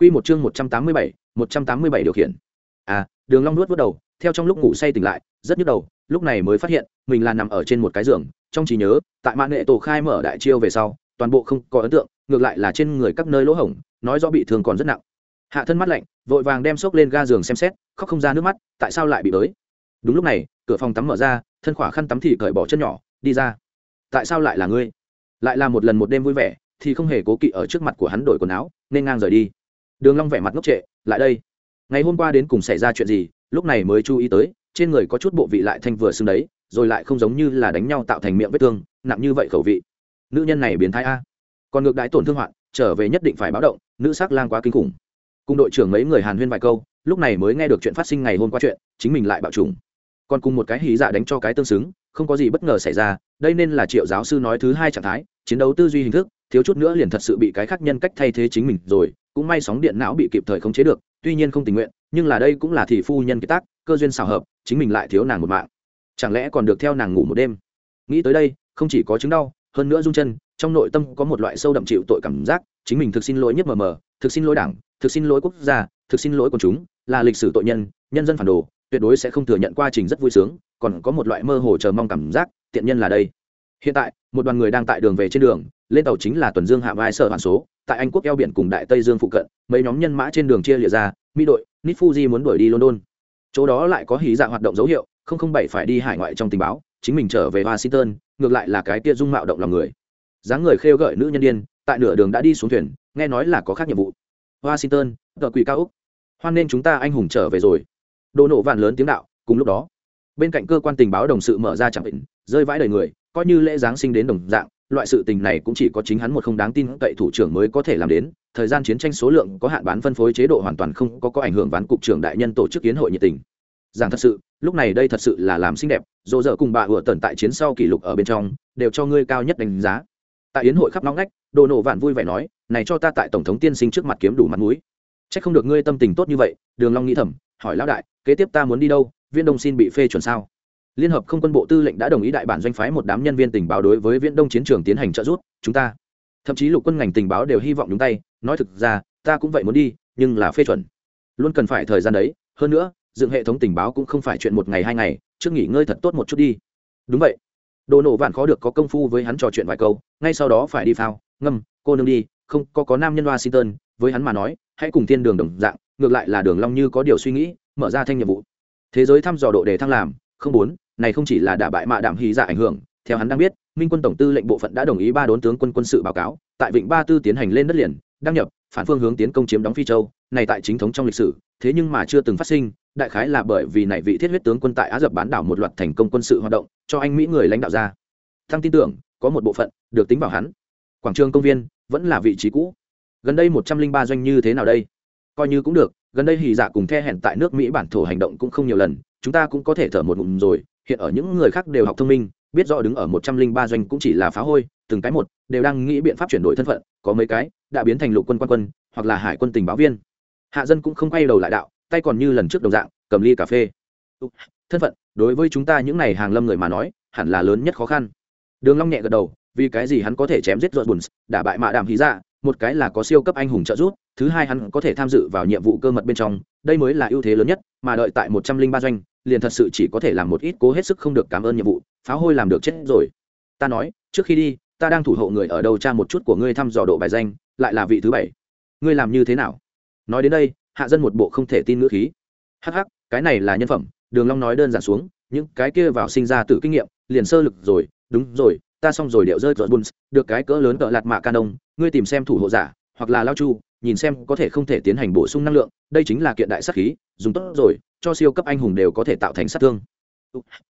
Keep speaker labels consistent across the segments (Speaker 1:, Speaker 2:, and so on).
Speaker 1: Quy một chương 187, 187 điều khiển. À, Đường Long nuốt vút đầu, theo trong lúc ngủ say tỉnh lại, rất nhức đầu, lúc này mới phát hiện, mình là nằm ở trên một cái giường, trong trí nhớ, tại mạn nghệ tổ khai mở đại chiêu về sau, toàn bộ không có ấn tượng, ngược lại là trên người các nơi lỗ hổng, nói rõ bị thương còn rất nặng. Hạ thân mắt lạnh, vội vàng đem xốc lên ga giường xem xét, khóc không ra nước mắt, tại sao lại bị đới? Đúng lúc này, cửa phòng tắm mở ra, thân khỏa khăn tắm thì cởi bỏ chân nhỏ, đi ra. Tại sao lại là ngươi? Lại là một lần một đêm vui vẻ, thì không hề cố kỵ ở trước mặt của hắn đổi quần áo, nên ngang rời đi đường long vẻ mặt ngốc trệ, lại đây. Ngày hôm qua đến cùng xảy ra chuyện gì, lúc này mới chú ý tới, trên người có chút bộ vị lại thanh vừa xương đấy, rồi lại không giống như là đánh nhau tạo thành miệng vết thương, nặng như vậy khẩu vị. Nữ nhân này biến thái a. Còn ngược đãi tổn thương hoạn, trở về nhất định phải báo động, nữ sắc lang quá kinh khủng. Cùng đội trưởng mấy người hàn huyên vài câu, lúc này mới nghe được chuyện phát sinh ngày hôm qua chuyện, chính mình lại bạo trùng còn cùng một cái hí dạ đánh cho cái tương xứng, không có gì bất ngờ xảy ra, đây nên là triệu giáo sư nói thứ hai trạng thái, chiến đấu tư duy hình thức, thiếu chút nữa liền thật sự bị cái khác nhân cách thay thế chính mình rồi cũng may sóng điện não bị kịp thời khống chế được, tuy nhiên không tình nguyện, nhưng là đây cũng là thị phu nhân kiệt tác, cơ duyên xào hợp, chính mình lại thiếu nàng một mạng. Chẳng lẽ còn được theo nàng ngủ một đêm? Nghĩ tới đây, không chỉ có chứng đau, hơn nữa rung chân, trong nội tâm có một loại sâu đậm chịu tội cảm giác, chính mình thực xin lỗi nhất mờ mờ, thực xin lỗi đảng, thực xin lỗi quốc gia, thực xin lỗi quần chúng, là lịch sử tội nhân nhân dân phản đồ, tuyệt đối sẽ không thừa nhận quá trình rất vui sướng, còn có một loại mơ hồ chờ mong cảm giác, tiện nhân là đây. Hiện tại, một đoàn người đang tại đường về trên đường, lên tàu chính là tuần dương hạ vai sở hoàn số tại anh quốc eo biển cùng đại tây dương phụ cận, mấy nhóm nhân mã trên đường chia lìa ra, mỹ đội nít fuji muốn đuổi đi london. Chỗ đó lại có hí dạng hoạt động dấu hiệu, không không bảy phải đi hải ngoại trong tình báo, chính mình trở về washington, ngược lại là cái kia dung mạo động lòng người. Dáng người khêu gợi nữ nhân điên, tại nửa đường đã đi xuống thuyền, nghe nói là có khác nhiệm vụ. Washington, tờ quỷ cao úc. Hoan nên chúng ta anh hùng trở về rồi. Đồ nổ vạn lớn tiếng đạo, cùng lúc đó, bên cạnh cơ quan tình báo đồng sự mở ra chẳng định rơi vãi đời người, coi như lễ giáng sinh đến đồng dạng loại sự tình này cũng chỉ có chính hắn một không đáng tin cậy thủ trưởng mới có thể làm đến. Thời gian chiến tranh số lượng có hạn bán phân phối chế độ hoàn toàn không có có ảnh hưởng ván cục trưởng đại nhân tổ chức kiến hội nhiệt tình. Rằng thật sự, lúc này đây thật sự là làm xinh đẹp, dỗ dở cùng bà ủa tần tại chiến sau kỷ lục ở bên trong, đều cho ngươi cao nhất đánh giá. Tại yến hội khắp nóng ngách, đồ nổ vạn vui vẻ nói, này cho ta tại tổng thống tiên sinh trước mặt kiếm đủ mặt mũi. Chắc không được ngươi tâm tình tốt như vậy. Đường long nghĩ thầm, hỏi lão đại, kế tiếp ta muốn đi đâu? Viên đông xin bị phê chuẩn sao? Liên hợp không quân bộ tư lệnh đã đồng ý đại bản doanh phái một đám nhân viên tình báo đối với viễn đông chiến trường tiến hành trợ giúp, chúng ta. Thậm chí lục quân ngành tình báo đều hy vọng nhúng tay, nói thực ra, ta cũng vậy muốn đi, nhưng là phê chuẩn. Luôn cần phải thời gian đấy, hơn nữa, dựng hệ thống tình báo cũng không phải chuyện một ngày hai ngày, trước nghỉ ngơi thật tốt một chút đi. Đúng vậy. Đồ nổ vạn khó được có công phu với hắn trò chuyện vài câu, ngay sau đó phải đi phao. Ngâm, cô nương đi, không, có có nam nhân washington, với hắn mà nói, hãy cùng thiên đường đồng dạng, ngược lại là đường long như có điều suy nghĩ, mở ra thanh nhiệm vụ. Thế giới thăm dò độ đề thăng làm, không bốn này không chỉ là đả bại mạ đạm hy dạ ảnh hưởng, theo hắn đang biết, minh quân tổng tư lệnh bộ phận đã đồng ý ba đốn tướng quân quân sự báo cáo, tại vịnh ba tư tiến hành lên đất liền, đăng nhập, phản phương hướng tiến công chiếm đóng phi châu, này tại chính thống trong lịch sử, thế nhưng mà chưa từng phát sinh, đại khái là bởi vì này vị thiết huyết tướng quân tại á dập bán đảo một loạt thành công quân sự hoạt động, cho anh mỹ người lãnh đạo ra. Thăng tin tưởng, có một bộ phận được tính vào hắn. Quảng trường công viên vẫn là vị trí cũ. Gần đây một trăm linh ba doanh như thế nào đây? Coi như cũng được, gần đây hì dạ cùng the hẹn tại nước mỹ bản thổ hành động cũng không nhiều lần, chúng ta cũng có thể thở một ngụm rồi hiện ở những người khác đều học thông minh, biết rõ đứng ở một trăm linh ba doanh cũng chỉ là phá hôi, từng cái một đều đang nghĩ biện pháp chuyển đổi thân phận, có mấy cái đã biến thành lục quân quan quân, hoặc là hải quân tình báo viên. Hạ dân cũng không quay đầu lại đạo, tay còn như lần trước đồng dạng, cầm ly cà phê. Thân phận, đối với chúng ta những n à y hàng lâm người mà nói, hẳn là lớn nhất khó khăn. Đường long nhẹ gật đầu, vì cái gì hắn có thể chém giết dọn bùn đả bại mạ đàm hí dạ một cái là có siêu cấp anh hùng trợ giúp, thứ hai hắn có thể tham dự vào nhiệm vụ cơ mật bên trong, đây mới là ưu thế lớn nhất, mà đợi tại một trăm linh ba doanh liền thật sự chỉ có thể làm một ít cố hết sức không được cảm ơn nhiệm vụ pháo hôi làm được chết rồi. Ta nói, trước khi đi, ta đang thủ hộ người ở đâu tra một chút của ngươi thăm dò độ bài danh, lại là vị thứ bảy. Ngươi làm như thế nào? Nói đến đây, hạ dân một bộ không thể tin ngữ khí. Hắc hắc, cái này là nhân phẩm, đường long nói đơn giản xuống, những cái kia vào sinh ra tự kinh nghiệm, liền sơ lực rồi, đúng rồi, ta xong rồi điệu rơi rồi buns được cái cỡ lớn cỡ lạt mạ canon ngươi tìm xem thủ hộ giả, hoặc là lao chu nhìn xem có thể không thể tiến hành bổ sung năng lượng, đây chính là kiện đại sát khí, dùng tốt rồi, cho siêu cấp anh hùng đều có thể tạo thành sát thương.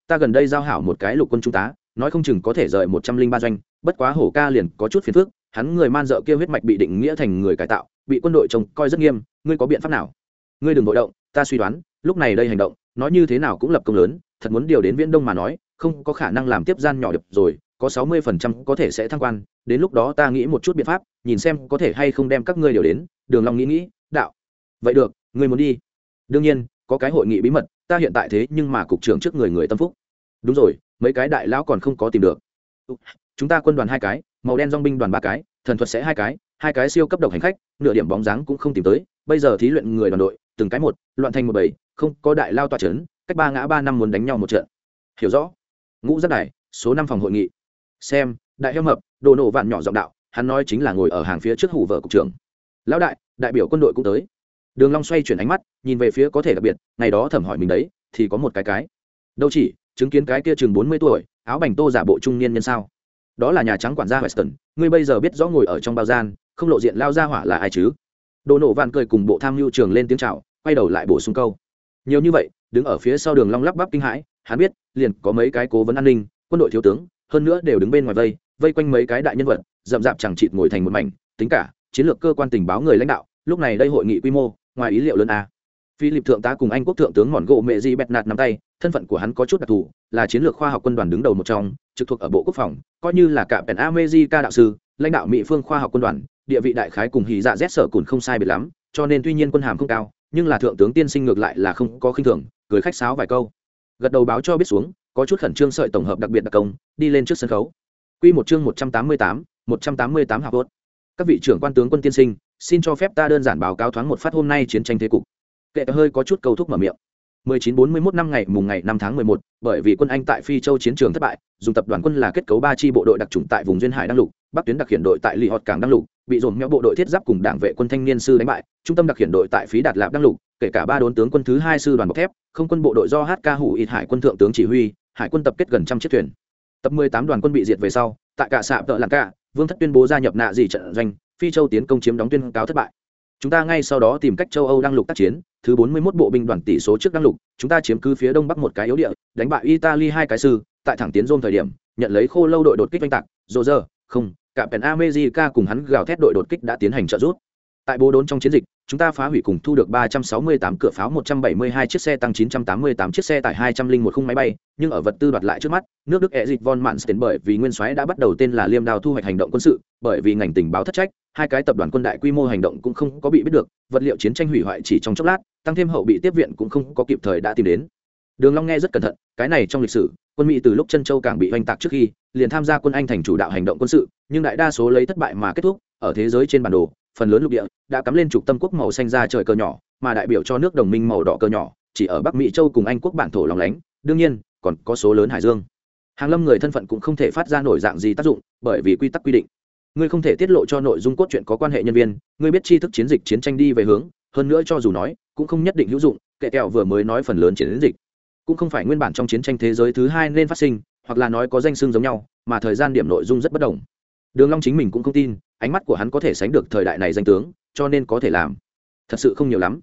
Speaker 1: Ta gần đây giao hảo một cái lục quân trung tá, nói không chừng có thể rời một trăm linh ba doanh, bất quá hổ ca liền có chút phiền phức, hắn người man dợ kia huyết mạch bị định nghĩa thành người cải tạo, bị quân đội trông coi rất nghiêm, ngươi có biện pháp nào? Ngươi đừng nội động, ta suy đoán, lúc này đây hành động, nói như thế nào cũng lập công lớn, thật muốn điều đến viễn đông mà nói, không có khả năng làm tiếp gian nhỏ đập rồi có sáu mươi phần trăm có thể sẽ thăng quan, đến lúc đó ta nghĩ một chút biện pháp, nhìn xem có thể hay không đem các ngươi điều đến, đường long nghĩ nghĩ, đạo. Vậy được, ngươi muốn đi. Đương nhiên, có cái hội nghị bí mật, ta hiện tại thế nhưng mà cục trưởng trước người người tâm phúc. Đúng rồi, mấy cái đại lão còn không có tìm được. Chúng ta quân đoàn hai cái, màu đen dong binh đoàn ba cái, thần thuật sẽ hai cái hai cái siêu cấp độc hành khách, nửa điểm bóng dáng cũng không tìm tới. Bây giờ thí luyện người đoàn đội, từng cái một, loạn thành một bảy không có đại lao tòa trấn cách ba ngã ba năm muốn đánh nhau một trận. Hiểu rõ. Ngũ rất đài, số năm phòng hội nghị xem, đại heo mập, đồ nổ vạn nhỏ giọng đạo, hắn nói chính là ngồi ở hàng phía trước hủ vợ cục trưởng. Lão đại đại biểu quân đội cũng tới. Đường long xoay chuyển ánh mắt, nhìn về phía có thể đặc biệt, ngày đó thẩm hỏi mình đấy, thì có một cái cái. Đâu chỉ, chứng kiến cái kia chừng bốn mươi tuổi, áo bành tô giả bộ trung niên nhân sao? Đó là nhà trắng quản gia weston, ngươi bây giờ biết rõ ngồi ở trong bao gian, không lộ diện lao ra hỏa là ai chứ? Đồ nổ vạn cười cùng bộ tham mưu trường lên tiếng chào, quay đầu lại bổ sung câu. Nhiều như vậy, đứng ở phía sau đường long lắp bắp kinh hãi, hắn biết, liền có mấy cái cố vấn an ninh, quân đội thiếu tướng hơn nữa đều đứng bên ngoài vây vây quanh mấy cái đại nhân vật, rậm rạp chẳng chịt ngồi thành một mảnh, tính cả, chiến lược cơ quan tình báo người lãnh đạo, lúc này đây hội nghị quy mô, ngoài ý liệu lớn a. Philip thượng tá cùng anh quốc thượng tướng mòn gỗ mẹ di bẹt nạt nắm tay, thân phận của hắn có chút đặc thù, là chiến lược khoa học quân đoàn đứng đầu một trong, trực thuộc ở bộ quốc phòng, coi như là cả pèn amejica đạo sư, lãnh đạo mỹ phương khoa học quân đoàn, địa vị đại khái cùng hì dạ rét sở cùn không sai biệt lắm, cho nên tuy nhiên quân hàm không cao, nhưng là thượng tướng tiên sinh ngược lại là không có khinh thường, cười khách sáo vài câu. Gật đầu báo cho biết xuống có chút khẩn trương sợi tổng hợp đặc biệt đặc công đi lên trước sân khấu. Quy một chương một trăm tám mươi tám một trăm tám mươi tám học tốt các vị trưởng quan tướng quân tiên sinh xin cho phép ta đơn giản báo cáo thoáng một phát hôm nay chiến tranh thế cục. Kệ hơi có chút câu thúc mở miệng. 1941 năm ngày mùng ngày 5 tháng 11, bởi vì quân Anh tại Phi Châu chiến trường thất bại, dùng tập đoàn quân là kết cấu ba chi bộ đội đặc chủng tại vùng duyên hải đăng lục, bắc tuyến đặc hiện đội tại Lì Họt cảng đăng lục, bị dồn méo bộ đội thiết giáp cùng đảng vệ quân thanh niên sư đánh bại, trung tâm đặc hiện đội tại phí đạt lạp đăng lục, kể cả ba đốn tướng quân thứ hai sư đoàn bọc thép, không quân bộ đội do HK Hủ ít hải quân thượng tướng chỉ huy, hải quân tập kết gần trăm chiếc thuyền. Tập 18 đoàn quân bị diệt về sau, tại cả sạp tợ làng cả, Vương Thất tuyên bố gia nhập nạ gì trận doanh, Phi Châu tiến công chiếm đóng tuyên cáo thất bại chúng ta ngay sau đó tìm cách châu âu đăng lục tác chiến thứ 41 bộ binh đoàn tỷ số trước đăng lục chúng ta chiếm cứ phía đông bắc một cái yếu địa đánh bại italy hai cái sư tại thẳng tiến rôm thời điểm nhận lấy khô lâu đội đột kích oanh tạc dồ dơ không cả pèn america cùng hắn gào thét đội đột kích đã tiến hành trợ giúp tại bố đốn trong chiến dịch, chúng ta phá hủy cùng thu được 368 cửa pháo 172 chiếc xe tăng 988 chiếc xe tải 201 khung máy bay, nhưng ở vật tư đoạt lại trước mắt, nước đức Erich von Manstein bởi vì nguyên soái đã bắt đầu tên là liêm Đào thu hoạch hành động quân sự, bởi vì ngành tình báo thất trách, hai cái tập đoàn quân đại quy mô hành động cũng không có bị biết được, vật liệu chiến tranh hủy hoại chỉ trong chốc lát, tăng thêm hậu bị tiếp viện cũng không có kịp thời đã tìm đến. Đường long nghe rất cẩn thận, cái này trong lịch sử, quân mỹ từ lúc chân châu càng bị hoành tạc trước khi, liền tham gia quân anh thành chủ đạo hành động quân sự, nhưng đại đa số lấy thất bại mà kết thúc, ở thế giới trên bản đồ phần lớn lục địa đã cắm lên trục tâm quốc màu xanh ra trời cờ nhỏ, mà đại biểu cho nước đồng minh màu đỏ cờ nhỏ, chỉ ở bắc mỹ châu cùng anh quốc bản thổ lòng lánh. Đương nhiên, còn có số lớn hải dương. Hàng lâm người thân phận cũng không thể phát ra nổi dạng gì tác dụng, bởi vì quy tắc quy định. Ngươi không thể tiết lộ cho nội dung cốt truyện có quan hệ nhân viên, ngươi biết tri thức chiến dịch chiến tranh đi về hướng, hơn nữa cho dù nói, cũng không nhất định hữu dụng, kệ kẹo vừa mới nói phần lớn chiến dịch. Cũng không phải nguyên bản trong chiến tranh thế giới thứ hai nên phát sinh, hoặc là nói có danh xưng giống nhau, mà thời gian điểm nội dung rất bất đồng. Đường long chính mình cũng không tin ánh mắt của hắn có thể sánh được thời đại này danh tướng, cho nên có thể làm. Thật sự không nhiều lắm.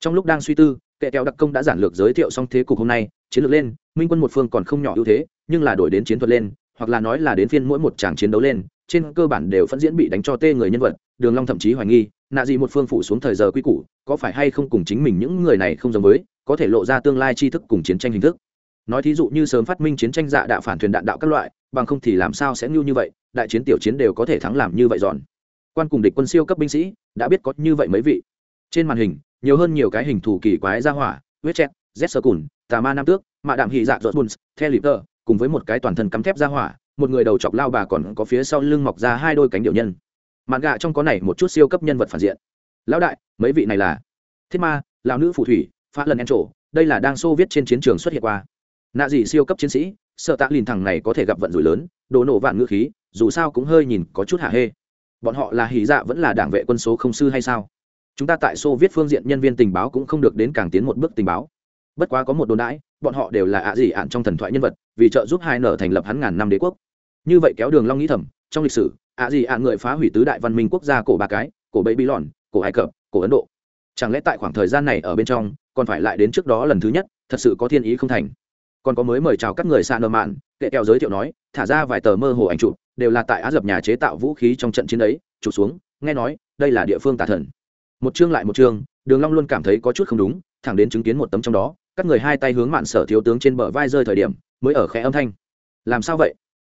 Speaker 1: Trong lúc đang suy tư kệ kẹo đặc công đã giản lược giới thiệu xong thế cục hôm nay, chiến lược lên, minh quân một phương còn không nhỏ ưu thế, nhưng là đổi đến chiến thuật lên, hoặc là nói là đến phiên mỗi một tràng chiến đấu lên, trên cơ bản đều phân diễn bị đánh cho tê người nhân vật, đường long thậm chí hoài nghi, nạ gì một phương phủ xuống thời giờ quy củ, có phải hay không cùng chính mình những người này không giống với, có thể lộ ra tương lai tri thức cùng chiến tranh hình thức nói thí dụ như sớm phát minh chiến tranh dạ đạo phản thuyền đạn đạo các loại, bằng không thì làm sao sẽ như như vậy, đại chiến tiểu chiến đều có thể thắng làm như vậy giòn. Quan cùng địch quân siêu cấp binh sĩ, đã biết có như vậy mấy vị. Trên màn hình, nhiều hơn nhiều cái hình thủ kỳ quái ra hỏa huyết chẹt z sơ cùn, tà ma nam tước, mạ đạm hị dạ dột bùn theo lịp tơ, cùng với một cái toàn thân cắm thép ra hỏa, một người đầu chọc lao bà còn có phía sau lưng mọc ra hai đôi cánh điệu nhân. Mạn gạ trong có này một chút siêu cấp nhân vật phản diện. Lão đại, mấy vị này là? Thiết ma, lão nữ phù thủy phá lần en trổ đây là đang xô viết trên chiến trường xuất hiện qua nạ dị siêu cấp chiến sĩ, sợ tạ lìn thằng này có thể gặp vận rủi lớn, đồ nổ vạn ngữ khí, dù sao cũng hơi nhìn có chút hạ hê. Bọn họ là hỉ dạ vẫn là đảng vệ quân số không sư hay sao? Chúng ta tại xô viết phương diện nhân viên tình báo cũng không được đến càng tiến một bước tình báo. Bất quá có một đồn đãi, bọn họ đều là ạ dị ạn trong thần thoại nhân vật, vì trợ giúp hai nở thành lập hắn ngàn năm đế quốc. Như vậy kéo đường long nghĩ thầm, trong lịch sử, ạ dị ạn người phá hủy tứ đại văn minh quốc gia cổ ba cái, cổ bẫy bí lòn cổ ai cập, cổ ấn độ. Chẳng lẽ tại khoảng thời gian này ở bên trong, còn phải lại đến trước đó lần thứ nhất, thật sự có thiên ý không thành? Còn có mới mời chào các người xa nợ mạn kệ kẹo giới thiệu nói thả ra vài tờ mơ hồ ảnh chụp đều là tại á dập nhà chế tạo vũ khí trong trận chiến ấy chụp xuống nghe nói đây là địa phương tà thần. Một chương lại một chương đường long luôn cảm thấy có chút không đúng thẳng đến chứng kiến một tấm trong đó các người hai tay hướng mạn sở thiếu tướng trên bờ vai rơi thời điểm mới ở khẽ âm thanh. Làm sao vậy?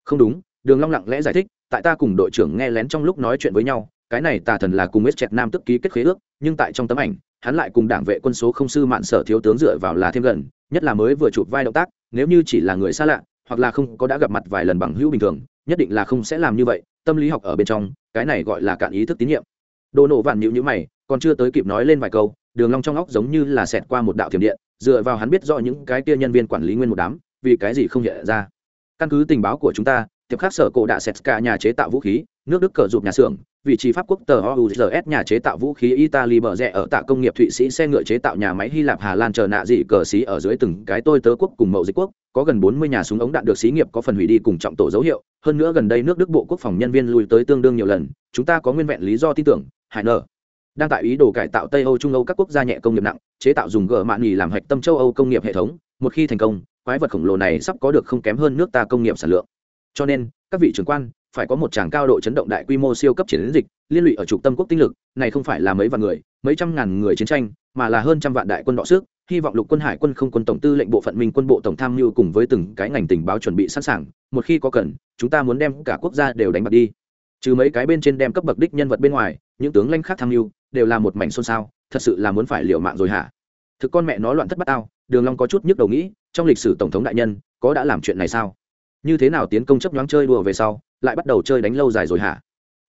Speaker 1: Không đúng đường long lặng lẽ giải thích tại ta cùng đội trưởng nghe lén trong lúc nói chuyện với nhau cái này tà thần là cùng ít Chẹt Nam tức ký kết khế ước, nhưng tại trong tấm ảnh, hắn lại cùng đảng vệ quân số không sư mạn sở thiếu tướng dựa vào là thêm gần, nhất là mới vừa chụp vai động tác, nếu như chỉ là người xa lạ, hoặc là không có đã gặp mặt vài lần bằng hữu bình thường, nhất định là không sẽ làm như vậy, tâm lý học ở bên trong, cái này gọi là cạn ý thức tín nhiệm. Đồ nổ vạn nhịu nhữ mày, còn chưa tới kịp nói lên vài câu đường long trong óc giống như là xẹt qua một đạo thiểm điện dựa vào hắn biết rõ những cái kia nhân viên quản lý nguyên một đám vì cái gì không hiện ra căn cứ tình báo của chúng ta tiệp khắc sở cổ đã xẹt cả nhà chế tạo vũ khí nước đức cờ rụp nhà xưởng vị trí pháp quốc tờ ouzs nhà chế tạo vũ khí italy bờ rẽ ở tạ công nghiệp thụy sĩ xe ngựa chế tạo nhà máy hy lạp hà lan chờ nạ dị cờ xí ở dưới từng cái tôi tớ quốc cùng mậu dịch quốc, có gần bốn mươi nhà súng ống đạn được xí nghiệp có phần hủy đi cùng trọng tổ dấu hiệu. Hơn nữa gần đây nước đức bộ quốc phòng nhân viên lui tới tương đương nhiều lần, chúng ta có nguyên vẹn lý do tin tưởng, hải nở. Đang tại ý đồ cải tạo tây âu trung âu các quốc gia nhẹ công nghiệp nặng, chế tạo dùng gờ mạn nghỉ làm hạch tâm châu âu công nghiệp hệ thống, một khi thành công, quái vật khổng lồ này sắp có được không kém hơn nước ta công nghiệp sản lượng. Cho nên, các vị trưởng quan phải có một tràng cao độ chấn động đại quy mô siêu cấp chiến dịch, liên lụy ở trục tâm quốc tinh lực, này không phải là mấy vạn người, mấy trăm ngàn người chiến tranh, mà là hơn trăm vạn đại quân đọ sức. Hy vọng lục quân hải quân không quân tổng tư lệnh bộ phận minh quân bộ tổng tham mưu cùng với từng cái ngành tình báo chuẩn bị sẵn sàng. Một khi có cần, chúng ta muốn đem cả quốc gia đều đánh bật đi. Trừ mấy cái bên trên đem cấp bậc đích nhân vật bên ngoài, những tướng lãnh khác tham mưu, đều là một mảnh xôn xao, thật sự là muốn phải liều mạng rồi hả? Thực con mẹ nó loạn thất bát ao đường long có chút nhức đầu nghĩ, trong lịch sử tổng thống đại nhân, có đã làm chuyện này sao? Như thế nào tiến công chấp nhoáng chơi đùa về sau lại bắt đầu chơi đánh lâu dài rồi hả?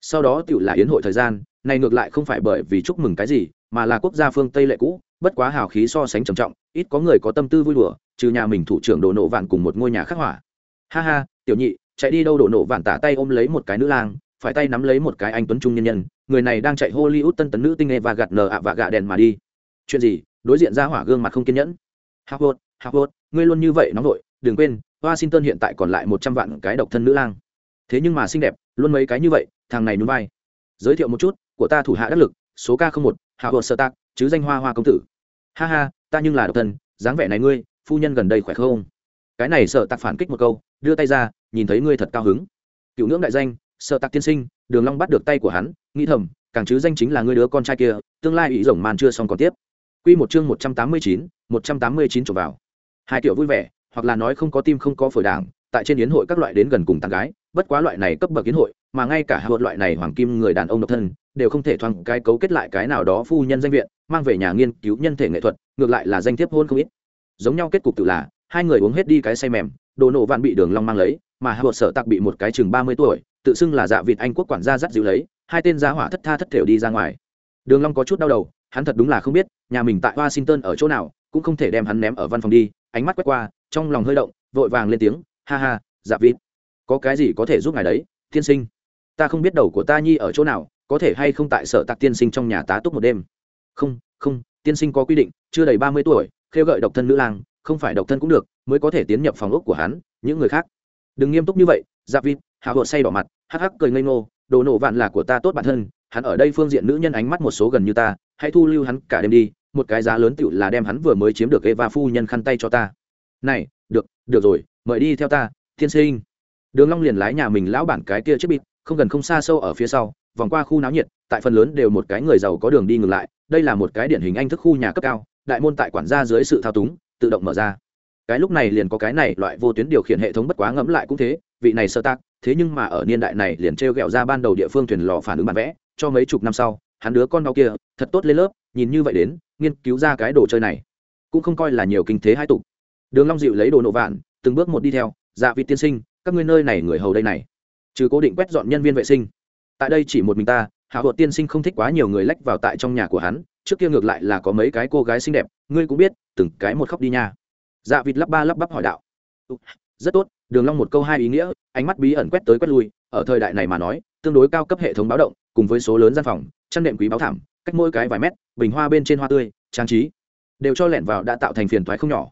Speaker 1: Sau đó tựu là yến hội thời gian, này ngược lại không phải bởi vì chúc mừng cái gì, mà là quốc gia phương tây lệ cũ, bất quá hào khí so sánh trầm trọng, ít có người có tâm tư vui đùa, trừ nhà mình thủ trưởng đồ nổ vạn cùng một ngôi nhà khắc hỏa ha ha, tiểu nhị, chạy đi đâu đổ nổ vạn tả tay ôm lấy một cái nữ lang, phải tay nắm lấy một cái anh tuấn trung nhân nhân, người này đang chạy hollywood tân tấn nữ tinh nghệ và gạt nờ ạ và gạ đèn mà đi. Chuyện gì? Đối diện ra hỏa gương mặt không kiên nhẫn. Howard howard ngươi luôn như vậy nóng vội, đừng quên, washington hiện tại còn lại một trăm vạn cái độc thân nữ lang thế nhưng mà xinh đẹp, luôn mấy cái như vậy, thằng này núi vai. Giới thiệu một chút, của ta thủ hạ đắc lực, số k một hạ howard sơ tạc, chứ danh hoa hoa công tử. Ha ha, ta nhưng là độc thân, dáng vẻ này ngươi, phu nhân gần đây khỏe không? Cái này sợ tạc phản kích một câu, đưa tay ra, nhìn thấy ngươi thật cao hứng. Cựu ngưỡng đại danh sợ tạc tiên sinh, đường long bắt được tay của hắn, nghĩ thầm, càng chứ danh chính là ngươi đứa con trai kia, tương lai ý rồng màn chưa xong còn tiếp. Quy một chương một trăm tám mươi chín, một trăm tám mươi chín trổ vào. Hai tiểu vui vẻ, hoặc là nói không có tim không có phổi đảng, tại trên yến hội các loại đến gần cùng tàn gái bất quá loại này cấp bậc kiến hội, mà ngay cả một loại này hoàng kim người đàn ông độc thân, đều không thể thoáng cái cấu kết lại cái nào đó phu nhân danh viện, mang về nhà nghiên cứu nhân thể nghệ thuật, ngược lại là danh thiếp hôn không ít. Giống nhau kết cục tự là, hai người uống hết đi cái say mềm, đồ nổ vạn bị đường long mang lấy, mà hạ sở tặc bị một cái chừng ba mươi tuổi, tự xưng là dạ vịt anh quốc quản gia dắt dịu lấy, hai tên gia hỏa thất tha thất thểu đi ra ngoài. Đường long có chút đau đầu, hắn thật đúng là không biết, nhà mình tại washington ở chỗ nào, cũng không thể đem hắn ném ở văn phòng đi, ánh mắt quét qua, trong lòng hơi động, vội vàng lên tiếng, ha ha dạ vịt có cái gì có thể giúp ngài đấy tiên sinh ta không biết đầu của ta nhi ở chỗ nào có thể hay không tại sở tạc tiên sinh trong nhà tá túc một đêm không không tiên sinh có quy định chưa đầy ba mươi tuổi khêu gợi độc thân nữ lang không phải độc thân cũng được mới có thể tiến nhập phòng ốc của hắn những người khác đừng nghiêm túc như vậy giáp vịt hạ vợ say đỏ mặt hắc hắc cười ngây ngô đồ nổ vạn là của ta tốt bản thân hắn ở đây phương diện nữ nhân ánh mắt một số gần như ta hãy thu lưu hắn cả đêm đi một cái giá lớn tựu là đem hắn vừa mới chiếm được Eva phu nhân khăn tay cho ta. Này, được, được rồi, mời đi theo ta, thiên sinh. Đường Long liền lái nhà mình lão bản cái kia chiếc bịt, không gần không xa sâu ở phía sau, vòng qua khu náo nhiệt, tại phần lớn đều một cái người giàu có đường đi ngược lại, đây là một cái điển hình anh thức khu nhà cấp cao, đại môn tại quản gia dưới sự thao túng, tự động mở ra. Cái lúc này liền có cái này loại vô tuyến điều khiển hệ thống bất quá ngẫm lại cũng thế, vị này sơ tác, thế nhưng mà ở niên đại này liền treo gẹo ra ban đầu địa phương thuyền lò phản ứng bản vẽ, cho mấy chục năm sau, hắn đứa con đau kia, thật tốt lên lớp, nhìn như vậy đến, nghiên cứu ra cái đồ chơi này cũng không coi là nhiều kinh thế hai tục đường long dịu lấy đồ nộ vạn từng bước một đi theo dạ vị tiên sinh các ngươi nơi này người hầu đây này. Trừ cố định quét dọn nhân viên vệ sinh. Tại đây chỉ một mình ta, hạ hột tiên sinh không thích quá nhiều người lách vào tại trong nhà của hắn, trước kia ngược lại là có mấy cái cô gái xinh đẹp, ngươi cũng biết, từng cái một khóc đi nha. Dạ vịt lắp ba lắp bắp hỏi đạo. Rất tốt, đường long một câu hai ý nghĩa, ánh mắt bí ẩn quét tới quét lui, ở thời đại này mà nói, tương đối cao cấp hệ thống báo động, cùng với số lớn gian phòng, chăn đệm quý báo thảm, cách mỗi cái vài mét, bình hoa bên trên hoa tươi, trang trí, đều cho lẻn vào đã tạo thành phiền toái không nhỏ.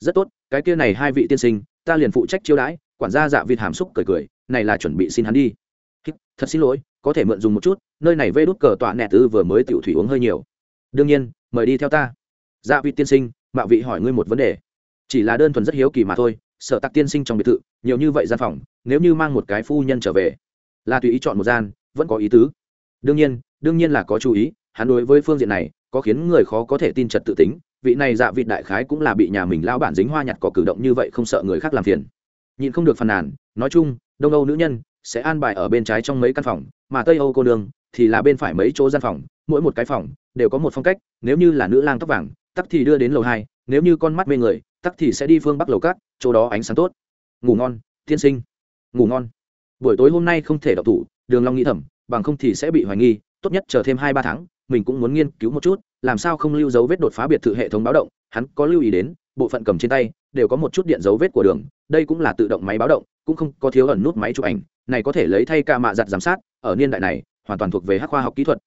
Speaker 1: Rất tốt, cái kia này hai vị tiên sinh, ta liền phụ trách chiêu đãi quản gia dạ vịt hàm xúc cười cười, này là chuẩn bị xin hắn đi. Thật xin lỗi, có thể mượn dùng một chút, nơi này vê đút cờ tọa nẹt tư vừa mới tiểu thủy uống hơi nhiều. Đương nhiên, mời đi theo ta. Dạ vị tiên sinh, mạo vị hỏi ngươi một vấn đề. Chỉ là đơn thuần rất hiếu kỳ mà thôi sợ tặc tiên sinh trong biệt thự, nhiều như vậy gian phòng, nếu như mang một cái phu nhân trở về, là tùy ý chọn một gian, vẫn có ý tứ. Đương nhiên đương nhiên là có chú ý, hắn đối với phương diện này, có khiến người khó có thể tin trật tự tính, vị này dạ vị đại khái cũng là bị nhà mình lao bản dính hoa nhặt có cử động như vậy không sợ người khác làm phiền nhìn không được phàn nàn, nói chung, đông âu nữ nhân sẽ an bài ở bên trái trong mấy căn phòng, mà tây âu cô nương thì là bên phải mấy chỗ gian phòng, mỗi một cái phòng đều có một phong cách, nếu như là nữ lang tóc vàng, tắc thì đưa đến lầu hai, nếu như con mắt mê người, tắc thì sẽ đi phương bắc lầu cát chỗ đó ánh sáng tốt. Ngủ ngon, tiên sinh. Ngủ ngon. Buổi tối hôm nay không thể đọc thủ, đường long nghĩ thầm, bằng không thì sẽ bị hoài nghi, tốt nhất chờ thêm hai ba tháng, mình cũng muốn nghiên cứu một chút, làm sao không lưu dấu vết đột phá biệt thự hệ thống báo động, hắn có lưu ý đến, bộ phận cầm trên tay đều có một chút điện dấu vết của đường đây cũng là tự động máy báo động, cũng không có thiếu ẩn nút máy chụp ảnh, này có thể lấy thay ca mạ giặt giám sát, ở niên đại này, hoàn toàn thuộc về hắc khoa học kỹ thuật.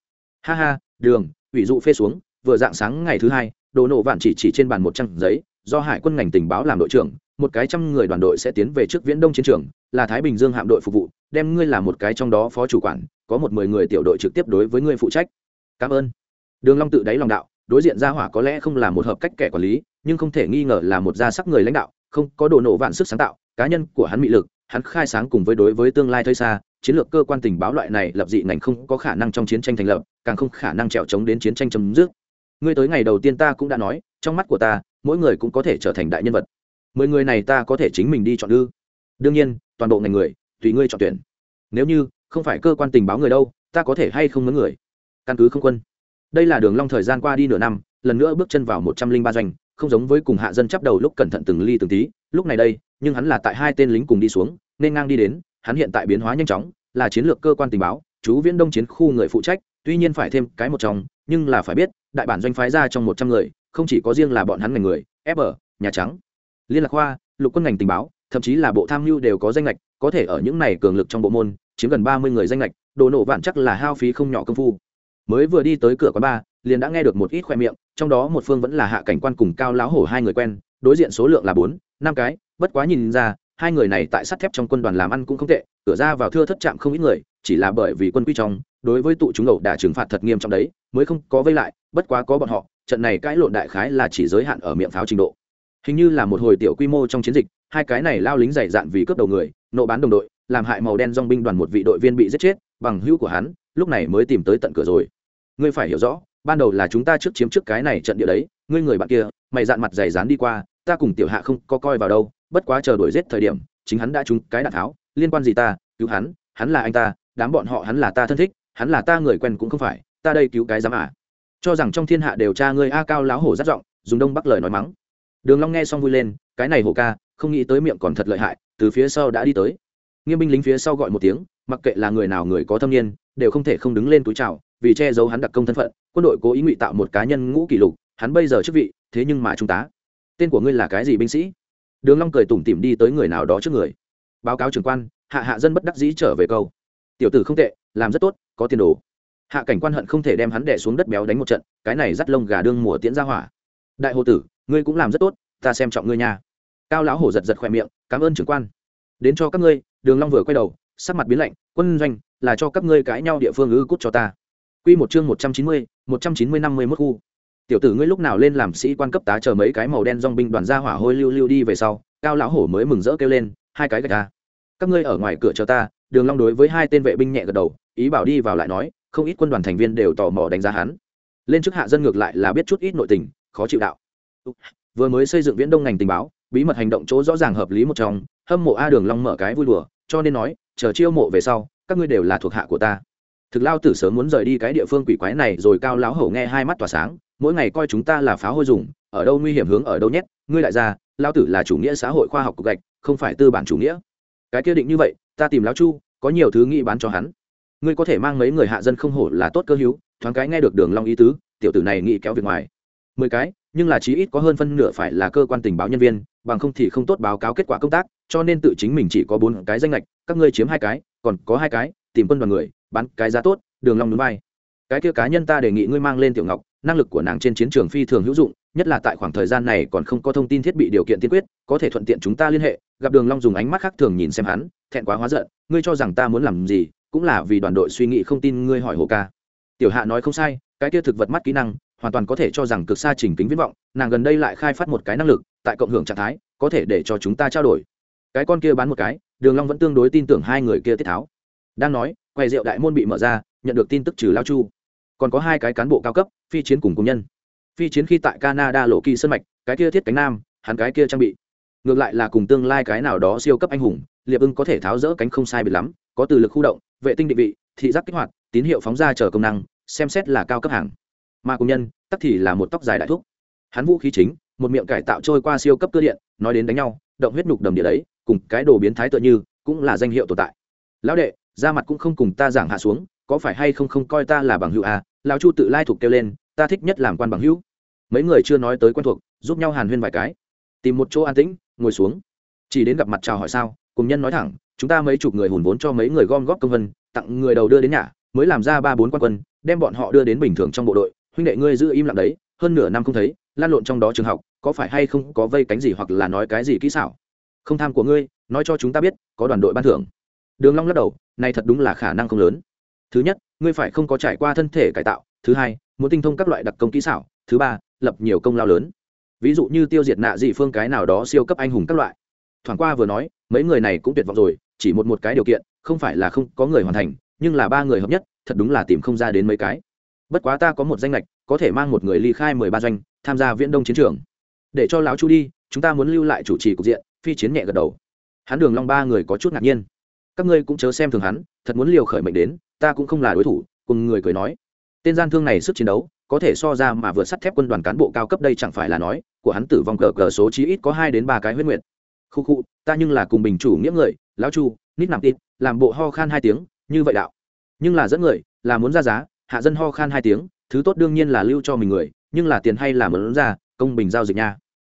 Speaker 1: Ha ha, đường, ủy dụ phê xuống, vừa dạng sáng ngày thứ hai, đồ nổ vạn chỉ chỉ trên bàn một trang giấy, do hải quân ngành tình báo làm đội trưởng, một cái trăm người đoàn đội sẽ tiến về trước viễn đông chiến trường, là thái bình dương hạm đội phục vụ, đem ngươi làm một cái trong đó phó chủ quản, có một mười người tiểu đội trực tiếp đối với ngươi phụ trách. Cảm ơn. Đường long tự đáy lòng đạo, đối diện gia hỏa có lẽ không là một hợp cách kẻ quản lý, nhưng không thể nghi ngờ là một gia sắc người lãnh đạo không có đồ nổ vạn sức sáng tạo, cá nhân của hắn mị lực, hắn khai sáng cùng với đối với tương lai thơi xa, chiến lược cơ quan tình báo loại này lập dị ngành không có khả năng trong chiến tranh thành lập, càng không khả năng trèo chống đến chiến tranh chấm dứt. Ngươi tới ngày đầu tiên ta cũng đã nói, trong mắt của ta, mỗi người cũng có thể trở thành đại nhân vật. Mười người này ta có thể chính mình đi chọn ư? Đương nhiên, toàn bộ ngành người, tùy ngươi chọn tuyển. Nếu như, không phải cơ quan tình báo người đâu, ta có thể hay không mướn người? Căn cứ không quân. Đây là đường long thời gian qua đi nửa năm, lần nữa bước chân vào một trăm linh ba doanh không giống với cùng hạ dân chấp đầu lúc cẩn thận từng ly từng tí, lúc này đây, nhưng hắn là tại hai tên lính cùng đi xuống, nên ngang đi đến, hắn hiện tại biến hóa nhanh chóng, là chiến lược cơ quan tình báo, chú viễn đông chiến khu người phụ trách, tuy nhiên phải thêm cái một trong, nhưng là phải biết, đại bản doanh phái ra trong một trăm người, không chỉ có riêng là bọn hắn ngành người fb nhà trắng, liên lạc khoa lục quân ngành tình báo, thậm chí là bộ tham mưu đều có danh lệch, có thể ở những này cường lực trong bộ môn, chiếm gần ba mươi người danh lệch, đồ nổ vạn chắc là hao phí không nhỏ công phu mới vừa đi tới cửa quán ba liền đã nghe được một ít khoe miệng, trong đó một phương vẫn là hạ cảnh quan cùng cao láo hổ hai người quen, đối diện số lượng là bốn, năm cái, bất quá nhìn ra, hai người này tại sắt thép trong quân đoàn làm ăn cũng không tệ, cửa ra vào thưa thất chạm không ít người, chỉ là bởi vì quân quy trong, đối với tụ chúng ẩu đả trừng phạt thật nghiêm trọng đấy, mới không có vây lại, bất quá có bọn họ, trận này cãi lộn đại khái là chỉ giới hạn ở miệng pháo trình độ. Hình như là một hồi tiểu quy mô trong chiến dịch, hai cái này lao lính dày dạn vì cướp đầu người, nộ bán đồng đội, làm hại màu đen dong binh đoàn một vị đội viên bị giết chết, bằng hữu của hắn, lúc này mới tìm tới tận cửa rồi ngươi phải hiểu rõ, ban đầu là chúng ta trước chiếm trước cái này trận địa đấy, ngươi người bạn kia, mày dạn mặt dày dán đi qua, ta cùng tiểu hạ không có coi vào đâu, bất quá chờ đuổi giết thời điểm, chính hắn đã trúng cái đạn tháo, liên quan gì ta, cứu hắn hắn là anh ta, đám bọn họ hắn là ta thân thích, hắn là ta người quen cũng không phải, ta đây cứu cái dám à cho rằng trong thiên hạ đều cha ngươi a cao láo hổ rất giọng, dùng đông bắc lời nói mắng. Đường long nghe xong vui lên, cái này hổ ca, không nghĩ tới miệng còn thật lợi hại, từ phía sau đã đi tới. Nghiêm binh lính phía sau gọi một tiếng, mặc kệ là người nào người có thâm niên, đều không thể không đứng lên túi chào vì che giấu hắn đặc công thân phận, quân đội cố ý ngụy tạo một cá nhân ngũ kỷ lục, hắn bây giờ chức vị, thế nhưng mà trung tá. Tên của ngươi là cái gì binh sĩ? Đường long cười tủm tỉm đi tới người nào đó trước người. Báo cáo trưởng quan, hạ hạ dân bất đắc dĩ trở về câu. Tiểu tử không tệ, làm rất tốt, có tiền đồ. Hạ cảnh quan hận không thể đem hắn đè xuống đất béo đánh một trận, cái này dắt lông gà đương mùa tiễn ra hỏa. Đại hồ tử, ngươi cũng làm rất tốt, ta xem trọng ngươi nha. Cao lão hổ giật giật khoe miệng, cảm ơn trưởng quan. Đến cho các ngươi, đường long vừa quay đầu, sắc mặt biến lạnh, quân doanh, là cho các ngươi cãi nhau địa phương ư cút cho ta quy một chương một trăm chín mươi, một trăm chín mươi năm mươi mốt khu. Tiểu tử ngươi lúc nào lên làm sĩ quan cấp tá chờ mấy cái màu đen dòng binh đoàn ra hỏa hôi lưu lưu đi về sau, cao lão hổ mới mừng rỡ kêu lên, hai cái gạch ta các ngươi ở ngoài cửa chờ ta. Đường long đối với hai tên vệ binh nhẹ gật đầu, ý bảo đi vào lại nói, không ít quân đoàn thành viên đều tò mò đánh giá hắn. Lên trước hạ dân ngược lại là biết chút ít nội tình, khó chịu đạo. Vừa mới xây dựng viễn đông ngành tình báo, bí mật hành động chỗ rõ ràng hợp lý một trong, hâm mộ a đường long mở cái vui đùa, cho nên nói, chờ chiêu mộ về sau, các ngươi đều là thuộc hạ của ta thực lao tử sớm muốn rời đi cái địa phương quỷ quái này rồi cao lão hầu nghe hai mắt tỏa sáng, mỗi ngày coi chúng ta là phá hôi dùng, ở đâu nguy hiểm hướng ở đâu nhét, ngươi lại ra lao tử là chủ nghĩa xã hội khoa học cục gạch, không phải tư bản chủ nghĩa. Cái kia định như vậy, ta tìm lão chu, có nhiều thứ nghĩ bán cho hắn. Ngươi có thể mang mấy người hạ dân không hổ là tốt cơ hữu, thoáng cái nghe được đường long ý tứ, tiểu tử này nghĩ kéo việc ngoài. Mười cái, nhưng là chí ít có hơn phân nửa phải là cơ quan tình báo nhân viên, bằng không thì không tốt báo cáo kết quả công tác, cho nên tự chính mình chỉ có bốn cái danh lệch các ngươi chiếm hai cái, còn có hai cái, tìm quân đoàn người bán cái giá tốt, đường long núi vai. Cái kia cá nhân ta đề nghị ngươi mang lên tiểu ngọc, năng lực của nàng trên chiến trường phi thường hữu dụng, nhất là tại khoảng thời gian này còn không có thông tin thiết bị điều kiện tiên quyết, có thể thuận tiện chúng ta liên hệ, gặp đường long dùng ánh mắt khác thường nhìn xem hắn, thẹn quá hóa giận, ngươi cho rằng ta muốn làm gì, cũng là vì đoàn đội suy nghĩ không tin ngươi hỏi hồ ca. Tiểu hạ nói không sai, cái kia thực vật mắt kỹ năng, hoàn toàn có thể cho rằng cực xa trình kính viễn vọng, nàng gần đây lại khai phát một cái năng lực, tại cộng hưởng trạng thái, có thể để cho chúng ta trao đổi. Cái con kia bán một cái, đường long vẫn tương đối tin tưởng hai người kia tiết tháo. Đang nói quầy rượu đại môn bị mở ra nhận được tin tức trừ lao chu. Còn có hai cái cán bộ cao cấp phi chiến cùng công nhân. Phi chiến khi tại canada lộ kỳ sân mạch cái kia thiết cánh nam hắn cái kia trang bị. Ngược lại là cùng tương lai cái nào đó siêu cấp anh hùng liệp ưng có thể tháo rỡ cánh không sai biệt lắm có từ lực khu động vệ tinh định vị thị giác kích hoạt tín hiệu phóng ra chờ công năng xem xét là cao cấp hàng. Mà công nhân tắc thì là một tóc dài đại thuốc, hắn vũ khí chính một miệng cải tạo trôi qua siêu cấp cơ điện nói đến đánh nhau động huyết nhục đầm địa đấy cùng cái đồ biến thái tựa như cũng là danh hiệu tồn tại. Lão đệ ra mặt cũng không cùng ta giảng hạ xuống, có phải hay không không coi ta là bằng hữu à? Lão chu tự lai thuộc kêu lên, ta thích nhất làm quan bằng hữu. Mấy người chưa nói tới quen thuộc, giúp nhau hàn huyên vài cái. Tìm một chỗ an tĩnh, ngồi xuống. Chỉ đến gặp mặt chào hỏi sao, cùng nhân nói thẳng, chúng ta mấy chục người hùn vốn cho mấy người gom góp công vân, tặng người đầu đưa đến nhà, mới làm ra ba bốn quan quân, đem bọn họ đưa đến bình thường trong bộ đội. Huynh đệ ngươi giữ im lặng đấy, hơn nửa năm không thấy, lan lộn trong đó trường học, có phải hay không có vây cánh gì hoặc là nói cái gì kỹ xảo? Không tham của ngươi, nói cho chúng ta biết, có đoàn đội ban thưởng đường long lắc đầu, này thật đúng là khả năng không lớn. Thứ nhất, ngươi phải không có trải qua thân thể cải tạo. Thứ hai, muốn tinh thông các loại đặc công kỹ xảo. Thứ ba, lập nhiều công lao lớn. Ví dụ như tiêu diệt nạ dị phương cái nào đó siêu cấp anh hùng các loại. Thoảng qua vừa nói, mấy người này cũng tuyệt vọng rồi, chỉ một một cái điều kiện, không phải là không có người hoàn thành, nhưng là ba người hợp nhất, thật đúng là tìm không ra đến mấy cái. Bất quá ta có một danh lệch có thể mang một người ly khai mười ba doanh, tham gia viễn đông chiến trường. Để cho lão chu đi, chúng ta muốn lưu lại chủ trì cục diện, phi chiến nhẹ gật đầu. Hắn đường long ba người có chút ngạc nhiên các ngươi cũng chớ xem thường hắn, thật muốn liều khởi mệnh đến, ta cũng không là đối thủ, cùng người cười nói. Tên gian thương này sức chiến đấu, có thể so ra mà vượt sắt thép quân đoàn cán bộ cao cấp đây chẳng phải là nói, của hắn tử vong cờ cờ số chí ít có hai đến ba cái huyết nguyện khu khu, ta nhưng là cùng bình chủ nghĩa người, lão chu, nít nằm tít, làm bộ ho khan hai tiếng, như vậy đạo. Nhưng là dẫn người, là muốn ra giá, hạ dân ho khan hai tiếng, thứ tốt đương nhiên là lưu cho mình người, nhưng là tiền hay là muốn ra, công bình giao dịch nha.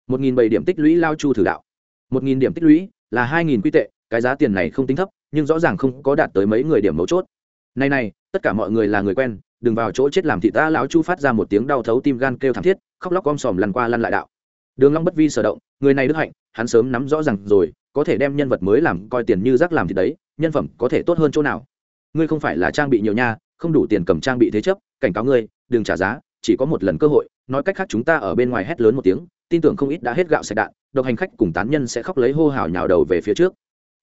Speaker 1: Một nghìn bảy điểm tích lũy lao chu thử đạo. Một nghìn điểm tích lũy là hai nghìn quy tệ, cái giá tiền này không tính thấp nhưng rõ ràng không có đạt tới mấy người điểm mấu chốt. Này này, tất cả mọi người là người quen, đừng vào chỗ chết làm thị ta lão chu phát ra một tiếng đau thấu tim gan kêu thảm thiết, khóc lóc om sòm lăn qua lăn lại đạo. Đường long bất vi sở động, người này đức hạnh, hắn sớm nắm rõ ràng rồi, có thể đem nhân vật mới làm coi tiền như rác làm thì đấy, nhân phẩm có thể tốt hơn chỗ nào? Ngươi không phải là trang bị nhiều nha, không đủ tiền cầm trang bị thế chấp, cảnh cáo ngươi, đừng trả giá, chỉ có một lần cơ hội, nói cách khác chúng ta ở bên ngoài hét lớn một tiếng, tin tưởng không ít đã hết gạo sạch đạn, độc hành khách cùng tán nhân sẽ khóc lấy hô hào nhào đầu về phía trước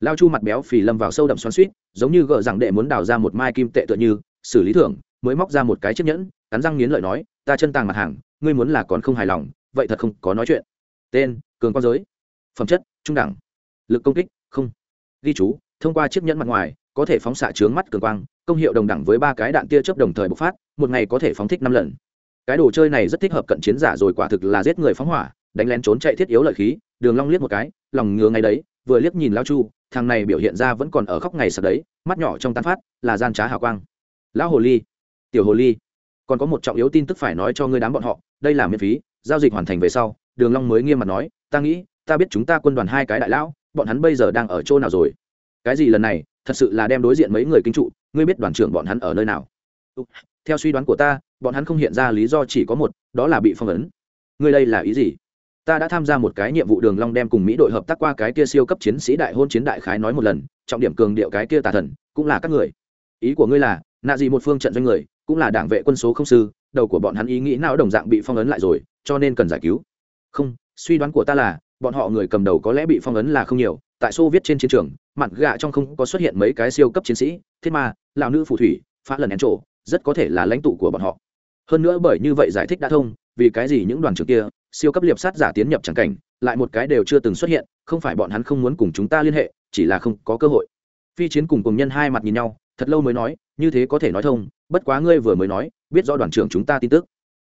Speaker 1: lao chu mặt béo phì lâm vào sâu đậm xoắn suýt giống như gợ rằng đệ muốn đào ra một mai kim tệ tựa như, xử lý thưởng, mới móc ra một cái chiếc nhẫn, cắn răng nghiến lợi nói, ta chân tàng mặt hàng, ngươi muốn là còn không hài lòng, vậy thật không có nói chuyện. Tên, cường quan giới. Phẩm chất, trung đẳng. Lực công kích, không. Ghi chú, thông qua chiếc nhẫn mặt ngoài, có thể phóng xạ trướng mắt cường quang, công hiệu đồng đẳng với ba cái đạn tia chớp đồng thời bộc phát, một ngày có thể phóng thích năm lần. Cái đồ chơi này rất thích hợp cận chiến giả rồi quả thực là giết người phóng hỏa, đánh lén trốn chạy thiết yếu lợi khí, đường long liếc một cái, lòng ngứa ngay đấy vừa liếc nhìn lao chu, thằng này biểu hiện ra vẫn còn ở khóc ngày sập đấy, mắt nhỏ trong tán phát, là gian trá hào quang. Lão hồ ly, tiểu hồ ly, còn có một trọng yếu tin tức phải nói cho ngươi đám bọn họ, đây là miễn phí, giao dịch hoàn thành về sau, đường long mới nghiêm mặt nói, ta nghĩ, ta biết chúng ta quân đoàn hai cái đại lão, bọn hắn bây giờ đang ở chỗ nào rồi? Cái gì lần này, thật sự là đem đối diện mấy người kinh trụ, ngươi biết đoàn trưởng bọn hắn ở nơi nào? Ừ, theo suy đoán của ta, bọn hắn không hiện ra lý do chỉ có một, đó là bị phong ấn. Ngươi đây là ý gì? Ta đã tham gia một cái nhiệm vụ đường long đem cùng mỹ đội hợp tác qua cái kia siêu cấp chiến sĩ đại hôn chiến đại khái nói một lần, trọng điểm cường điệu cái kia tà thần, cũng là các người. Ý của ngươi là, nạ gì một phương trận doanh người, cũng là đảng vệ quân số không sư, đầu của bọn hắn ý nghĩ não đồng dạng bị phong ấn lại rồi, cho nên cần giải cứu. Không, suy đoán của ta là, bọn họ người cầm đầu có lẽ bị phong ấn là không nhiều, tại xô viết trên chiến trường, mặt gạ trong không có xuất hiện mấy cái siêu cấp chiến sĩ thiết ma lão nữ phù thủy, phá lần én trổ rất có thể là lãnh tụ của bọn họ. Hơn nữa bởi như vậy giải thích đã thông, vì cái gì những đoàn trưởng kia siêu cấp liệp sát giả tiến nhập chẳng cảnh, lại một cái đều chưa từng xuất hiện, không phải bọn hắn không muốn cùng chúng ta liên hệ, chỉ là không có cơ hội. Phi chiến cùng cùng nhân hai mặt nhìn nhau, thật lâu mới nói, như thế có thể nói thông, bất quá ngươi vừa mới nói, biết rõ đoàn trưởng chúng ta tin tức.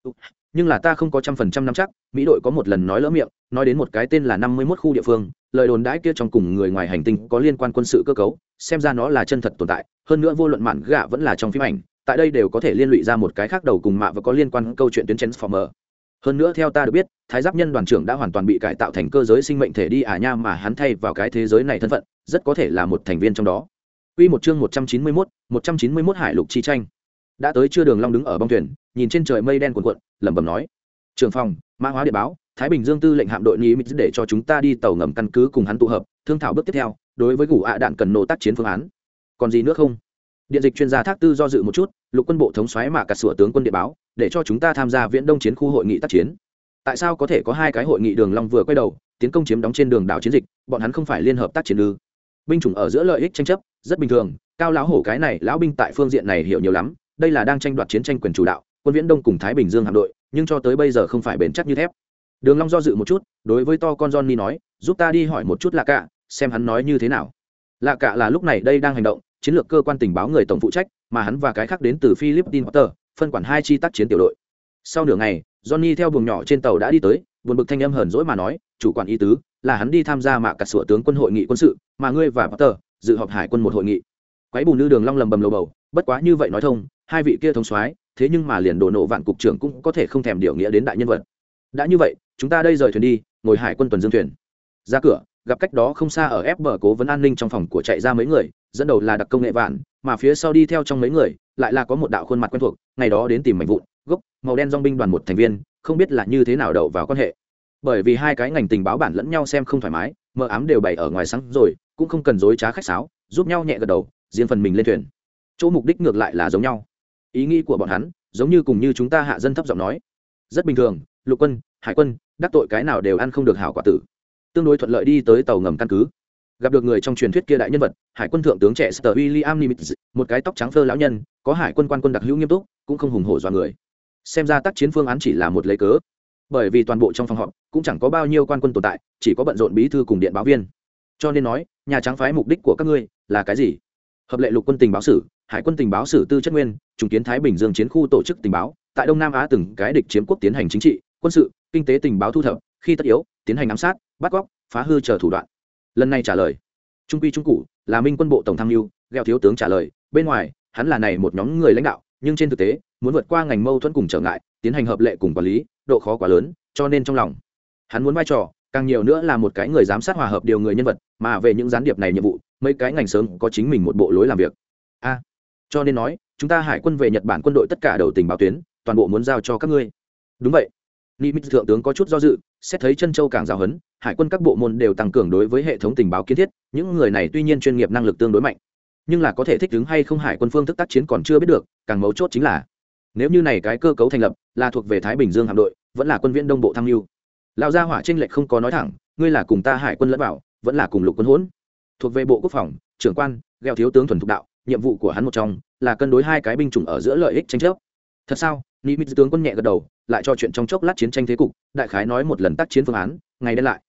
Speaker 1: Ừ, nhưng là ta không có trăm phần trăm năm chắc, mỹ đội có một lần nói lỡ miệng, nói đến một cái tên là năm mươi mốt khu địa phương, lời đồn đãi kia trong cùng người ngoài hành tinh có liên quan quân sự cơ cấu, xem ra nó là chân thật tồn tại, hơn nữa vô luận mạn gạ vẫn là trong phim ảnh, tại đây đều có thể liên lụy ra một cái khác đầu cùng mạ và có liên quan câu chuyện tuyến transformer hơn nữa theo ta được biết thái giáp nhân đoàn trưởng đã hoàn toàn bị cải tạo thành cơ giới sinh mệnh thể đi à nha mà hắn thay vào cái thế giới này thân phận rất có thể là một thành viên trong đó Quy một chương 191, 191 hải lục chi tranh. Đã tới chưa đường long đứng ở bong thuyền, nhìn trên trời mây đen cuồn cuộn, lẩm bẩm nói: "Trưởng phòng, mã hóa địa báo, Thái Bình Dương tư lệnh hạm đội Ní để cho chúng ta đi tàu ngầm căn cứ cùng hắn tụ hợp, thương thảo bước tiếp theo, đối với củ ạ đạn cần nổ tác chiến phương án. Còn gì nữa không?" Điện dịch chuyên gia Thác Tư do dự một chút, lục quân bộ thống soái mà cả sửa tướng quân địa báo, để cho chúng ta tham gia viễn đông chiến khu hội nghị tác chiến. Tại sao có thể có hai cái hội nghị đường long vừa quay đầu, tiến công chiếm đóng trên đường đảo chiến dịch, bọn hắn không phải liên hợp tác chiến ư? binh chủng ở giữa lợi ích tranh chấp rất bình thường cao lão hổ cái này lão binh tại phương diện này hiểu nhiều lắm đây là đang tranh đoạt chiến tranh quyền chủ đạo quân viễn đông cùng thái bình dương hạm đội nhưng cho tới bây giờ không phải bền chắc như thép đường long do dự một chút đối với to con johnny nói giúp ta đi hỏi một chút lạ cả xem hắn nói như thế nào lạ cả là lúc này đây đang hành động chiến lược cơ quan tình báo người tổng phụ trách, mà hắn và cái khác đến từ philippines potter, phân quản hai chi tác chiến tiểu đội. Sau nửa ngày, johnny theo buồng nhỏ trên tàu đã đi tới, buồn bực thanh âm hờn dỗi mà nói, chủ quản ý tứ là hắn đi tham gia mạ cả sửa tướng quân hội nghị quân sự, mà ngươi và potter dự họp hải quân một hội nghị. Quái bù nữ đường long lầm bầm lầu bầu, bất quá như vậy nói thông, hai vị kia thống soái, thế nhưng mà liền đổ nộ vạn cục trưởng cũng có thể không thèm điều nghĩa đến đại nhân vật. Đã như vậy, chúng ta đây rời thuyền đi, ngồi hải quân tuần dương thuyền. Ra cửa, gặp cách đó không xa ở ép bờ cố vấn an ninh trong phòng của chạy ra mấy người dẫn đầu là đặc công nghệ vạn, mà phía sau đi theo trong mấy người, lại là có một đạo khuôn mặt quen thuộc, ngày đó đến tìm mảnh vụn, gốc, màu đen dong binh đoàn một thành viên, không biết là như thế nào đậu vào quan hệ. Bởi vì hai cái ngành tình báo bản lẫn nhau xem không thoải mái, mờ ám đều bày ở ngoài sáng rồi, cũng không cần dối trá khách sáo, giúp nhau nhẹ gật đầu, riêng phần mình lên thuyền. Chỗ mục đích ngược lại là giống nhau. Ý nghĩ của bọn hắn, giống như cùng như chúng ta hạ dân thấp giọng nói. Rất bình thường, lục quân, hải quân, đắc tội cái nào đều ăn không được hảo quả tử. Tương đối thuận lợi đi tới tàu ngầm căn cứ gặp được người trong truyền thuyết kia đại nhân vật, hải quân thượng tướng trẻ sờ william nimitz, một cái tóc trắng phơ lão nhân, có hải quân quan quân đặc hữu nghiêm túc, cũng không hùng hổ dọa người. Xem ra tác chiến phương án chỉ là một lấy cớ. Bởi vì toàn bộ trong phòng họp, cũng chẳng có bao nhiêu quan quân tồn tại, chỉ có bận rộn bí thư cùng điện báo viên. Cho nên nói, nhà trắng phái mục đích của các ngươi là cái gì? Hợp lệ lục quân tình báo sử, hải quân tình báo sử tư chất nguyên, trùng kiến thái bình dương chiến khu tổ chức tình báo, tại đông nam á từng cái địch chiếm quốc tiến hành chính trị, quân sự, kinh tế tình báo thu thập, khi tất yếu, tiến hành ám sát, bắt cóc phá hư chờ thủ đoạn lần này trả lời. Trung quy trung cụ là minh quân bộ tổng tham mưu gheo thiếu tướng trả lời. Bên ngoài hắn là này một nhóm người lãnh đạo nhưng trên thực tế muốn vượt qua ngành mâu thuẫn cùng trở ngại tiến hành hợp lệ cùng quản lý độ khó quá lớn cho nên trong lòng hắn muốn vai trò càng nhiều nữa là một cái người giám sát hòa hợp điều người nhân vật mà về những gián điệp này nhiệm vụ mấy cái ngành sớm có chính mình một bộ lối làm việc. A cho nên nói chúng ta hải quân về nhật bản quân đội tất cả đầu tình báo tuyến toàn bộ muốn giao cho các ngươi. Đúng vậy. Nimitz thượng tướng có chút do dự, xét thấy chân châu càng giáo hấn, hải quân các bộ môn đều tăng cường đối với hệ thống tình báo kiến thiết, những người này tuy nhiên chuyên nghiệp năng lực tương đối mạnh, nhưng là có thể thích ứng hay không hải quân phương thức tác chiến còn chưa biết được, càng mấu chốt chính là nếu như này cái cơ cấu thành lập là thuộc về Thái Bình Dương hạm đội, vẫn là quân viễn đông bộ tham mưu. Lão gia hỏa trinh lệch không có nói thẳng, ngươi là cùng ta hải quân lẫn bảo, vẫn là cùng lục quân hỗn. Thuộc về bộ quốc phòng, trưởng quan, gheo thiếu tướng thuần thục đạo, nhiệm vụ của hắn một trong là cân đối hai cái binh chủng ở giữa lợi ích tranh chấp. Thật sao? Nimitz tướng quân nhẹ gật đầu, lại cho chuyện trong chốc lát chiến tranh thế cục, đại khái nói một lần tác chiến phương án, ngày đen lại.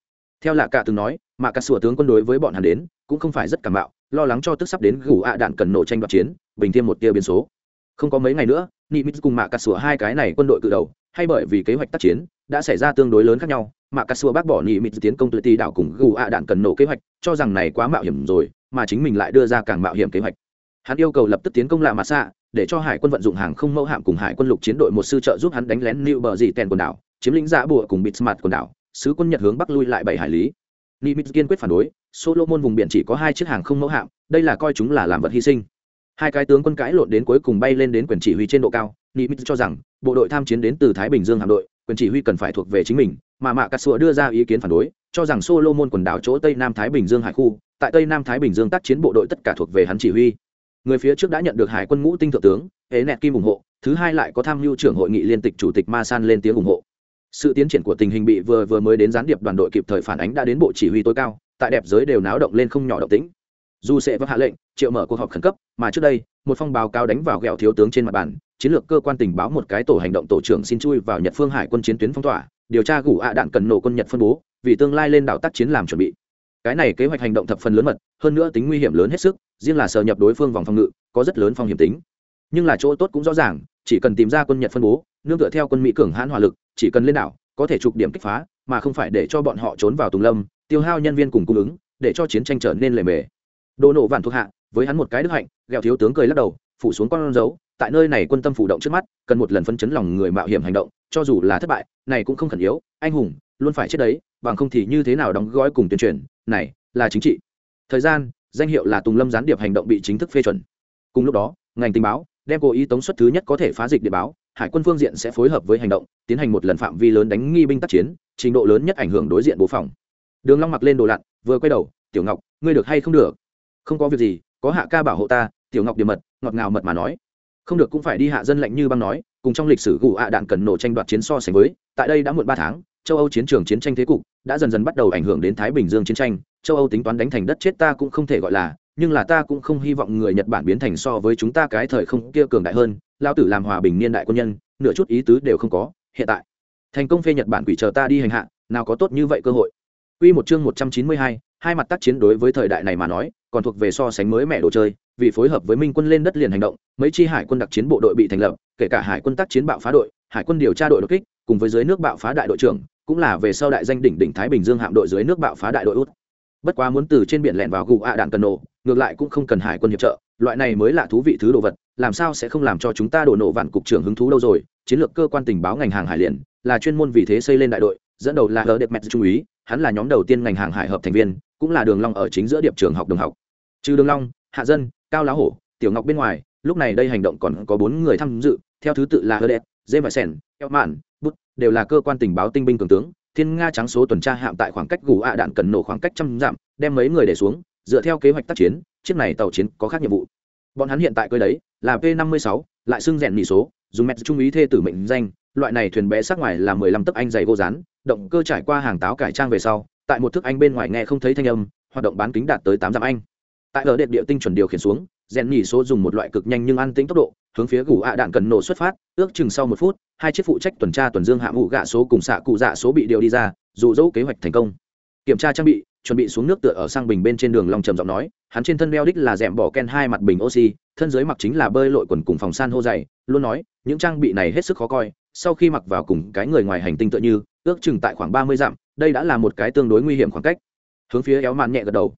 Speaker 1: Theo lạ cả từng nói, mà cả sủa tướng quân đối với bọn hắn đến, cũng không phải rất cảm bạo, lo lắng cho tức sắp đến gù ạ đạn cần nổ tranh đoạt chiến, bình thêm một tia biến số. Không có mấy ngày nữa nimitz cùng mạ cà sủa hai cái này quân đội cự đầu, hay bởi vì kế hoạch tác chiến, đã xảy ra tương đối lớn khác nhau, mạ cà sủa bác bỏ nimitz tiến công tự ti đảo cùng gù ạ đạn cần nổ kế hoạch, cho rằng này quá mạo hiểm rồi, mà chính mình lại đưa ra càng mạo hiểm kế hoạch. Hắn yêu cầu lập tức tiến công lạ mạ xạ để cho hải quân vận dụng hàng không mẫu hạm cùng hải quân lục chiến đội một sư trợ giúp hắn đánh lén New bờ Dì tèn quần đảo, chiếm lĩnh giả bùa cùng Bismarck quần đảo, sứ quân Nhật hướng bắc lui lại bảy hải lý. Nimitz kiên quyết phản đối, Solomon vùng biển chỉ có hai chiếc hàng không mẫu hạm, đây là coi chúng là làm vật hy sinh. Hai cái tướng quân cãi lộn đến cuối cùng bay lên đến quyền chỉ huy trên độ cao, Nimitz cho rằng bộ đội tham chiến đến từ Thái Bình Dương hạm đội, quyền chỉ huy cần phải thuộc về chính mình, mà Mạ Cát Sủa đưa ra ý kiến phản đối, cho rằng Solomon quần đảo chỗ Tây Nam Thái Bình Dương hải khu, tại Tây Nam Thái Bình Dương tác chiến bộ đội tất cả thuộc về hắn chỉ huy người phía trước đã nhận được hải quân ngũ tinh thượng tướng, ế nẹt kim ủng hộ, thứ hai lại có tham mưu trưởng hội nghị liên tịch chủ tịch ma san lên tiếng ủng hộ. Sự tiến triển của tình hình bị vừa vừa mới đến gián điệp đoàn đội kịp thời phản ánh đã đến bộ chỉ huy tối cao, tại đẹp giới đều náo động lên không nhỏ động tĩnh. Dù sẽ vấp hạ lệnh, triệu mở cuộc họp khẩn cấp, mà trước đây, một phong báo cáo đánh vào ghẹo thiếu tướng trên mặt bàn, chiến lược cơ quan tình báo một cái tổ hành động tổ trưởng xin chui vào nhật phương hải quân chiến tuyến phong tỏa, điều tra gủ ạ đạn cần nổ quân nhật phân bố, vì tương lai lên đảo tác chiến làm chuẩn bị. Cái này kế hoạch hành động thập phần lớn mật, hơn nữa tính nguy hiểm lớn hết sức riêng là sở nhập đối phương vòng phòng ngự, có rất lớn phong hiểm tính. Nhưng là chỗ tốt cũng rõ ràng, chỉ cần tìm ra quân nhật phân bố, nương tựa theo quân mỹ cường hãn hỏa lực, chỉ cần lên đảo, có thể trục điểm kích phá, mà không phải để cho bọn họ trốn vào tùng lâm, tiêu hao nhân viên cùng cung ứng, để cho chiến tranh trở nên lề mề. Đồ nổ vạn thuộc hạ, với hắn một cái đức hạnh ghẹo thiếu tướng cười lắc đầu, phủ xuống con dấu, tại nơi này quân tâm phủ động trước mắt, cần một lần phân chấn lòng người mạo hiểm hành động, cho dù là thất bại, này cũng không khẩn yếu, anh hùng, luôn phải chết đấy, bằng không thì như thế nào đóng gói cùng tuyên truyền, này là chính trị. Thời gian danh hiệu là tùng lâm gián điệp hành động bị chính thức phê chuẩn. Cùng lúc đó, ngành tình báo đem cố ý tống suất thứ nhất có thể phá dịch địa báo, hải quân phương diện sẽ phối hợp với hành động, tiến hành một lần phạm vi lớn đánh nghi binh tác chiến, trình độ lớn nhất ảnh hưởng đối diện bố phòng. Đường long mặc lên đồ lặn, vừa quay đầu, tiểu ngọc, ngươi được hay không được? Không có việc gì, có hạ ca bảo hộ ta. Tiểu ngọc điểm mật, ngọt ngào mật mà nói. Không được cũng phải đi hạ dân lạnh như băng nói, cùng trong lịch sử gù ạ đạn cần nổ tranh đoạt chiến so sánh với, tại đây đã muộn ba tháng, châu âu chiến trường chiến tranh thế cục đã dần dần bắt đầu ảnh hưởng đến thái bình dương chiến tranh châu âu tính toán đánh thành đất chết ta cũng không thể gọi là nhưng là ta cũng không hy vọng người nhật bản biến thành so với chúng ta cái thời không kia cường đại hơn lao tử làm hòa bình niên đại quân nhân nửa chút ý tứ đều không có hiện tại. Thành công phê nhật bản quỷ chờ ta đi hành hạ nào có tốt như vậy cơ hội. Quy một chương 192, hai mặt tác chiến đối với thời đại này mà nói, còn thuộc về so sánh mới mẹ đồ chơi, vì phối hợp với Minh quân lên đất liền hành động, mấy chi hải quân đặc chiến bộ đội bị thành lập, kể cả hải quân tác chiến bạo phá đội, hải quân điều tra đội đột kích, cùng với dưới nước bạo phá đại đội trưởng, cũng là về sau đại danh đỉnh đỉnh Thái Bình Dương hạm đội dưới nước bạo phá đại đội út bất quá muốn từ trên biển lẻn vào gù ạ đạn cần nổ, ngược lại cũng không cần hải quân hiệp trợ. Loại này mới là thú vị thứ đồ vật, làm sao sẽ không làm cho chúng ta đổ nổ vạn cục trưởng hứng thú đâu rồi? Chiến lược cơ quan tình báo ngành hàng hải liền, là chuyên môn vì thế xây lên đại đội, dẫn đầu là hờ đẹp mẹt trung úy hắn là nhóm đầu tiên ngành hàng hải hợp thành viên, cũng là đường long ở chính giữa điệp trường học đồng học. Trừ đường long, hạ dân, cao lá hổ, tiểu ngọc bên ngoài, lúc này đây hành động còn có bốn người tham dự, theo thứ tự là hờ đẹp dê và sẻn eo mạn, bút, đều là cơ quan tình báo tinh binh cường tướng thiên nga trắng số tuần tra hạm tại khoảng cách gù ạ đạn cần nổ khoảng cách trăm dặm, đem mấy người để xuống, dựa theo kế hoạch tác chiến, chiếc này tàu chiến có khác nhiệm vụ. Bọn hắn hiện tại cơi đấy, là p 56 lại xưng rèn nỉ số, dùng mẹt trung úy thê tử mệnh danh, loại này thuyền bé sắc ngoài là mười lăm tấc anh dày gỗ rán, động cơ trải qua hàng táo cải trang về sau, tại một thức anh bên ngoài nghe không thấy thanh âm, hoạt động bán kính đạt tới tám dặm anh. Tại ở điện địa tinh chuẩn điều khiển xuống, rèn nhỉ số dùng một loại cực nhanh nhưng an tính tốc độ, hướng phía gù ạ đạn cần nổ xuất phát, ước chừng sau một phút hai chiếc phụ trách tuần tra tuần dương hạ vụ gạ số cùng xạ cụ dạ số bị điều đi ra dù dẫu kế hoạch thành công. Kiểm tra trang bị, chuẩn bị xuống nước tựa ở sang bình bên trên đường long trầm giọng nói, hắn trên thân đeo đích là rèm bỏ ken hai mặt bình oxy, thân dưới mặc chính là bơi lội quần cùng phòng san hô dày, luôn nói, những trang bị này hết sức khó coi, sau khi mặc vào cùng cái người ngoài hành tinh tựa như, ước chừng tại khoảng ba mươi dặm, đây đã là một cái tương đối nguy hiểm khoảng cách. Hướng phía éo mạn nhẹ gật đầu.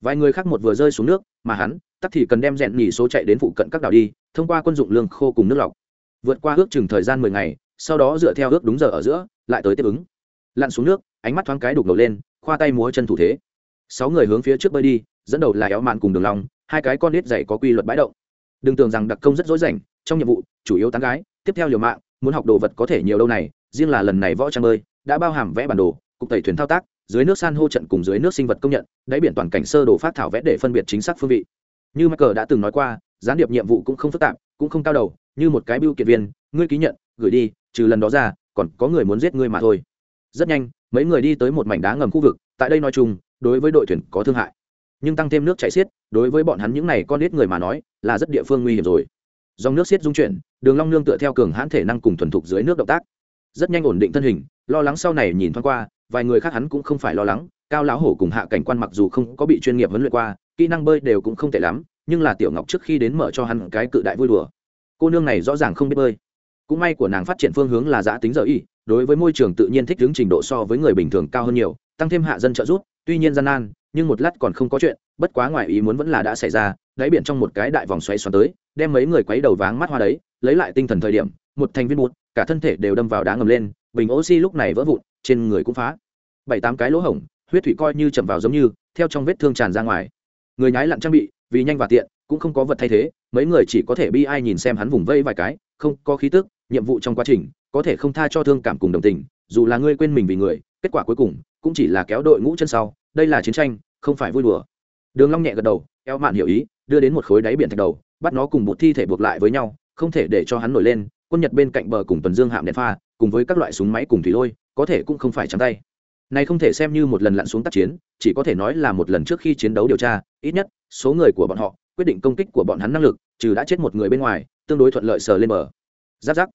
Speaker 1: Vài người khác một vừa rơi xuống nước, mà hắn, tắc thì cần đem rèn nhỉ số chạy đến phụ cận các đảo đi, thông qua quân dụng lương khô cùng nước lọc vượt qua ước chừng thời gian mười ngày, sau đó dựa theo ước đúng giờ ở giữa, lại tới tiếp ứng. Lặn xuống nước, ánh mắt thoáng cái đục ngầu lên, khoa tay múa chân thủ thế. Sáu người hướng phía trước bơi đi, dẫn đầu là éo mạn cùng đường long, hai cái con nít dày có quy luật bãi động. Đừng tưởng rằng đặc công rất dối rảnh, trong nhiệm vụ, chủ yếu tán gái, tiếp theo liều mạng, muốn học đồ vật có thể nhiều đâu này, riêng là lần này võ trang bơi, đã bao hàm vẽ bản đồ, cục tẩy thuyền thao tác, dưới nước san hô trận cùng dưới nước sinh vật công nhận, đáy biển toàn cảnh sơ đồ phát thảo vẽ để phân biệt chính xác phương vị. Như mắc cờ đã từng nói qua, gián điệp nhiệm vụ cũng không phức tạp cũng không cao đầu, như một cái biêu kiện viên, ngươi ký nhận, gửi đi, trừ lần đó ra, còn có người muốn giết ngươi mà thôi. Rất nhanh, mấy người đi tới một mảnh đá ngầm khu vực, tại đây nói chung, đối với đội thuyền có thương hại. Nhưng tăng thêm nước chảy xiết, đối với bọn hắn những này con ít người mà nói, là rất địa phương nguy hiểm rồi. Dòng nước xiết dung chuyển, đường long nương tựa theo cường hãn thể năng cùng thuần thục dưới nước động tác. Rất nhanh ổn định thân hình, lo lắng sau này nhìn thoáng qua, vài người khác hắn cũng không phải lo lắng, cao lão hổ cùng hạ cảnh quan mặc dù không có bị chuyên nghiệp huấn luyện qua, kỹ năng bơi đều cũng không tệ lắm nhưng là tiểu ngọc trước khi đến mở cho hắn cái cự đại vui đùa. Cô nương này rõ ràng không biết bơi. Cũng may của nàng phát triển phương hướng là giã tính giờ y, đối với môi trường tự nhiên thích ứng trình độ so với người bình thường cao hơn nhiều, tăng thêm hạ dân trợ giúp, tuy nhiên gian nan, nhưng một lát còn không có chuyện, bất quá ngoài ý muốn vẫn là đã xảy ra, đáy biển trong một cái đại vòng xoáy xoắn tới, đem mấy người quấy đầu váng mắt hoa đấy, lấy lại tinh thần thời điểm, một thành viên bụt, cả thân thể đều đâm vào đá ngầm lên, bình oxy lúc này vỡ vụn, trên người cũng phá. Bảy tám cái lỗ hổng, huyết thủy coi như chậm vào giống như, theo trong vết thương tràn ra ngoài. Người nhái lặn trang bị vì nhanh và tiện, cũng không có vật thay thế, mấy người chỉ có thể bi ai nhìn xem hắn vùng vây vài cái, không có khí tức, nhiệm vụ trong quá trình, có thể không tha cho thương cảm cùng đồng tình, dù là ngươi quên mình vì người, kết quả cuối cùng, cũng chỉ là kéo đội ngũ chân sau, đây là chiến tranh, không phải vui đùa. Đường long nhẹ gật đầu eo mạn hiểu ý, đưa đến một khối đáy biển thạch đầu, bắt nó cùng một thi thể buộc lại với nhau, không thể để cho hắn nổi lên, quân nhật bên cạnh bờ cùng tuần dương hạm đèn pha, cùng với các loại súng máy cùng thủy lôi, có thể cũng không phải trắng tay. Này không thể xem như một lần lặn xuống tác chiến, chỉ có thể nói là một lần trước khi chiến đấu điều tra ít nhất, số người của bọn họ, quyết định công kích của bọn hắn năng lực, trừ đã chết một người bên ngoài, tương đối thuận lợi sờ lên bờ. Giáp giáp.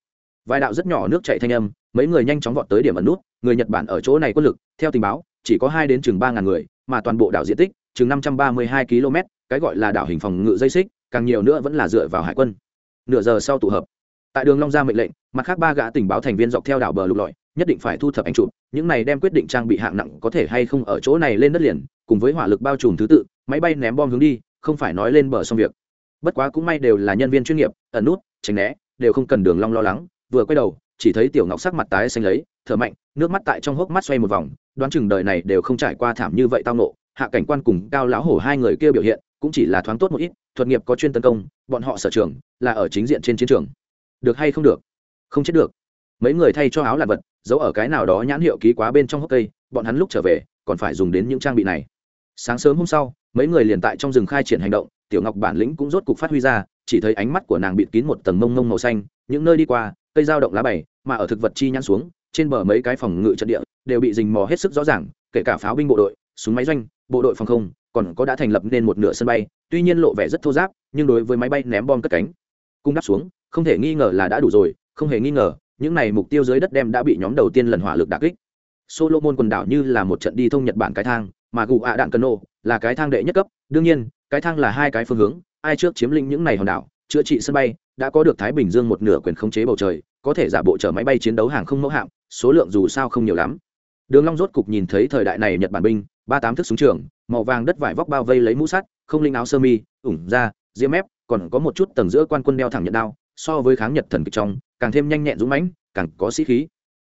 Speaker 1: Vài đạo rất nhỏ nước chảy thanh âm, mấy người nhanh chóng vọt tới điểm ẩn nút, người nhật bản ở chỗ này quân lực, theo tình báo, chỉ có hai đến chừng ba ngàn người, mà toàn bộ đảo diện tích, chừng năm trăm ba mươi hai km, cái gọi là đảo hình phòng ngự dây xích, càng nhiều nữa vẫn là dựa vào hải quân. Nửa giờ sau tụ hợp. Tại đường long ra mệnh lệnh, mặt khác ba gã tình báo thành viên dọc theo đảo bờ lục lọi, nhất định phải thu thập ảnh chụp, những này đem quyết định trang bị hạng nặng có thể hay không ở chỗ này lên đất liền, cùng với hỏa lực bao trùm thứ tự máy bay ném bom hướng đi, không phải nói lên bờ xong việc. Bất quá cũng may đều là nhân viên chuyên nghiệp, ẩn nút, tránh né, đều không cần đường long lo lắng. Vừa quay đầu, chỉ thấy tiểu ngọc sắc mặt tái xanh lấy, thở mạnh, nước mắt tại trong hốc mắt xoay một vòng, đoán chừng đời này đều không trải qua thảm như vậy tao nộ hạ cảnh quan cùng cao lão hổ hai người kia biểu hiện, cũng chỉ là thoáng tốt một ít, thuật nghiệp có chuyên tấn công, bọn họ sở trường là ở chính diện trên chiến trường. Được hay không được? Không chết được. Mấy người thay cho áo lạt vật, giấu ở cái nào đó nhãn hiệu ký quá bên trong hốc cây, bọn hắn lúc trở về, còn phải dùng đến những trang bị này. Sáng sớm hôm sau mấy người liền tại trong rừng khai triển hành động, tiểu ngọc bản lĩnh cũng rốt cục phát huy ra, chỉ thấy ánh mắt của nàng bịt kín một tầng mông mông màu xanh, những nơi đi qua, cây dao động lá bày, mà ở thực vật chi nhăn xuống, trên bờ mấy cái phòng ngự trận địa, đều bị dình mò hết sức rõ ràng, kể cả pháo binh bộ đội, súng máy doanh, bộ đội phòng không, còn có đã thành lập nên một nửa sân bay, tuy nhiên lộ vẻ rất thô giáp, nhưng đối với máy bay ném bom cất cánh cung đáp xuống, không thể nghi ngờ là đã đủ rồi, không hề nghi ngờ, những này mục tiêu dưới đất đem đã bị nhóm đầu tiên lần hỏa lực đả kích. Solomon quần đảo như là một trận đi thông nhật bản cái thang, mà gù ạ đạn cân nô là cái thang đệ nhất cấp, đương nhiên, cái thang là hai cái phương hướng, ai trước chiếm lĩnh những này hòn đảo, chữa trị sân bay, đã có được thái bình dương một nửa quyền khống chế bầu trời, có thể giả bộ chở máy bay chiến đấu hàng không mẫu hạm, số lượng dù sao không nhiều lắm. Đường long rốt cục nhìn thấy thời đại này nhật bản binh, ba tám thước súng trường, màu vàng đất vải vóc bao vây lấy mũ sắt, không linh áo sơ mi, ủng da, diêm mép, còn có một chút tầng giữa quan quân đeo thẳng nhận đao, so với kháng nhật thần kịch trong, càng thêm nhanh nhẹn dũng mãnh, càng có sĩ khí.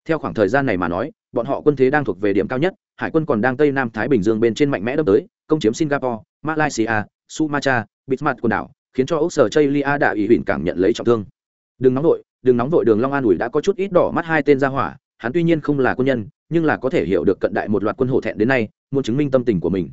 Speaker 1: Theo khoảng thời gian này mà nói, bọn họ quân thế đang thuộc về điểm cao nhất, hải quân còn đang tây nam thái bình dương bên trên mạnh mẽ đâm tới công chiếm singapore, malaysia, sumatra bismarck quần đảo, khiến cho ốc sở chây lia đã ủy huỳnh cảng nhận lấy trọng thương. Đừng nóng vội, đừng nóng vội, đường long an ủi đã có chút ít đỏ mắt hai tên ra hỏa, hắn tuy nhiên không là quân nhân, nhưng là có thể hiểu được cận đại một loạt quân hổ thẹn đến nay, muốn chứng minh tâm tình của mình.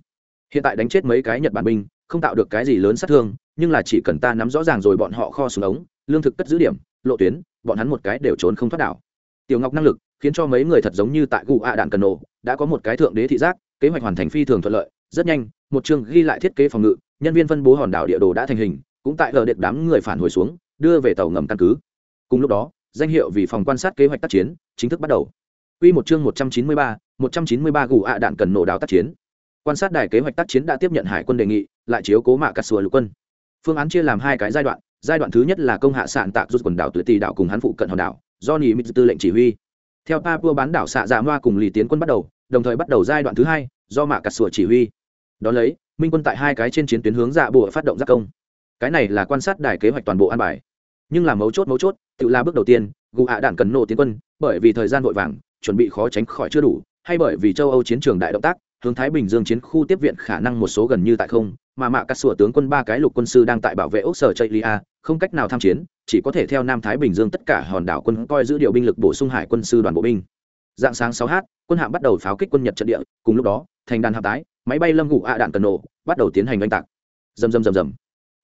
Speaker 1: Hiện tại đánh chết mấy cái nhật bản binh, không tạo được cái gì lớn sát thương, nhưng là chỉ cần ta nắm rõ ràng rồi bọn họ kho xuống ống, lương thực cất giữ điểm, lộ tuyến, bọn hắn một cái đều trốn không thoát đảo. Tiểu ngọc năng lực khiến cho mấy người thật giống như tại gù ạ đạn cần nổ, đã có một cái thượng đế thị giác, kế hoạch hoàn thành phi thường thuận lợi rất nhanh một chương ghi lại thiết kế phòng ngự nhân viên phân bố hòn đảo địa đồ đã thành hình cũng tại gờ điện đám người phản hồi xuống đưa về tàu ngầm căn cứ cùng lúc đó danh hiệu vì phòng quan sát kế hoạch tác chiến chính thức bắt đầu Quy một chương 193, 193 gù ạ đạn cần nổ đảo tác chiến. Quan sát đài kế hoạch tác chiến đã tiếp nhận hải quân đề nghị, lại chiếu cố mạ cắt sùa lục quân. Phương án chia làm hai cái giai đoạn, giai đoạn thứ nhất là công hạ sạn tạc rút quần đảo tuổi tỷ đảo cùng hắn phụ cận hòn đảo, do nhị mỹ tư lệnh chỉ huy. Theo Papua bán đảo xạ dạ moa cùng lì tiến quân bắt đầu, đồng thời bắt đầu giai đoạn thứ hai, do mạ cắt sùa chỉ huy. Đó lấy, minh quân tại hai cái trên chiến tuyến hướng dạ bộ phát động giác công. Cái này là quan sát đài kế hoạch toàn bộ an bài. Nhưng là mấu chốt mấu chốt, tự là bước đầu tiên, gù ạ đạn cần nổ tiến quân, bởi vì thời gian vội vàng, chuẩn bị khó tránh khỏi chưa đủ hay bởi vì châu âu chiến trường đại động tác hướng thái bình dương chiến khu tiếp viện khả năng một số gần như tại không mà mạ cắt sủa tướng quân ba cái lục quân sư đang tại bảo vệ ốc sở chạy lia không cách nào tham chiến chỉ có thể theo nam thái bình dương tất cả hòn đảo quân coi giữ điều binh lực bổ sung hải quân sư đoàn bộ binh dạng sáng sáu h quân hạm bắt đầu pháo kích quân nhật trận địa cùng lúc đó thành đàn hạm tái, máy bay lâm ngụ ạ đạn cần nổ, bắt đầu tiến hành oanh tạc. Dầm dầm dầm dầm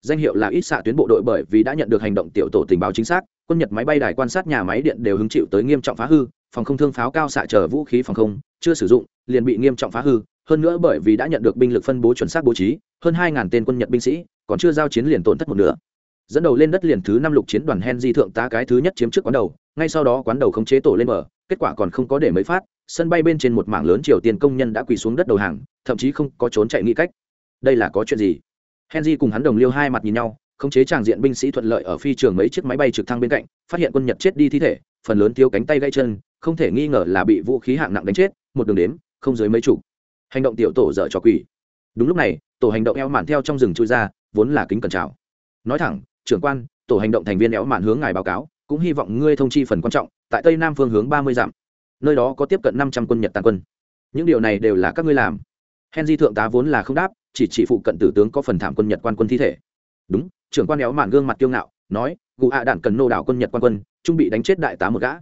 Speaker 1: danh hiệu là ít xạ tuyến bộ đội bởi vì đã nhận được hành động tiểu tổ tình báo chính xác, quân nhật máy bay đài quan sát nhà máy điện đều hứng chịu tới nghiêm trọng phá hư, phòng không thương pháo cao xạ chờ vũ khí phòng không, chưa sử dụng, liền bị nghiêm trọng phá hư. Hơn nữa bởi vì đã nhận được binh lực phân bố chuẩn xác bố trí, hơn hai ngàn tên quân nhật binh sĩ, còn chưa giao chiến liền tổn thất một nửa. Dẫn đầu lên đất liền thứ năm lục chiến đoàn henry thượng tá cái thứ nhất chiếm trước quán đầu, ngay sau đó quán đầu khống chế tổ lên mở kết quả còn không có để mấy phát sân bay bên trên một mảng lớn triều tiên công nhân đã quỳ xuống đất đầu hàng, thậm chí không có trốn chạy nghĩ cách. Đây là có chuyện gì? Henry cùng hắn đồng liêu hai mặt nhìn nhau, khống chế tràng diện binh sĩ thuận lợi ở phi trường mấy chiếc máy bay trực thăng bên cạnh, phát hiện quân nhật chết đi thi thể, phần lớn thiếu cánh tay gãy chân, không thể nghi ngờ là bị vũ khí hạng nặng đánh chết, một đường đếm, không dưới mấy chục. Hành động tiểu tổ dở trò quỷ. Đúng lúc này, tổ hành động eo mạn theo trong rừng chui ra, vốn là kính cẩn trào nói thẳng, trưởng quan, tổ hành động thành viên éo mạn hướng ngài báo cáo, cũng hy vọng ngươi thông chi phần quan trọng, tại tây nam phương hướng ba mươi dặm nơi đó có tiếp cận năm trăm quân nhật tàn quân. Những điều này đều là các ngươi làm. Henry thượng tá vốn là không đáp, chỉ chỉ phụ cận tử tướng có phần thảm quân nhật quan quân thi thể. Đúng, trưởng quan éo mạn gương mặt kiêu ngạo, nói, gù hạ đạn cần nô đảo quân nhật quan quân, trung bị đánh chết đại tá một gã.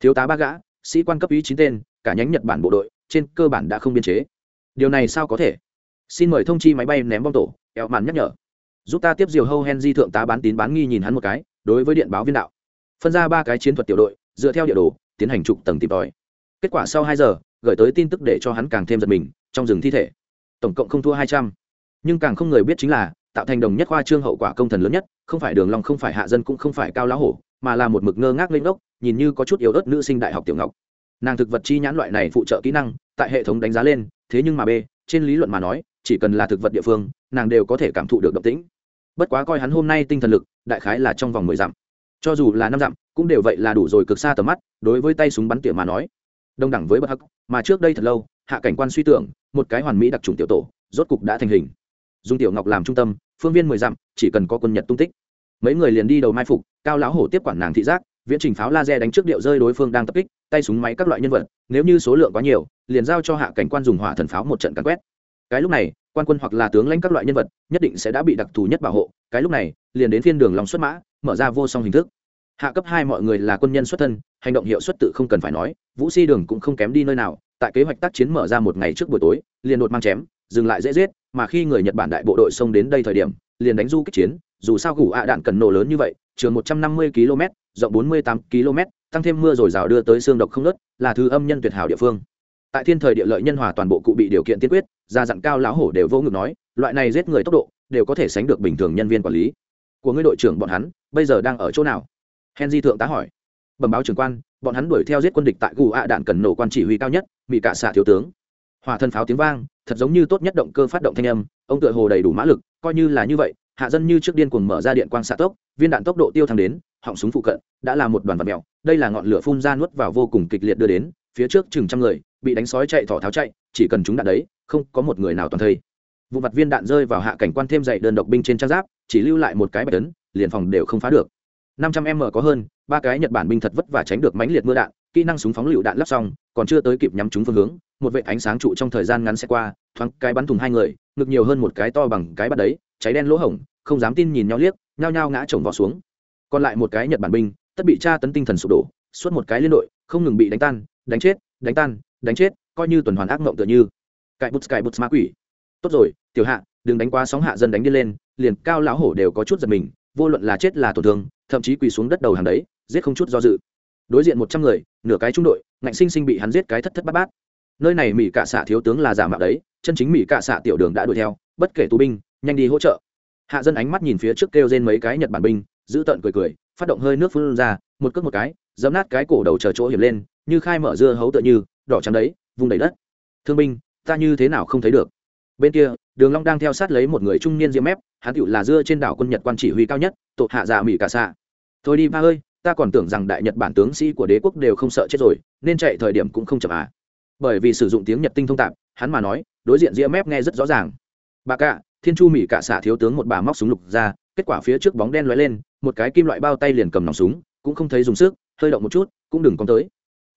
Speaker 1: Thiếu tá ba gã, sĩ quan cấp ý chín tên, cả nhánh nhật bản bộ đội, trên cơ bản đã không biên chế. Điều này sao có thể? Xin mời thông chi máy bay ném bom tổ, éo mạn nhắc nhở. Giúp ta tiếp diều hâu henry thượng tá bán tín bán nghi nhìn hắn một cái, đối với điện báo viên đạo. Phân ra ba cái chiến thuật tiểu đội, dựa theo địa đồ tiến hành trục tầng tìm tòi. Kết quả sau hai giờ, gửi tới tin tức để cho hắn càng thêm giật mình, trong rừng thi thể. Tổng cộng không thua hai trăm. Nhưng càng không người biết chính là, tạo thành đồng nhất khoa trương hậu quả công thần lớn nhất, không phải đường long, không phải hạ dân cũng không phải cao lão hổ, mà là một mực ngơ ngác lên ốc nhìn như có chút yếu ớt nữ sinh đại học tiểu ngọc. Nàng thực vật chi nhãn loại này phụ trợ kỹ năng, tại hệ thống đánh giá lên, thế nhưng mà b trên lý luận mà nói, chỉ cần là thực vật địa phương, nàng đều có thể cảm thụ được động tĩnh. Bất quá coi hắn hôm nay tinh thần lực, đại khái là trong vòng mười dặm cho dù là năm dặm, cũng đều vậy là đủ rồi cực xa tầm mắt, đối với tay súng bắn tỉa mà nói. Đồng đẳng với bất hắc, mà trước đây thật lâu, hạ cảnh quan suy tưởng, một cái hoàn mỹ đặc trùng tiểu tổ, rốt cục đã thành hình. Dùng tiểu ngọc làm trung tâm, phương viên mười dặm, chỉ cần có quân nhật tung tích. Mấy người liền đi đầu mai phục, cao lão hổ tiếp quản nàng thị giác, viễn trình pháo laser đánh trước điệu rơi đối phương đang tập kích, tay súng máy các loại nhân vật, nếu như số lượng quá nhiều, liền giao cho hạ cảnh quan dùng hỏa thần pháo một trận cắn quét. Cái lúc này quan quân hoặc là tướng lãnh các loại nhân vật, nhất định sẽ đã bị đặc thù nhất bảo hộ. Cái lúc này, liền đến phiên đường lòng xuất mã, mở ra vô song hình thức. Hạ cấp hai mọi người là quân nhân xuất thân, hành động hiệu suất tự không cần phải nói, vũ si đường cũng không kém đi nơi nào. Tại kế hoạch tác chiến mở ra một ngày trước buổi tối, liền đột mang chém, dừng lại dễ giết, mà khi người nhật bản đại bộ đội xông đến đây thời điểm, liền đánh du kích chiến. Dù sao gủ ạ đạn cần nổ lớn như vậy, trường một trăm năm mươi km, rộng bốn mươi tám km, tăng thêm mưa rồi rào đưa tới xương độc không nớt là thứ âm nhân tuyệt hảo địa phương. Tại thiên thời địa lợi nhân hòa toàn bộ cụ bị điều kiện tiên quyết gia dặn cao lão hổ đều vô ngực nói, loại này giết người tốc độ, đều có thể sánh được bình thường nhân viên quản lý. Của ngươi đội trưởng bọn hắn, bây giờ đang ở chỗ nào? Henry thượng tá hỏi. Bẩm báo trưởng quan, bọn hắn đuổi theo giết quân địch tại gù ạ đạn cần nổ quan chỉ huy cao nhất bị cả xạ thiếu tướng. Hòa thân pháo tiếng vang, thật giống như tốt nhất động cơ phát động thanh âm, ông tựa hồ đầy đủ mã lực, coi như là như vậy, hạ dân như trước điên cuồng mở ra điện quang xạ tốc, viên đạn tốc độ tiêu thăng đến, họng súng phụ cận, đã là một đoàn vật mèo, đây là ngọn lửa phun ra nuốt vào vô cùng kịch liệt đưa đến, phía trước chừng trăm người, bị đánh sói chạy thỏ tháo chạy, chỉ cần chúng đạn đấy không có một người nào toàn thây. Vụ mặt viên đạn rơi vào hạ cảnh quan thêm dậy đơn độc binh trên trang giáp, chỉ lưu lại một cái bạch tấn liền phòng đều không phá được. năm trăm m có hơn, ba cái nhật bản binh thật vất và tránh được mãnh liệt mưa đạn, kỹ năng súng phóng lựu đạn lắp xong, còn chưa tới kịp nhắm trúng phương hướng, một vệ ánh sáng trụ trong thời gian ngắn sẽ qua, thoáng cái bắn thùng hai người, ngực nhiều hơn một cái to bằng cái bắt đấy, cháy đen lỗ hổng, không dám tin nhìn nhau liếc, nhao nhao ngã chồng vào xuống. Còn lại một cái nhật bản binh, tất bị tra tấn tinh thần sụp đổ, suốt một cái liên đội, không ngừng bị đánh tan, đánh chết, đánh tan, đánh chết, coi như tuần hoàn ác mộng tựa như cải bút cải bút ma quỷ. Tốt rồi, tiểu hạ, đừng đánh qua sóng hạ dân đánh đi lên, liền cao lão hổ đều có chút giật mình, vô luận là chết là tổn thương, thậm chí quỳ xuống đất đầu hàng đấy, giết không chút do dự. Đối diện một trăm người, nửa cái trung đội, ngạnh sinh sinh bị hắn giết cái thất thất bát bát. Nơi này mỹ cạ xạ thiếu tướng là giả mạo đấy, chân chính mỹ cạ xạ tiểu đường đã đuổi theo, bất kể tù binh, nhanh đi hỗ trợ. Hạ dân ánh mắt nhìn phía trước kêu trên mấy cái nhật bản binh, giữ tợn cười cười, phát động hơi nước phun ra, một cước một cái dấm nát cái cổ đầu chờ chỗ hiểm lên, như khai mở dưa hấu tựa như, đỏ trắng đấy, vùng đầy đất. Thương binh ta như thế nào không thấy được. Bên kia, đường long đang theo sát lấy một người trung niên diêm mép, hắn tựu là dưa trên đảo quân nhật quan chỉ huy cao nhất tột hạ dạ mỹ cả xạ thôi đi, ba ơi, ta còn tưởng rằng đại nhật bản tướng sĩ của đế quốc đều không sợ chết rồi, nên chạy thời điểm cũng không chậm à. Bởi vì sử dụng tiếng nhật tinh thông tạp, hắn mà nói, đối diện diêm mép nghe rất rõ ràng. Bà cạ thiên chu mỹ cả xạ thiếu tướng một bà móc súng lục ra, kết quả phía trước bóng đen lóe lên, một cái kim loại bao tay liền cầm nòng súng, cũng không thấy dùng sức, hơi động một chút, cũng đừng có tới.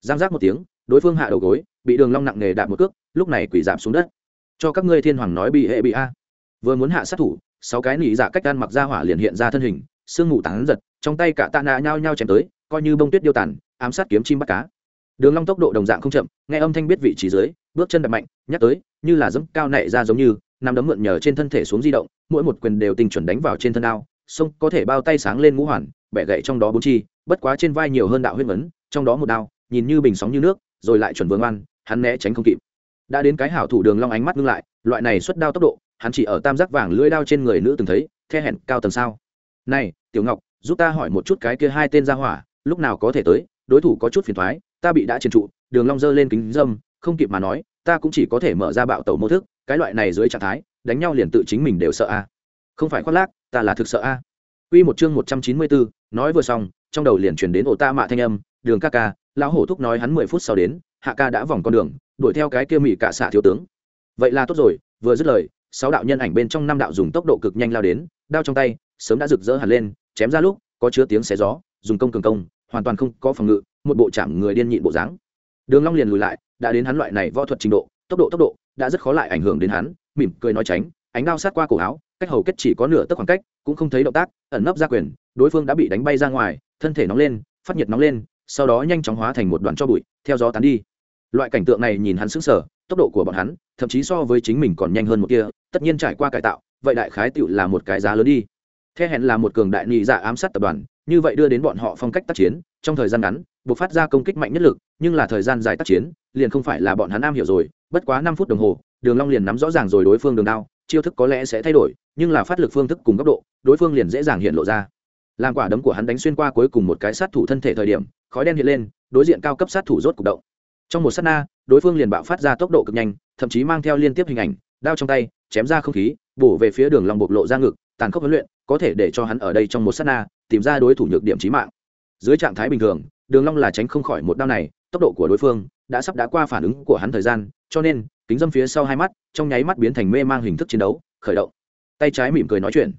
Speaker 1: Giang giác một tiếng đối phương hạ đầu gối bị đường long nặng nề đạp một cước lúc này quỷ giảm xuống đất. Cho các ngươi thiên hoàng nói bị hệ bị a. Vừa muốn hạ sát thủ sáu cái nỉ dạ cách gan mặc ra hỏa liền hiện ra thân hình sương mù tán giật trong tay cả tạ nạ nhao nhao chém tới coi như bông tuyết điêu tàn ám sát kiếm chim bắt cá. Đường long tốc độ đồng dạng không chậm nghe âm thanh biết vị trí dưới bước chân đập mạnh nhắc tới như là dẫm cao nảy ra giống như nằm đấm mượn nhờ trên thân thể xuống di động mỗi một quyền đều tình chuẩn đánh vào trên thân ao, sông có thể bao tay sáng lên ngũ hoàn bẻ gậy trong đó bốn chi bất quá trên vai nhiều hơn đạo huyết vấn trong đó một đao nhìn như bình sóng như nước rồi lại chuẩn vương oan hắn né tránh không kịp. Đã đến cái hảo thủ đường long ánh mắt ngưng lại loại này xuất đao tốc độ hắn chỉ ở tam giác vàng lưỡi đao trên người nữ từng thấy the hẹn cao tầng sao. Này tiểu ngọc giúp ta hỏi một chút cái kia hai tên gia hỏa lúc nào có thể tới đối thủ có chút phiền toái ta bị đã chiến trụ đường long giơ lên kính dâm không kịp mà nói ta cũng chỉ có thể mở ra bạo tẩu mô thức cái loại này dưới trạng thái đánh nhau liền tự chính mình đều sợ a. Không phải khoác lác ta là thực sợ a. Quy một chương 194, nói vừa xong, trong đầu liền truyền đến ổ ta mạ thanh âm, "Đường ca ca." Lão hổ thúc nói hắn 10 phút sau đến, Hạ ca đã vòng con đường, đuổi theo cái kia mị cả xạ thiếu tướng. Vậy là tốt rồi, vừa dứt lời, sáu đạo nhân ảnh bên trong năm đạo dùng tốc độ cực nhanh lao đến, đao trong tay, sớm đã rực rỡ hẳn lên, chém ra lúc, có chứa tiếng xé gió, dùng công cường công, hoàn toàn không có phòng ngự, một bộ chạm người điên nhịn bộ dáng. Đường Long liền lùi lại, đã đến hắn loại này võ thuật trình độ, tốc độ tốc độ đã rất khó lại ảnh hưởng đến hắn, mỉm cười nói tránh, ánh đao sát qua cổ áo, cách hầu kết chỉ có nửa tấc khoảng cách, cũng không thấy động tác, ẩn nấp ra quyền đối phương đã bị đánh bay ra ngoài thân thể nóng lên phát nhiệt nóng lên sau đó nhanh chóng hóa thành một đoàn cho bụi, theo gió tán đi. Loại cảnh tượng này nhìn hắn sững sờ, tốc độ của bọn hắn, thậm chí so với chính mình còn nhanh hơn một kia, tất nhiên trải qua cải tạo, vậy đại khái tựu là một cái giá lớn đi. The hẹn là một cường đại nhị dạ ám sát tập đoàn, như vậy đưa đến bọn họ phong cách tác chiến, trong thời gian ngắn, buộc phát ra công kích mạnh nhất lực, nhưng là thời gian dài tác chiến, liền không phải là bọn hắn am hiểu rồi, bất quá năm phút đồng hồ, đường long liền nắm rõ ràng rồi đối phương đường đao, chiêu thức có lẽ sẽ thay đổi, nhưng là phát lực phương thức cùng góc độ, đối phương liền dễ dàng hiện lộ ra. Làm quả đấm của hắn đánh xuyên qua cuối cùng một cái sát thủ thân thể thời điểm khói đen hiện lên đối diện cao cấp sát thủ rốt cục động. Trong một sát na đối phương liền bạo phát ra tốc độ cực nhanh thậm chí mang theo liên tiếp hình ảnh đao trong tay chém ra không khí bổ về phía đường long bộc lộ ra ngực tàn khốc huấn luyện có thể để cho hắn ở đây trong một sát na tìm ra đối thủ nhược điểm chí mạng. Dưới trạng thái bình thường đường long là tránh không khỏi một đao này tốc độ của đối phương đã sắp đã qua phản ứng của hắn thời gian cho nên kính dâm phía sau hai mắt trong nháy mắt biến thành mê mang hình thức chiến đấu khởi động. Tay trái mỉm cười nói chuyện.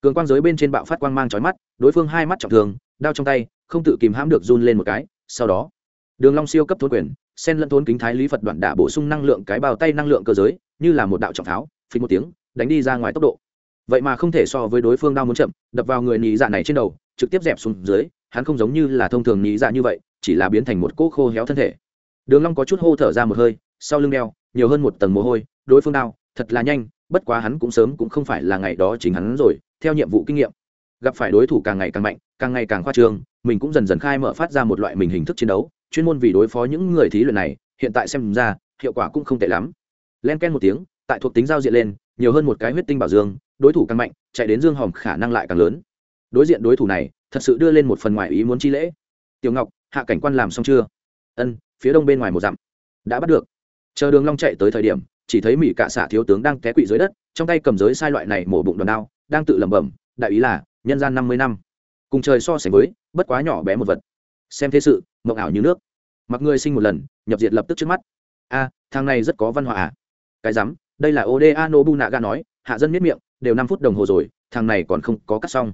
Speaker 1: Cường quang giới bên trên bạo phát quang mang trói mắt đối phương hai mắt trọng thường, đao trong tay không tự kìm hãm được run lên một cái, sau đó, đường long siêu cấp thốn quyền, sen lẫn thốn kính thái lý phật đoạn đả bổ sung năng lượng cái bao tay năng lượng cơ giới, như là một đạo trọng tháo phình một tiếng, đánh đi ra ngoài tốc độ. Vậy mà không thể so với đối phương đao muốn chậm, đập vào người nhị dạ này trên đầu, trực tiếp dẹp xuống dưới, hắn không giống như là thông thường nhị dạ như vậy, chỉ là biến thành một cỗ khô héo thân thể. Đường long có chút hô thở ra một hơi, sau lưng đeo, nhiều hơn một tầng mồ hôi, đối phương đao, thật là nhanh, bất quá hắn cũng sớm cũng không phải là ngày đó chính hắn rồi, theo nhiệm vụ kinh nghiệm, gặp phải đối thủ càng ngày càng mạnh càng ngày càng khoa trương, mình cũng dần dần khai mở phát ra một loại mình hình thức chiến đấu, chuyên môn vì đối phó những người thí luyện này, hiện tại xem ra, hiệu quả cũng không tệ lắm. Len ken một tiếng, tại thuộc tính giao diện lên, nhiều hơn một cái huyết tinh bảo dương, đối thủ càng mạnh, chạy đến dương hòm khả năng lại càng lớn. Đối diện đối thủ này, thật sự đưa lên một phần ngoài ý muốn chi lễ. Tiểu ngọc, hạ cảnh quan làm xong chưa? Ân, phía đông bên ngoài một dặm. Đã bắt được. Chờ đường long chạy tới thời điểm, chỉ thấy mỹ cạ xạ thiếu tướng đang té quỵ dưới đất, trong tay cầm giới sai loại này mổ bụng đòn đao, đang tự lẩm bẩm, đại ý là, nhân gian năm mươi năm cùng trời so sánh với, bất quá nhỏ bé một vật. Xem thế sự, mộng ảo như nước. Mặc người sinh một lần, nhập diệt lập tức trước mắt. A, thằng này rất có văn hóa à? Cái rắm, đây là oda nobunaga nói, hạ dân miết miệng, đều năm phút đồng hồ rồi, thằng này còn không có cắt xong.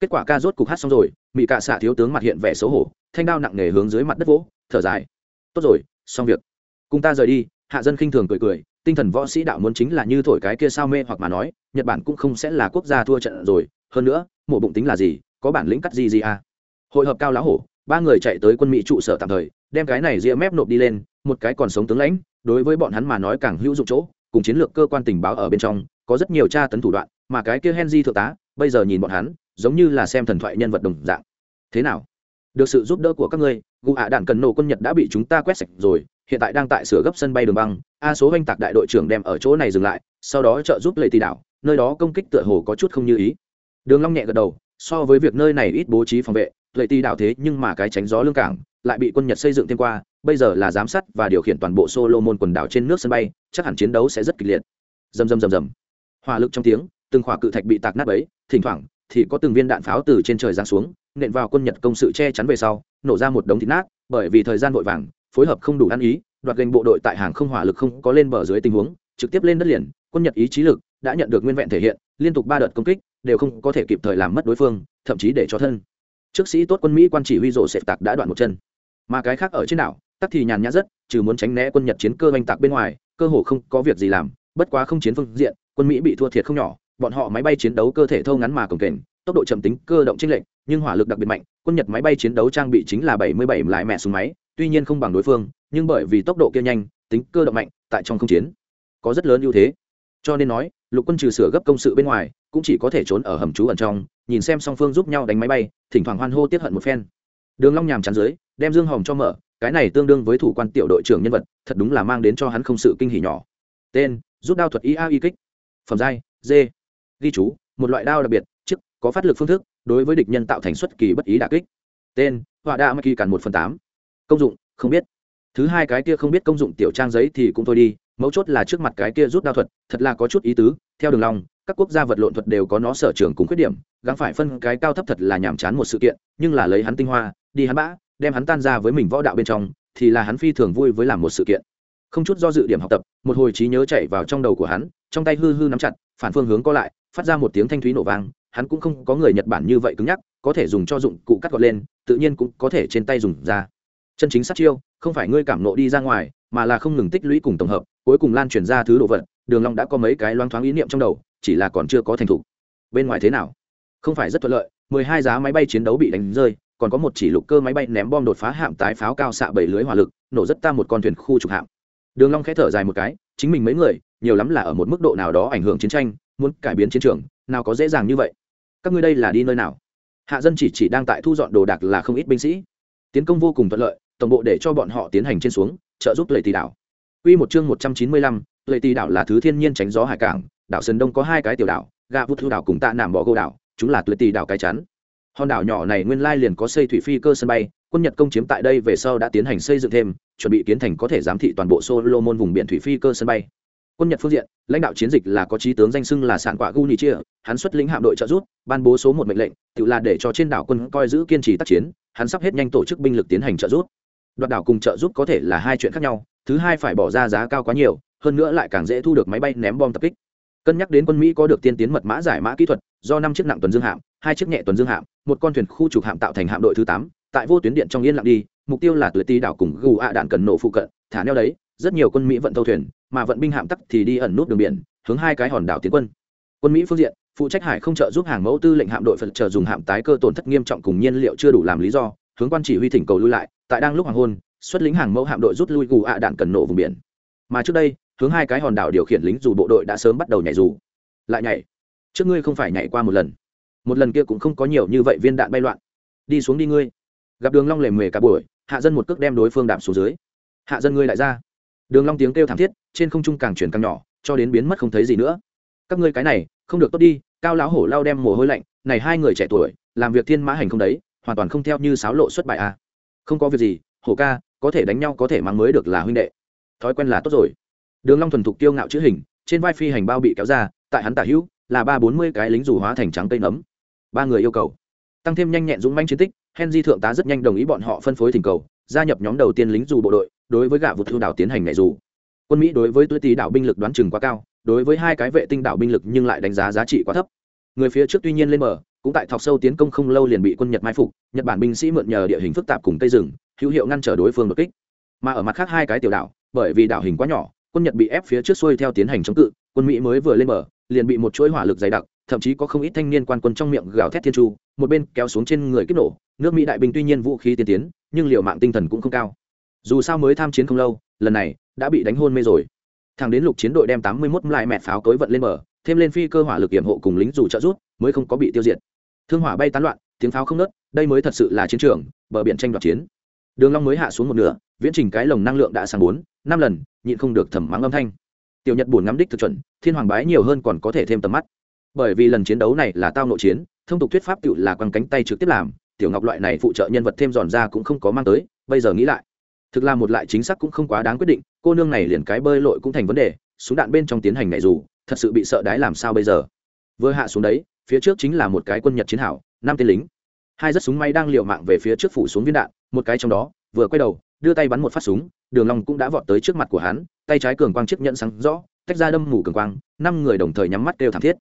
Speaker 1: Kết quả ca rốt cục hát xong rồi mỹ cạ xạ thiếu tướng mặt hiện vẻ xấu hổ, thanh đao nặng nề hướng dưới mặt đất vỗ, thở dài. Tốt rồi, xong việc. Cùng ta rời đi, hạ dân khinh thường cười cười, tinh thần võ sĩ đạo muốn chính là như thổi cái kia sao mê hoặc mà nói, nhật bản cũng không sẽ là quốc gia thua trận rồi, hơn nữa, mổ bụng tính là gì có bản lĩnh cắt gì gì à hội hợp cao lão hổ, ba người chạy tới quân mỹ trụ sở tạm thời, đem cái này ria mép nộp đi lên, một cái còn sống tướng lãnh, đối với bọn hắn mà nói càng hữu dụng chỗ, cùng chiến lược cơ quan tình báo ở bên trong, có rất nhiều tra tấn thủ đoạn, mà cái kia henry thượng tá, bây giờ nhìn bọn hắn, giống như là xem thần thoại nhân vật đồng dạng. Thế nào? Được sự giúp đỡ của các ngươi, gu ạ đạn cần nổ quân nhật đã bị chúng ta quét sạch rồi, hiện tại đang tại sửa gấp sân bay đường băng, a số oanh tạc đại đội trưởng đem ở chỗ này dừng lại, sau đó trợ giúp lệ tì đảo, nơi đó công kích tựa hồ có chút không như ý. Đường long nhẹ gật đầu so với việc nơi này ít bố trí phòng vệ lệ ti đảo thế nhưng mà cái tránh gió lương cảng, lại bị quân nhật xây dựng thêm qua, bây giờ là giám sát và điều khiển toàn bộ solomon quần đảo trên nước sân bay, chắc hẳn chiến đấu sẽ rất kịch liệt. Rầm rầm rầm rầm. Hỏa lực trong tiếng, từng khỏa cự thạch bị tạc nát ấy thỉnh thoảng, thì có từng viên đạn pháo từ trên trời giáng xuống, nện vào quân nhật công sự che chắn về sau, nổ ra một đống thịt nát, bởi vì thời gian vội vàng, phối hợp không đủ ăn ý, đoạt gành bộ đội tại hàng không hỏa lực không có lên bờ dưới tình huống, trực tiếp lên đất liền, quân nhật ý chí lực đã nhận được nguyên vẹn thể hiện, liên tục ba đợt công kích, đều không có thể kịp thời làm mất đối phương, thậm chí để cho thân. Trước sĩ tốt quân mỹ quan chỉ huy rổ sệt tạc đã đoạn một chân. Mà cái khác ở trên đảo, tắc thì nhàn nhã rất, trừ muốn tránh né quân nhật chiến cơ oanh tạc bên ngoài, cơ hồ không có việc gì làm, bất quá không chiến phương diện, quân mỹ bị thua thiệt không nhỏ, bọn họ máy bay chiến đấu cơ thể thâu ngắn mà cồng kềnh, tốc độ chậm tính, cơ động chênh lệch, nhưng hỏa lực đặc biệt mạnh, quân nhật máy bay chiến đấu trang bị chính là 77 lại mẹ súng máy, tuy nhiên không bằng đối phương, nhưng bởi vì tốc độ kia nhanh, tính cơ động mạnh, tại trong không chiến, có rất lớn ưu thế. Cho nên nói lục quân trừ sửa gấp công sự bên ngoài, cũng chỉ có thể trốn ở hầm trú ẩn trong, nhìn xem song phương giúp nhau đánh máy bay, thỉnh thoảng hoan hô tiếp hận một phen. Đường long nhàm chán dưới, đem dương hồng cho mở, cái này tương đương với thủ quan tiểu đội trưởng nhân vật, thật đúng là mang đến cho hắn không sự kinh hỉ nhỏ. Tên, rút đao thuật ia y kích. Phẩm giai, d. Ghi chú, một loại đao đặc biệt, chức, có phát lực phương thức, đối với địch nhân tạo thành xuất kỳ bất ý đả kích. Tên, họa đa mắc kỳ cản một phần tám. Công dụng, không biết. Thứ hai cái kia không biết công dụng tiểu trang giấy thì cũng thôi đi mấu chốt là trước mặt cái kia rút đao thuật, thật là có chút ý tứ, theo đường long, các quốc gia vật lộn thuật đều có nó sở trường cùng khuyết điểm, gắng phải phân cái cao thấp thật là nhàm chán một sự kiện, nhưng là lấy hắn tinh hoa, đi hắn bã, đem hắn tan ra với mình võ đạo bên trong, thì là hắn phi thường vui với làm một sự kiện. Không chút do dự điểm học tập, một hồi trí nhớ chạy vào trong đầu của hắn, trong tay hư hư nắm chặt, phản phương hướng co lại, phát ra một tiếng thanh thúy nổ vang, hắn cũng không có người nhật bản như vậy cứng nhắc, có thể dùng cho dụng cụ cắt gọt lên, tự nhiên cũng có thể trên tay dùng ra. Chân chính sát chiêu, không phải ngươi cảm nộ đi ra ngoài, mà là không ngừng tích lũy cùng tổng hợp cuối cùng lan truyền ra thứ đồ vật, đường long đã có mấy cái loáng thoáng ý niệm trong đầu, chỉ là còn chưa có thành thủ bên ngoài thế nào? Không phải rất thuận lợi, mười hai giá máy bay chiến đấu bị đánh rơi, còn có một chỉ lục cơ máy bay ném bom đột phá hạm tái pháo cao xạ bảy lưới hỏa lực, nổ rất ta một con thuyền khu trục hạm. Đường long khẽ thở dài một cái, chính mình mấy người, nhiều lắm là ở một mức độ nào đó ảnh hưởng chiến tranh, muốn cải biến chiến trường, nào có dễ dàng như vậy. Các ngươi đây là đi nơi nào? Hạ dân chỉ chỉ đang tại thu dọn đồ đạc là không ít binh sĩ. Tiến công vô cùng thuận lợi, tổng bộ để cho bọn họ tiến hành trên xuống, trợ giúp lầy tỷ đảo. Quy một chương 195, lệ tỷ đảo là thứ thiên nhiên tránh gió hải cảng đảo sơn đông có hai cái tiểu đảo gà vút thu đảo cùng tạ nạm Bọ Gô đảo chúng là lệ tỷ đảo cái chắn. Hòn đảo nhỏ này nguyên lai liền có xây thủy phi cơ sân bay quân nhật công chiếm tại đây về sau đã tiến hành xây dựng thêm chuẩn bị kiến thành có thể giám thị toàn bộ solomon vùng biển thủy phi cơ sân bay. Quân nhật phương diện lãnh đạo chiến dịch là có trí tướng danh xưng là sản quả gu chia hắn xuất lĩnh hạm đội trợ giúp ban bố số một mệnh lệnh tự là để cho trên đảo quân coi giữ kiên trì tác chiến hắn sắp hết nhanh tổ chức binh lực tiến hành trợ giúp. Đoạt đảo cùng trợ giúp có thể là hai chuyện khác nhau thứ hai phải bỏ ra giá cao quá nhiều, hơn nữa lại càng dễ thu được máy bay ném bom tập kích. Cân nhắc đến quân mỹ có được tiên tiến mật mã giải mã kỹ thuật, do năm chiếc nặng tuần dương hạm, hai chiếc nhẹ tuần dương hạm, một con thuyền khu trục hạm tạo thành hạm đội thứ tám, tại vô tuyến điện trong yên lặng đi, mục tiêu là tuổi ti đảo cùng gù ạ đạn cần nổ phụ cận, thả neo đấy, rất nhiều quân mỹ vận tàu thuyền, mà vận binh hạm tắc thì đi ẩn nút đường biển, hướng hai cái hòn đảo tiến quân. Quân mỹ phương diện, phụ trách hải không trợ giúp hàng mẫu tư lệnh hạm đội phật chờ dùng hạm tái cơ tổn thất nghiêm trọng cùng nhiên liệu chưa đủ làm lý do, hướng quan chỉ huy thỉnh cầu lui lại, tại đang lúc hoàng hôn xuất lính hàng mẫu hạm đội rút lui gù ạ đạn cần nổ vùng biển. Mà trước đây, hướng hai cái hòn đảo điều khiển lính dù bộ đội đã sớm bắt đầu nhảy dù. Lại nhảy. Trước ngươi không phải nhảy qua một lần. Một lần kia cũng không có nhiều như vậy viên đạn bay loạn. Đi xuống đi ngươi. Gặp đường long lề mề cả buổi, hạ dân một cước đem đối phương đạp xuống dưới. Hạ dân ngươi lại ra. Đường long tiếng kêu thảm thiết, trên không trung càng chuyển càng nhỏ, cho đến biến mất không thấy gì nữa. Các ngươi cái này, không được tốt đi, cao lão hổ lao đem mồ hôi lạnh, này hai người trẻ tuổi, làm việc thiên mã hành không đấy, hoàn toàn không theo như sáo lộ xuất bại a không có việc gì, hổ ca có thể đánh nhau có thể mang mới được là huynh đệ. Thói quen là tốt rồi. Đường long thuần thục tiêu ngạo chữ hình, trên vai phi hành bao bị kéo ra, tại hắn tả hữu, là ba bốn mươi cái lính dù hóa thành trắng cây nấm. Ba người yêu cầu. Tăng thêm nhanh nhẹn dũng manh chiến tích, henry thượng tá rất nhanh đồng ý bọn họ phân phối thỉnh cầu, gia nhập nhóm đầu tiên lính dù bộ đội, đối với gạ vụt thu đảo tiến hành nhảy dù. Quân mỹ đối với tuế tý đảo binh lực đoán chừng quá cao, đối với hai cái vệ tinh đảo binh lực nhưng lại đánh giá giá trị quá thấp người phía trước tuy nhiên lên mở cũng tại thọc sâu tiến công không lâu liền bị quân nhật mai phục, nhật bản binh sĩ mượn nhờ địa hình phức tạp cùng cây rừng, hữu hiệu ngăn trở đối phương đột kích. Mà ở mặt khác hai cái tiểu đảo, bởi vì đảo hình quá nhỏ, quân nhật bị ép phía trước xuôi theo tiến hành chống cự, quân mỹ mới vừa lên mở liền bị một chuỗi hỏa lực dày đặc, thậm chí có không ít thanh niên quan quân trong miệng gào thét thiên tru một bên kéo xuống trên người kích nổ, nước mỹ đại binh tuy nhiên vũ khí tiên tiến, nhưng liệu mạng tinh thần cũng không cao. Dù sao mới tham chiến không lâu, lần này đã bị đánh hôn mê rồi. Thằng đến lục chiến đội đem tám mươi 81 lại mẹ pháo cối vận lên mở thêm lên phi cơ hỏa lực kiểm hộ cùng lính dù trợ rút mới không có bị tiêu diệt. Thương hỏa bay tán loạn, tiếng pháo không nớt đây mới thật sự là chiến trường, bờ biển tranh đoạt chiến. Đường long mới hạ xuống một nửa, viễn trình cái lồng năng lượng đã sang bốn, năm lần, nhịn không được thầm mắng âm thanh. Tiểu nhật buồn ngắm đích thực chuẩn, thiên hoàng bái nhiều hơn còn có thể thêm tầm mắt. Bởi vì lần chiến đấu này là tao nội chiến, thông tục thuyết pháp tự là quăng cánh tay trực tiếp làm, tiểu ngọc loại này phụ trợ nhân vật thêm giòn ra cũng không có mang tới, bây giờ nghĩ lại. Thực là một lại chính xác cũng không quá đáng quyết định, cô nương này liền cái bơi lội cũng thành vấn đề súng đạn bên trong tiến hành nhảy dù, thật sự bị sợ đái làm sao bây giờ? Vừa hạ xuống đấy, phía trước chính là một cái quân nhật chiến hảo năm tên lính. Hai rất súng may đang liều mạng về phía trước phủ xuống viên đạn, một cái trong đó, vừa quay đầu, đưa tay bắn một phát súng, đường long cũng đã vọt tới trước mặt của hắn, tay trái cường quang chiếc nhẫn sáng rõ, tách ra đâm mù cường quang, năm người đồng thời nhắm mắt kêu thảm thiết.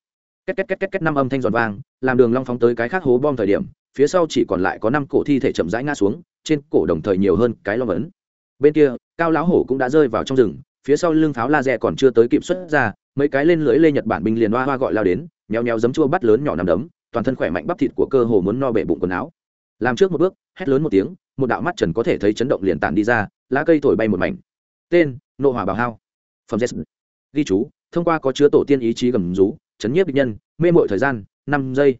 Speaker 1: Két két két két két năm âm thanh giòn vang, làm đường long phóng tới cái khác hố bom thời điểm, phía sau chỉ còn lại có năm cổ thi thể chậm rãi ngã xuống, trên cổ đồng thời nhiều hơn cái lo vấn bên kia, cao lão hổ cũng đã rơi vào trong rừng phía sau lưng pháo laser còn chưa tới kịp xuất ra, mấy cái lên lưới lê nhật bản binh liền hoa hoa gọi lao đến, nheo nheo giấm chua bắt lớn nhỏ nằm đấm, toàn thân khỏe mạnh bắp thịt của cơ hồ muốn no bể bụng quần áo. Làm trước một bước, hét lớn một tiếng, một đạo mắt trần có thể thấy chấn động liền tản đi ra, lá cây thổi bay một mảnh. Tên, nộ hỏa bảo hao. Phẩm z ghi chú, thông qua có chứa tổ tiên ý chí gầm rú, chấn nhiếp địch nhân, mê mội thời gian, năm giây.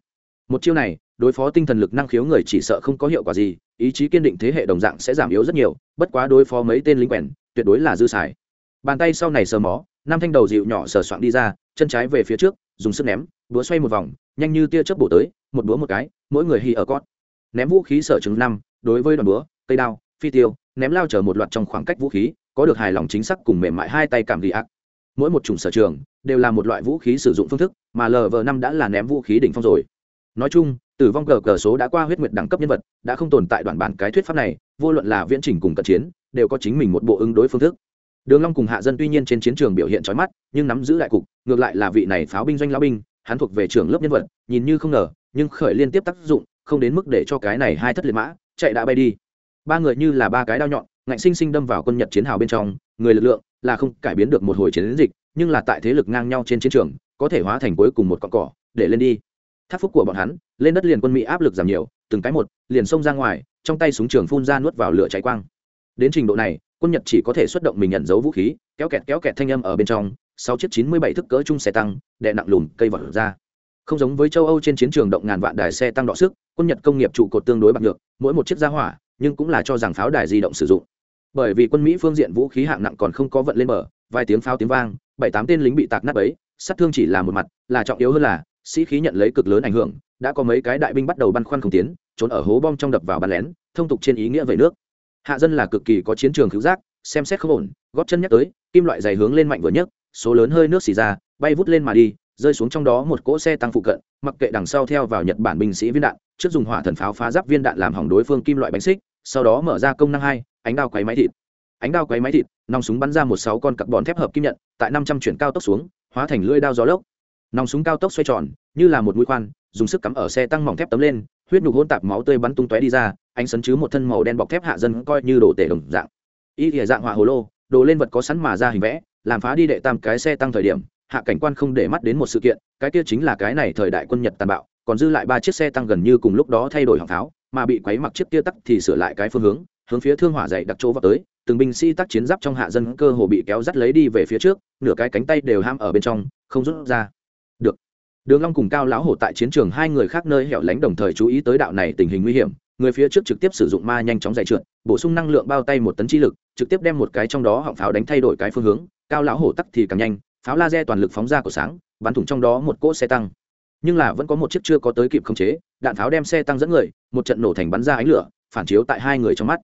Speaker 1: Một chiêu này, đối phó tinh thần lực năng khiếu người chỉ sợ không có hiệu quả gì, ý chí kiên định thế hệ đồng dạng sẽ giảm yếu rất nhiều, bất quá đối phó mấy tên lính quèn, tuyệt đối là dư xài bàn tay sau này sờ mó năm thanh đầu dịu nhỏ sờ soạn đi ra, chân trái về phía trước, dùng sức ném, búa xoay một vòng, nhanh như tia chớp bổ tới, một búa một cái, mỗi người hì ở cót. Ném vũ khí sở chứng năm, đối với đoàn búa, cây đao, phi tiêu, ném lao chở một loạt trong khoảng cách vũ khí, có được hài lòng chính xác cùng mềm mại hai tay cảm ghi ác. Mỗi một chủng sở trường, đều là một loại vũ khí sử dụng phương thức, mà lv năm đã là ném vũ khí đỉnh phong rồi. Nói chung, tử vong cờ cờ số đã qua huyết nguyệt đẳng cấp nhân vật, đã không tồn tại đoạn bản cái thuyết pháp này, vô luận là viễn trình cùng cận chiến, đều có chính mình một bộ ứng đối phương thức đường long cùng hạ dân tuy nhiên trên chiến trường biểu hiện chói mắt, nhưng nắm giữ đại cục, ngược lại là vị này pháo binh doanh lão binh, hắn thuộc về trưởng lớp nhân vật, nhìn như không ngờ, nhưng khởi liên tiếp tác dụng, không đến mức để cho cái này hai thất liệt mã, chạy đã bay đi. Ba người như là ba cái đao nhọn, ngạnh sinh sinh đâm vào quân nhật chiến hào bên trong, người lực lượng là không cải biến được một hồi chiến dịch, nhưng là tại thế lực ngang nhau trên chiến trường, có thể hóa thành cuối cùng một con cỏ, để lên đi. Tháp phúc của bọn hắn, lên đất liền quân mỹ áp lực giảm nhiều, từng cái một, liền xông ra ngoài, trong tay súng trường phun ra nuốt vào lửa cháy quang đến trình độ này, quân nhật chỉ có thể xuất động mình nhận dấu vũ khí, kéo kẹt kéo kẹt thanh âm ở bên trong, sáu chiếc chín mươi bảy thức cỡ chung xe tăng, đè nặng lùm cây vật ra. Không giống với châu âu trên chiến trường động ngàn vạn đài xe tăng đọ sức, quân nhật công nghiệp trụ cột tương đối bạc được mỗi một chiếc ra hỏa, nhưng cũng là cho rằng pháo đài di động sử dụng. Bởi vì quân mỹ phương diện vũ khí hạng nặng còn không có vận lên bờ, vài tiếng pháo tiếng vang, bảy tám tên lính bị tạc nát ấy sát thương chỉ là một mặt, là trọng yếu hơn là, sĩ khí nhận lấy cực lớn ảnh hưởng, đã có mấy cái đại binh bắt đầu băn khoăn không tiến, trốn ở hố bom trong đập vào bắn lén, thông tục trên ý nghĩa về nước hạ dân là cực kỳ có chiến trường cứu giác, xem xét không ổn, góp chân nhắc tới, kim loại dày hướng lên mạnh vừa nhấc, số lớn hơi nước xì ra, bay vút lên mà đi, rơi xuống trong đó một cỗ xe tăng phụ cận, mặc kệ đằng sau theo vào nhật bản binh sĩ viên đạn, trước dùng hỏa thần pháo phá giáp viên đạn làm hỏng đối phương kim loại bánh xích, sau đó mở ra công năng hai, ánh đao quấy máy thịt. Ánh đao quấy máy thịt, nòng súng bắn ra một sáu con carbon thép hợp kim nhận, tại năm trăm chuyển cao tốc xuống, hóa thành lưỡi đao gió lốc. Nòng súng cao tốc xoay tròn, như là một mũi khoan, dùng sức cắm ở xe tăng mỏng thép tấm lên, huyết nhục hôn tạp máu tươi bắn tung tóe đi ra anh sấn chứ một thân màu đen bọc thép hạ dân coi như đồ tể đồng dạng. Y thìa dạng hỏa hồ lô, đồ lên vật có sẵn mà ra hình vẽ, làm phá đi đệ tam cái xe tăng thời điểm, hạ cảnh quan không để mắt đến một sự kiện, cái kia chính là cái này thời đại quân nhật tàn bạo, còn dư lại ba chiếc xe tăng gần như cùng lúc đó thay đổi hàng pháo mà bị quấy mặc chiếc kia tắc thì sửa lại cái phương hướng hướng phía thương hỏa dày đặc chỗ vào tới, từng binh sĩ tác chiến giáp trong hạ dân cơ hồ bị kéo dắt lấy đi về phía trước, nửa cái cánh tay đều ham ở bên trong, không rút ra. Được. Đường long cùng cao lão hổ tại chiến trường hai người khác nơi hẻo lánh đồng thời chú ý tới đạo này tình hình nguy hiểm người phía trước trực tiếp sử dụng ma nhanh chóng giải trượt bổ sung năng lượng bao tay một tấn chi lực trực tiếp đem một cái trong đó họng pháo đánh thay đổi cái phương hướng cao lão hổ tắc thì càng nhanh pháo laser toàn lực phóng ra của sáng bắn thủng trong đó một cỗ xe tăng nhưng là vẫn có một chiếc chưa có tới kịp khống chế đạn pháo đem xe tăng dẫn người một trận nổ thành bắn ra ánh lửa phản chiếu tại hai người trong mắt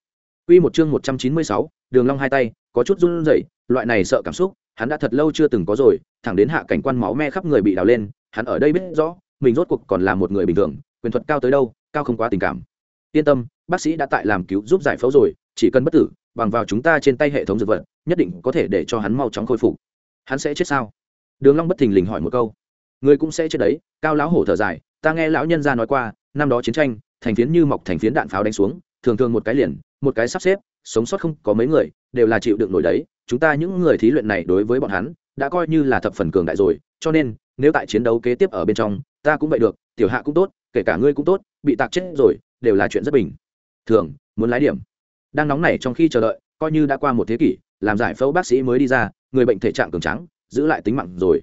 Speaker 1: Quy một chương 196, Đường Long hai tay, có chút run rẩy, loại này sợ cảm xúc, hắn đã thật lâu chưa từng có rồi, thẳng đến hạ cảnh quan máu me khắp người bị đào lên, hắn ở đây biết rõ, mình rốt cuộc còn là một người bình thường, quyền thuật cao tới đâu, cao không quá tình cảm. Yên tâm, bác sĩ đã tại làm cứu giúp giải phẫu rồi, chỉ cần bất tử, bằng vào chúng ta trên tay hệ thống dược vật, nhất định có thể để cho hắn mau chóng khôi phục. Hắn sẽ chết sao? đường long bất thình lình hỏi một câu người cũng sẽ chết đấy cao lão hổ thở dài ta nghe lão nhân gia nói qua năm đó chiến tranh thành phiến như mọc thành phiến đạn pháo đánh xuống thường thường một cái liền một cái sắp xếp sống sót không có mấy người đều là chịu đựng nổi đấy chúng ta những người thí luyện này đối với bọn hắn đã coi như là thập phần cường đại rồi cho nên nếu tại chiến đấu kế tiếp ở bên trong ta cũng vậy được tiểu hạ cũng tốt kể cả ngươi cũng tốt bị tạc chết rồi đều là chuyện rất bình thường, muốn lái điểm. Đang nóng nảy trong khi chờ đợi, coi như đã qua một thế kỷ, làm giải phẫu bác sĩ mới đi ra, người bệnh thể trạng cường trắng giữ lại tính mạng rồi.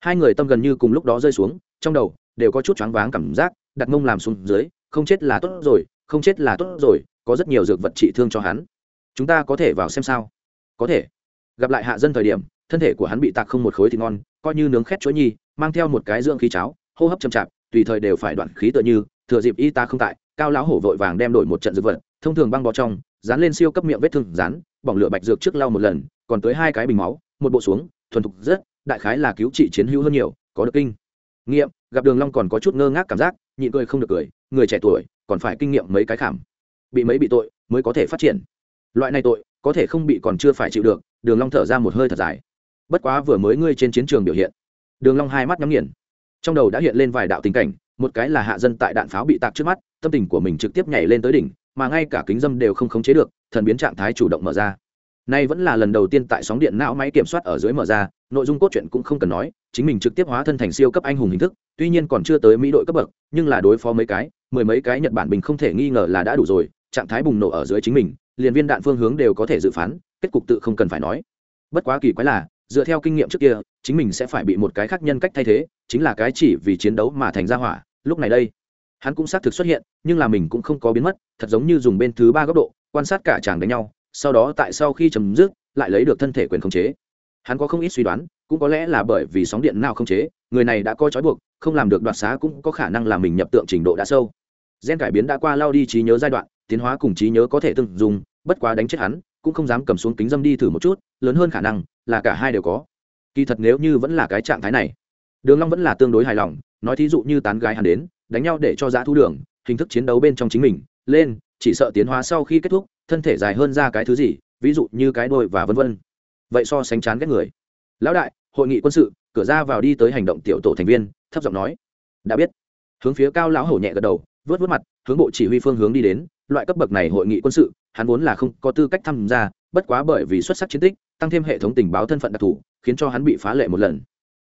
Speaker 1: Hai người tâm gần như cùng lúc đó rơi xuống, trong đầu đều có chút choáng váng cảm giác, đặt mông làm xuống dưới, không chết là tốt rồi, không chết là tốt rồi, có rất nhiều dược vật trị thương cho hắn. Chúng ta có thể vào xem sao? Có thể. Gặp lại hạ dân thời điểm, thân thể của hắn bị tạc không một khối thì ngon, coi như nướng khét chuối nhi, mang theo một cái dưỡng khí cháo, hô hấp chậm chạp, tùy thời đều phải đoạn khí tựa như, thừa dịp y ta không tại cao lão hổ vội vàng đem đổi một trận dược vật, thông thường băng bó trong, dán lên siêu cấp miệng vết thương, dán, bỏng lửa bạch dược trước lau một lần, còn tới hai cái bình máu, một bộ xuống, thuần thục rất, đại khái là cứu trị chiến hữu hơn nhiều, có được kinh. Nghiệm, gặp đường long còn có chút ngơ ngác cảm giác, nhịn cười không được cười, người trẻ tuổi, còn phải kinh nghiệm mấy cái khảm. Bị mấy bị tội, mới có thể phát triển. Loại này tội, có thể không bị còn chưa phải chịu được, đường long thở ra một hơi thật dài. Bất quá vừa mới ngươi trên chiến trường biểu hiện. Đường long hai mắt nhắm nghiền. Trong đầu đã hiện lên vài đạo tình cảnh, một cái là hạ dân tại đạn pháo bị tạc trước mắt tâm tình của mình trực tiếp nhảy lên tới đỉnh, mà ngay cả kính dâm đều không khống chế được, thần biến trạng thái chủ động mở ra. Nay vẫn là lần đầu tiên tại sóng điện não máy kiểm soát ở dưới mở ra, nội dung cốt truyện cũng không cần nói, chính mình trực tiếp hóa thân thành siêu cấp anh hùng hình thức, tuy nhiên còn chưa tới mỹ đội cấp bậc, nhưng là đối phó mấy cái, mười mấy cái nhật bản mình không thể nghi ngờ là đã đủ rồi, trạng thái bùng nổ ở dưới chính mình, liền viên đạn phương hướng đều có thể dự phán, kết cục tự không cần phải nói. Bất quá kỳ quái là, dựa theo kinh nghiệm trước kia, chính mình sẽ phải bị một cái khác nhân cách thay thế, chính là cái chỉ vì chiến đấu mà thành ra hỏa, lúc này đây hắn cũng xác thực xuất hiện, nhưng là mình cũng không có biến mất, thật giống như dùng bên thứ ba góc độ, quan sát cả chàng đánh nhau, sau đó tại sau khi chấm dứt, lại lấy được thân thể quyền khống chế. Hắn có không ít suy đoán, cũng có lẽ là bởi vì sóng điện nào không chế, người này đã coi trói buộc, không làm được đoạt xá cũng có khả năng là mình nhập tượng trình độ đã sâu. Gen cải biến đã qua lao đi trí nhớ giai đoạn, tiến hóa cùng trí nhớ có thể từng dùng bất quá đánh chết hắn, cũng không dám cầm xuống kính dâm đi thử một chút, lớn hơn khả năng là cả hai đều có. Kỳ thật nếu như vẫn là cái trạng thái này, đường long vẫn là tương đối hài lòng, nói thí dụ như tán gái hắn đến đánh nhau để cho giã thu đường, hình thức chiến đấu bên trong chính mình, lên, chỉ sợ tiến hóa sau khi kết thúc, thân thể dài hơn ra cái thứ gì, ví dụ như cái đôi và vân vân. Vậy so sánh chán ghét người. Lão đại, hội nghị quân sự, cửa ra vào đi tới hành động tiểu tổ thành viên, thấp giọng nói. Đã biết. Hướng phía cao lão hổ nhẹ gật đầu, vớt vớt mặt, hướng bộ chỉ huy phương hướng đi đến, loại cấp bậc này hội nghị quân sự, hắn vốn là không có tư cách tham gia, bất quá bởi vì xuất sắc chiến tích, tăng thêm hệ thống tình báo thân phận đặc thù, khiến cho hắn bị phá lệ một lần.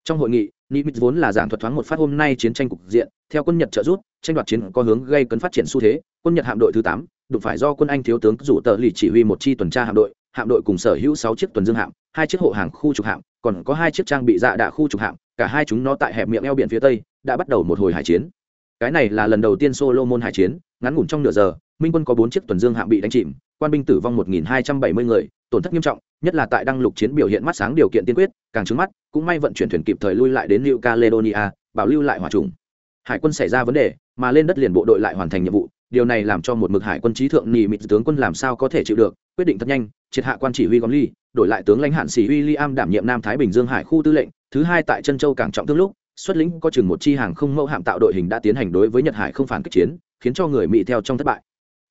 Speaker 1: Trong hội nghị nimitz vốn là giảng thuật thoáng một phát hôm nay chiến tranh cục diện, theo quân nhật trợ rút tranh đoạt chiến có hướng gây cấn phát triển xu thế. Quân nhật hạm đội thứ tám, đụng phải do quân anh thiếu tướng rủ tờ lì chỉ huy một chi tuần tra hạm đội hạm đội cùng sở hữu sáu chiếc tuần dương hạm, hai chiếc hộ hàng khu trục hạm, còn có hai chiếc trang bị dạ đạ khu trục hạm, cả hai chúng nó tại hẹp miệng eo biển phía tây, đã bắt đầu một hồi hải chiến. Cái này là lần đầu tiên Solomon hải chiến, ngắn ngủn trong nửa giờ minh quân có bốn chiếc tuần dương hạm bị đánh chìm, quan binh tử vong một nghìn hai trăm bảy mươi người, tổn thất nghiêm trọng, nhất là tại đăng lục chiến biểu hiện mắt sáng điều kiện tiên quyết, càng trứng mắt, cũng may vận chuyển thuyền kịp thời lui lại đến new caledonia, bảo lưu lại hỏa trùng. Hải quân xảy ra vấn đề, mà lên đất liền bộ đội lại hoàn thành nhiệm vụ, điều này làm cho một mực hải quân trí thượng nỉ mịt tướng quân làm sao có thể chịu được, quyết định thật nhanh, triệt hạ quan chỉ huy gom ly đổi lại tướng lãnh hạn sĩ Liam đảm nhiệm nam thái bình dương hải khu tư lệnh, thứ hai tại chân châu càng trọng thương lúc, xuất lĩnh có chừng một chi hàng không mẫu hạm tạo đội hình đã tiến hành đối với nhật hải không phản kích chiến, khiến cho người mỹ theo trong thất bại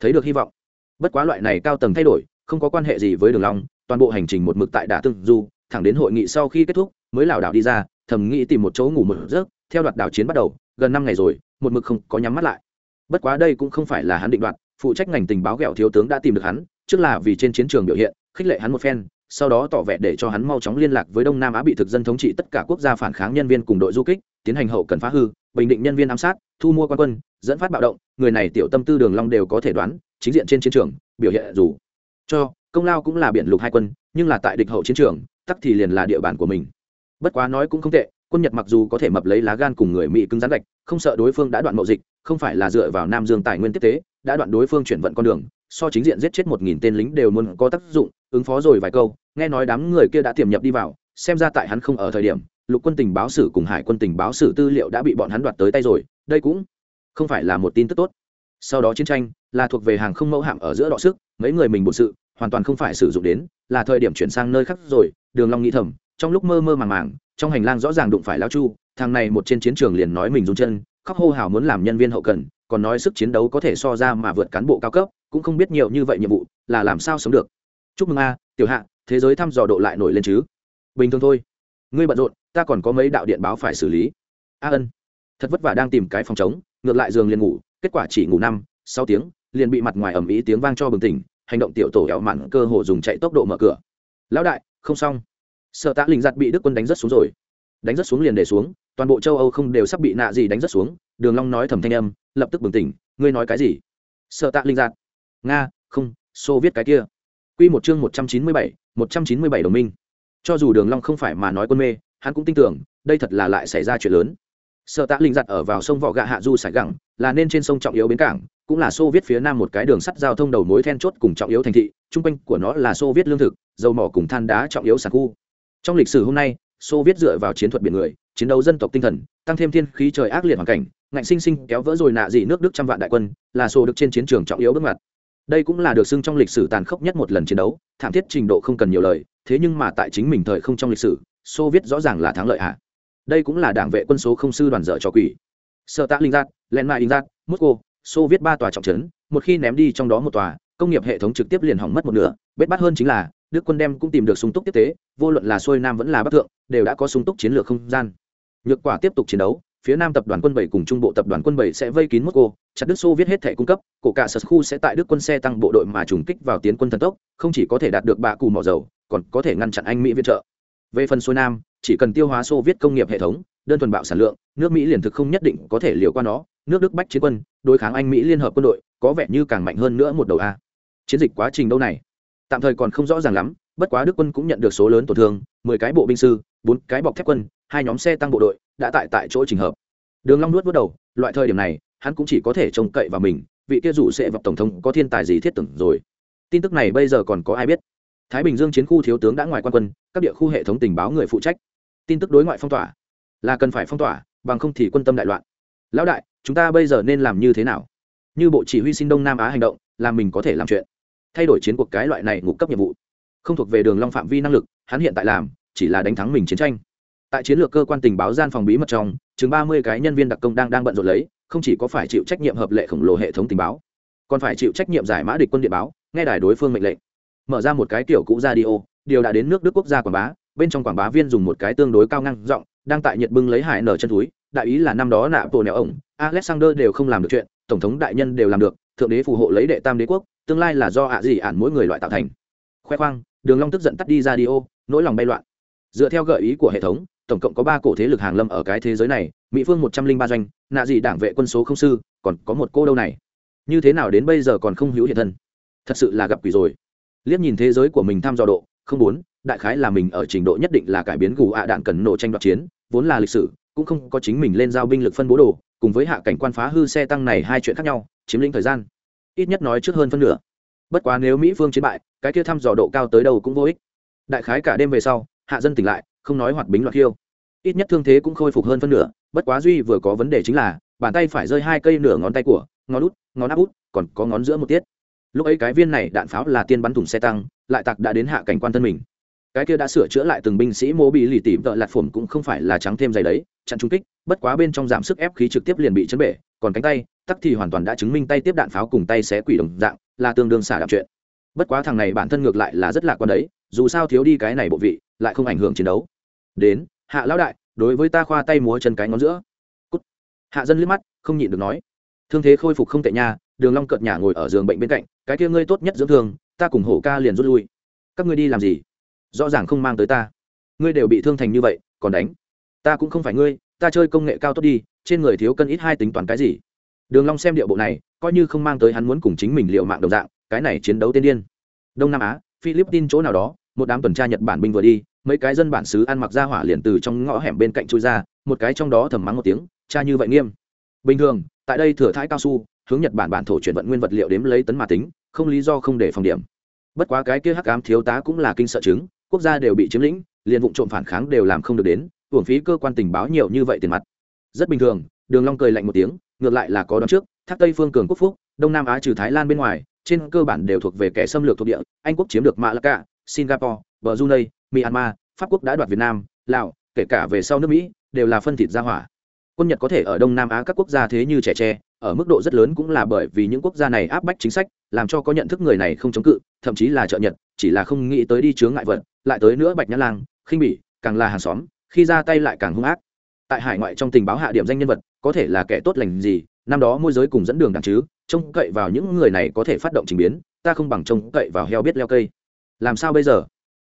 Speaker 1: thấy được hy vọng. Bất quá loại này cao tầng thay đổi, không có quan hệ gì với đường long, toàn bộ hành trình một mực tại đả tương du, thẳng đến hội nghị sau khi kết thúc, mới lảo đảo đi ra, thầm nghĩ tìm một chỗ ngủ một giấc, theo đoạt đảo chiến bắt đầu, gần năm ngày rồi, một mực không có nhắm mắt lại. Bất quá đây cũng không phải là hắn định đoạt, phụ trách ngành tình báo ghẹo thiếu tướng đã tìm được hắn, trước là vì trên chiến trường biểu hiện, khích lệ hắn một phen, sau đó tỏ vẻ để cho hắn mau chóng liên lạc với đông nam á bị thực dân thống trị tất cả quốc gia phản kháng nhân viên cùng đội du kích, tiến hành hậu cần phá hư bình định nhân viên ám sát, thu mua quan quân, dẫn phát bạo động, người này tiểu tâm tư đường long đều có thể đoán, chính diện trên chiến trường, biểu hiện dù cho công lao cũng là biển lục hai quân, nhưng là tại địch hậu chiến trường, tắc thì liền là địa bàn của mình. Bất quá nói cũng không tệ, quân nhật mặc dù có thể mập lấy lá gan cùng người mỹ cứng rắn gạch, không sợ đối phương đã đoạn mậu dịch, không phải là dựa vào nam dương tài nguyên tiếp tế, đã đoạn đối phương chuyển vận con đường, so chính diện giết chết một nghìn tên lính đều muốn có tác dụng, ứng phó rồi vài câu, nghe nói đám người kia đã tiềm nhập đi vào, xem ra tại hắn không ở thời điểm lục quân tình báo sử cùng hải quân tình báo sử tư liệu đã bị bọn hắn đoạt tới tay rồi, đây cũng không phải là một tin tức tốt. Sau đó chiến tranh là thuộc về hàng không mẫu hạm ở giữa đọ sức, mấy người mình bổn sự hoàn toàn không phải sử dụng đến, là thời điểm chuyển sang nơi khác rồi, đường long nghĩ thầm trong lúc mơ mơ màng màng, trong hành lang rõ ràng đụng phải lão chu, thằng này một trên chiến trường liền nói mình run chân, khóc hô hào muốn làm nhân viên hậu cần, còn nói sức chiến đấu có thể so ra mà vượt cán bộ cao cấp, cũng không biết nhiều như vậy nhiệm vụ, là làm sao sống được. Chúc mừng a, tiểu hạ, thế giới thăm dò độ lại nổi lên chứ? Bình thường thôi. Ngươi bận rộn ta còn có mấy đạo điện báo phải xử lý. A ân. Thật vất vả đang tìm cái phòng chống ngược lại giường liền ngủ kết quả chỉ ngủ năm sáu tiếng liền bị mặt ngoài ẩm ý tiếng vang cho bừng tỉnh hành động tiểu tổ hẹo mặn cơ hồ dùng chạy tốc độ mở cửa. Lão đại không xong. Sợ tạ linh giặt bị đức quân đánh rất xuống rồi. Đánh rất xuống liền để xuống toàn bộ châu âu không đều sắp bị nạ gì đánh rất xuống đường long nói thầm thanh âm lập tức bừng tỉnh ngươi nói cái gì? Sợ tạ linh giặt nga không xô viết cái kia. Quy một chương một trăm chín mươi bảy, một trăm chín mươi bảy đồng minh. Cho dù đường long không phải mà nói quân mê hắn cũng tin tưởng, đây thật là lại xảy ra chuyện lớn. Sợ tạ linh giặt ở vào sông vỏ gạ hạ du sải gẳng là nên trên sông trọng yếu bến cảng, cũng là xô viết phía nam một cái đường sắt giao thông đầu mối then chốt cùng trọng yếu thành thị trung quanh của nó là xô viết lương thực, dầu mỏ cùng than đá trọng yếu sản khu. Trong lịch sử hôm nay, xô viết dựa vào chiến thuật biển người, chiến đấu dân tộc tinh thần, tăng thêm thiên khí trời ác liệt hoàn cảnh, ngạnh sinh sinh kéo vỡ rồi nạ dị nước đức trăm vạn đại quân, là xô được trên chiến trường trọng yếu bước ngoặt. Đây cũng là được xưng trong lịch sử tàn khốc nhất một lần chiến đấu, thảm thiết trình độ không cần nhiều lời, thế nhưng mà tại chính mình thời không trong lịch sử xô viết rõ ràng là thắng lợi hạ đây cũng là đảng vệ quân số không sư đoàn dở cho quỷ. Sợ tạ linh giác len mai Linh giác mosco xô viết ba tòa trọng trấn, một khi ném đi trong đó một tòa, công nghiệp hệ thống trực tiếp liền hỏng mất một nửa. Bết bắt hơn chính là, đức quân đem cũng tìm được sung túc tiếp tế, vô luận là xuôi nam vẫn là bắc thượng, đều đã có sung túc chiến lược không gian. Nhược quả tiếp tục chiến đấu, phía nam tập đoàn quân bảy cùng trung bộ tập đoàn quân bảy sẽ vây kín moscow chặt đức xô viết hết thẻ cung cấp, cổ cả sở khu sẽ tại đức quân xe tăng bộ đội mà trùng kích vào tiến quân thần tốc, không chỉ có thể đạt được bạ cù mỏ dầu, còn có thể ngăn chặn anh mỹ viện trợ về phần xuôi nam, chỉ cần tiêu hóa xô viết công nghiệp hệ thống, đơn thuần bạo sản lượng, nước mỹ liền thực không nhất định có thể liều qua nó. Nước đức bách chiến quân, đối kháng anh mỹ liên hợp quân đội, có vẻ như càng mạnh hơn nữa một đầu a. Chiến dịch quá trình đâu này? Tạm thời còn không rõ ràng lắm, bất quá đức quân cũng nhận được số lớn tổn thương, mười cái bộ binh sư, bốn cái bọc thép quân, hai nhóm xe tăng bộ đội, đã tại tại chỗ trình hợp. Đường long nuốt vớt đầu, loại thời điểm này, hắn cũng chỉ có thể trông cậy vào mình, vị kia rủ sẽ vào tổng thống có thiên tài gì thiết tưởng rồi. Tin tức này bây giờ còn có ai biết? Thái bình dương chiến khu thiếu tướng đã ngoài quan quân, các địa khu hệ thống tình báo người phụ trách. Tin tức đối ngoại phong tỏa. Là cần phải phong tỏa, bằng không thì quân tâm đại loạn. Lão đại, chúng ta bây giờ nên làm như thế nào? Như bộ chỉ huy xin đông nam á hành động là mình có thể làm chuyện. Thay đổi chiến cuộc cái loại này ngục cấp nhiệm vụ. Không thuộc về đường long phạm vi năng lực, hắn hiện tại làm, chỉ là đánh thắng mình chiến tranh. Tại chiến lược cơ quan tình báo gian phòng bí mật trong, chừng ba mươi cái nhân viên đặc công đang đang bận rộn lấy, không chỉ có phải chịu trách nhiệm hợp lệ khổng lồ hệ thống tình báo, còn phải chịu trách nhiệm giải mã địch quân điện báo, nghe đài đối phương mệnh lệnh mở ra một cái kiểu cũ radio điều đã đến nước đức quốc gia quảng bá bên trong quảng bá viên dùng một cái tương đối cao ngang, giọng đang tại nhiệt bưng lấy hải nở chân túi đại ý là năm đó nạ tổ nẻo ổng alexander đều không làm được chuyện tổng thống đại nhân đều làm được thượng đế phù hộ lấy đệ tam đế quốc tương lai là do ạ gì ản mỗi người loại tạo thành. Khoe khoang đường long tức giận tắt đi radio nỗi lòng bay loạn. Dựa theo gợi ý của hệ thống tổng cộng có ba cổ thế lực hàng lâm ở cái thế giới này mỹ phương một trăm linh ba doanh nạ gì đảng vệ quân số không sư còn có một cô đâu này. Như thế nào đến bây giờ còn không hữu hiện thân? Thật sự là gặp quỷ rồi liếc nhìn thế giới của mình tham dò độ, không muốn, đại khái là mình ở trình độ nhất định là cải biến gù ạ đạn cần nổ tranh đoạt chiến, vốn là lịch sử, cũng không có chính mình lên giao binh lực phân bố đồ, cùng với hạ cảnh quan phá hư xe tăng này hai chuyện khác nhau, chiếm lĩnh thời gian. Ít nhất nói trước hơn phân nửa. Bất quá nếu mỹ phương chiến bại, cái kia thăm dò độ cao tới đâu cũng vô ích. Đại khái cả đêm về sau, hạ dân tỉnh lại, không nói hoạt bính loạt khiêu. Ít nhất thương thế cũng khôi phục hơn phân nửa, bất quá duy vừa có vấn đề chính là, bàn tay phải rơi hai cây nửa ngón tay của, ngón út, ngón áp út, còn có ngón giữa một tiết lúc ấy cái viên này đạn pháo là tiên bắn thủng xe tăng, lại tặc đã đến hạ cảnh quan thân mình. Cái kia đã sửa chữa lại từng binh sĩ mô bị lì tỉ vợ lạt phổm cũng không phải là trắng thêm giày đấy, chặn trung kích, bất quá bên trong giảm sức ép khí trực tiếp liền bị chấn bể, còn cánh tay, tắc thì hoàn toàn đã chứng minh tay tiếp đạn pháo cùng tay xé quỷ đồng dạng, là tương đương xả đạp chuyện. Bất quá thằng này bản thân ngược lại là rất lạc quan đấy, dù sao thiếu đi cái này bộ vị, lại không ảnh hưởng chiến đấu. Đến, hạ lão đại, đối với ta khoa tay múa chân cái ngón giữa. Cút. hạ dân liếc mắt, không nhịn được nói. Thương thế khôi phục không tệ nha, đường long cợt nhả ngồi ở giường bệnh bên cạnh cái kia ngươi tốt nhất dưỡng thương, ta cùng hổ ca liền rút lui. Các ngươi đi làm gì? Rõ ràng không mang tới ta. Ngươi đều bị thương thành như vậy, còn đánh. Ta cũng không phải ngươi, ta chơi công nghệ cao tốt đi, trên người thiếu cân ít hai tính toán cái gì? Đường long xem điệu bộ này, coi như không mang tới hắn muốn cùng chính mình liều mạng đồng dạng, cái này chiến đấu tiên điên. Đông nam á, philippines chỗ nào đó, một đám tuần tra nhật bản binh vừa đi, mấy cái dân bản xứ ăn mặc ra hỏa liền từ trong ngõ hẻm bên cạnh chui ra, một cái trong đó thầm mắng một tiếng, cha như vậy nghiêm. Bình thường, tại đây thừa thái cao su hướng nhật bản bản thổ chuyển vận nguyên vật liệu đếm lấy tấn mà tính, không lý do không để phòng điểm. Bất quá cái kia hắc ám thiếu tá cũng là kinh sợ chứng, quốc gia đều bị chiếm lĩnh, liền vụ trộm phản kháng đều làm không được đến, hưởng phí cơ quan tình báo nhiều như vậy tiền mặt. Rất bình thường, đường long cười lạnh một tiếng, ngược lại là có đón trước, thác tây phương cường quốc phúc, đông nam á trừ thái lan bên ngoài, trên cơ bản đều thuộc về kẻ xâm lược thuộc địa, anh quốc chiếm được malacca singapore brunei myanmar, pháp quốc đã đoạt việt nam, lào, kể cả về sau nước mỹ, đều là phân thịt ra hỏa. Quân nhật có thể ở đông nam á các quốc gia thế như trẻ tre ở mức độ rất lớn cũng là bởi vì những quốc gia này áp bách chính sách, làm cho có nhận thức người này không chống cự, thậm chí là trợ nhật, chỉ là không nghĩ tới đi chướng ngại vật, lại tới nữa bạch nhã lang, khinh bỉ, càng là hàng xóm, khi ra tay lại càng hung ác. Tại hải ngoại trong tình báo hạ điểm danh nhân vật, có thể là kẻ tốt lành gì, năm đó môi giới cùng dẫn đường đằng chứ, trông cậy vào những người này có thể phát động trình biến, ta không bằng trông cậy vào heo biết leo cây. Làm sao bây giờ?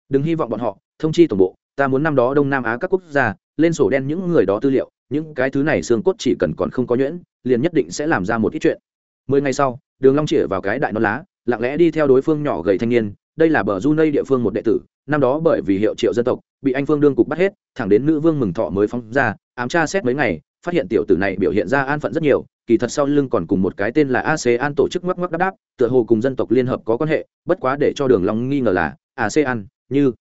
Speaker 1: Đừng hy vọng bọn họ thông chi tổng bộ, ta muốn năm đó đông nam á các quốc gia, lên sổ đen những người đó tư liệu, những cái thứ này xương cốt chỉ cần còn không có nhuyễn liền nhất định sẽ làm ra một ít chuyện. Mười ngày sau, đường long chĩa vào cái đại non lá, lặng lẽ đi theo đối phương nhỏ gầy thanh niên, đây là bờ du nây địa phương một đệ tử, năm đó bởi vì hiệu triệu dân tộc, bị anh phương đương cục bắt hết, thẳng đến nữ vương mừng thọ mới phóng ra, ám tra xét mấy ngày, phát hiện tiểu tử này biểu hiện ra an phận rất nhiều, kỳ thật sau lưng còn cùng một cái tên là asean tổ chức ngoắc ngoắc đáp đáp, tựa hồ cùng dân tộc liên hợp có quan hệ, bất quá để cho đường long nghi ngờ là asean như,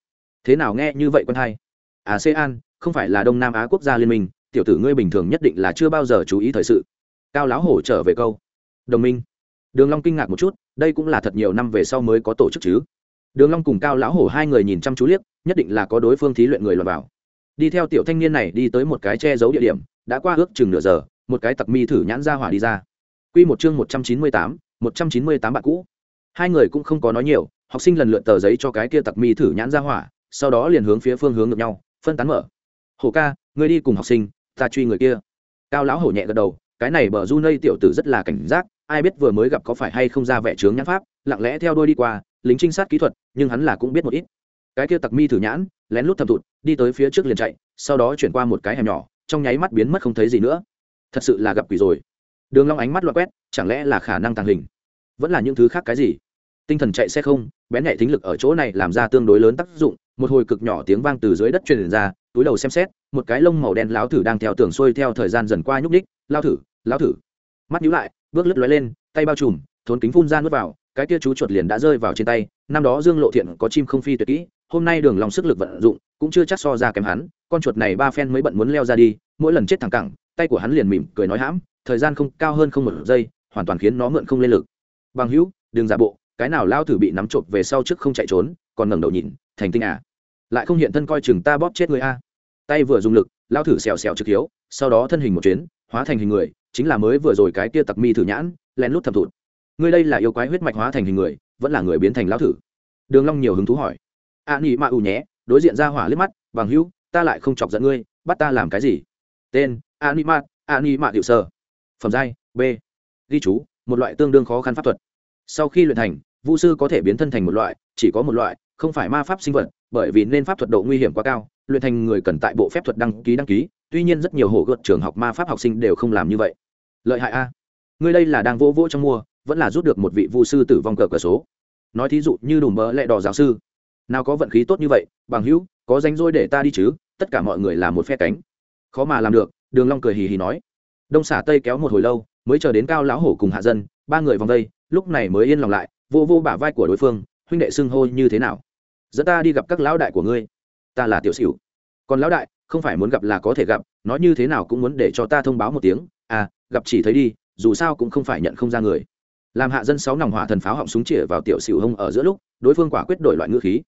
Speaker 1: thế nào nghe như vậy quân hay asean không phải là đông nam á quốc gia liên minh, tiểu tử ngươi bình thường nhất định là chưa bao giờ chú ý thời sự cao lão hổ trở về câu. Đồng minh. Đường long kinh ngạc một chút, đây cũng là thật nhiều năm về sau mới có tổ chức chứ. Đường long cùng cao lão hổ hai người nhìn chăm chú liếc, nhất định là có đối phương thí luyện người lọt vào. Đi theo tiểu thanh niên này đi tới một cái che giấu địa điểm, đã qua ước chừng nửa giờ, một cái tặc mi thử nhãn ra hỏa đi ra. Quy một chương một trăm chín mươi tám, một trăm chín mươi tám bạn cũ. Hai người cũng không có nói nhiều, học sinh lần lượt tờ giấy cho cái kia tặc mi thử nhãn ra hỏa, sau đó liền hướng phía phương hướng ngược nhau, phân tán mở. Hổ ca, ngươi đi cùng học sinh, ta truy người kia. Cao lão hổ nhẹ gật đầu cái này bờ du nây tiểu tử rất là cảnh giác, ai biết vừa mới gặp có phải hay không ra vẻ trướng nhãn pháp, lặng lẽ theo đôi đi qua, lính trinh sát kỹ thuật, nhưng hắn là cũng biết một ít. Cái kia tặc mi thử nhãn, lén lút thầm thụt, đi tới phía trước liền chạy, sau đó chuyển qua một cái hẻm nhỏ, trong nháy mắt biến mất không thấy gì nữa. Thật sự là gặp quỷ rồi. Đường long ánh mắt loạn quét, chẳng lẽ là khả năng tàng hình? Vẫn là những thứ khác cái gì? Tinh thần chạy xe không, bén nhạy thính lực ở chỗ này làm ra tương đối lớn tác dụng, một hồi cực nhỏ tiếng vang từ dưới đất truyền ra, túi đầu xem xét, một cái lông màu đen láo thử đang theo tường xuôi theo thời gian dần qua nhúc ních lao thử lão thử. Mắt nhíu lại, bước lướt lóe lên, tay bao trùm, thốn kính phun ra nuốt vào, cái kia chú chuột liền đã rơi vào trên tay. Năm đó dương lộ thiện có chim không phi tuyệt kỹ, hôm nay đường lòng sức lực vận dụng cũng chưa chắc so ra kém hắn. Con chuột này ba phen mới bận muốn leo ra đi, mỗi lần chết thẳng cẳng, tay của hắn liền mỉm cười nói hãm, thời gian không cao hơn không một giây, hoàn toàn khiến nó mượn không lên lực. Bằng hữu, đừng giả bộ, cái nào lao thử bị nắm chộp về sau trước không chạy trốn, còn ngẩng đầu nhìn, thành tinh à? Lại không hiện thân coi chừng ta bóp chết người a. Tay vừa dùng lực lao thử xèo xèo trực hiếu, sau đó thân hình một chuyến, hóa thành hình người chính là mới vừa rồi cái kia tặc mi thử nhãn lén lút thầm thụt. Ngươi đây là yêu quái huyết mạch hóa thành hình người vẫn là người biến thành lão thử? Đường long nhiều hứng thú hỏi. A à, nhị ma ù nhé đối diện ra hỏa liếc mắt bằng hữu ta lại không chọc giận ngươi bắt ta làm cái gì? Tên a nhị ma a nhị ma hiệu sơ phẩm giai b. Ghi chú một loại tương đương khó khăn pháp thuật. Sau khi luyện thành vu sư có thể biến thân thành một loại chỉ có một loại không phải ma pháp sinh vật bởi vì nên pháp thuật độ nguy hiểm quá cao luyện thành người cần tại bộ phép thuật đăng ký đăng ký tuy nhiên rất nhiều hồ gợt trường học ma pháp học sinh đều không làm như vậy lợi hại a. Ngươi đây là đang vỗ vỗ trong mua, vẫn là rút được một vị vu sư tử vong cờ cờ số. Nói thí dụ như đùm bỡ lẹ đỏ giáo sư. Nào có vận khí tốt như vậy, bằng hữu, có danh rỗi để ta đi chứ, tất cả mọi người là một phe cánh. Khó mà làm được, đường long cười hì hì nói. Đông xả tây kéo một hồi lâu, mới chờ đến cao lão hổ cùng hạ dân, ba người vòng đây, lúc này mới yên lòng lại vô vô bả vai của đối phương, huynh đệ xưng hô như thế nào? Dẫn ta đi gặp các lão đại của ngươi. Ta là tiểu sửu. Còn lão đại không phải muốn gặp là có thể gặp, nói như thế nào cũng muốn để cho ta thông báo một tiếng à gặp chỉ thấy đi, dù sao cũng không phải nhận không ra người. Làm hạ dân sáu nòng hỏa thần pháo họng súng chĩa vào tiểu xỉu hông ở giữa lúc, đối phương quả quyết đổi loại ngữ khí.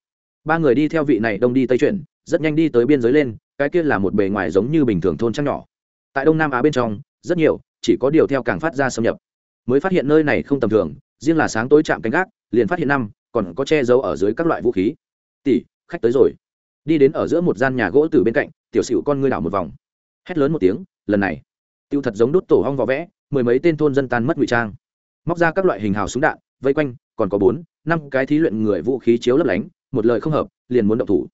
Speaker 1: Ba người đi theo vị này đông đi tây chuyển, rất nhanh đi tới biên giới lên, cái kia là một bề ngoài giống như bình thường thôn trăng nhỏ. Tại đông nam á bên trong, rất nhiều, chỉ có điều theo càng phát ra xâm nhập. Mới phát hiện nơi này không tầm thường, riêng là sáng tối chạm canh gác, liền phát hiện năm, còn có che giấu ở dưới các loại vũ khí. Tỷ, khách tới rồi. Đi đến ở giữa một gian nhà gỗ từ bên cạnh tiểu sửu con ngươi đảo một vòng. Hét lớn một tiếng, lần này, tiêu thật giống đốt tổ hong vỏ vẽ, mười mấy tên thôn dân tan mất ngụy trang. Móc ra các loại hình hào súng đạn, vây quanh, còn có bốn, năm cái thí luyện người vũ khí chiếu lấp lánh, một lời không hợp, liền muốn động thủ.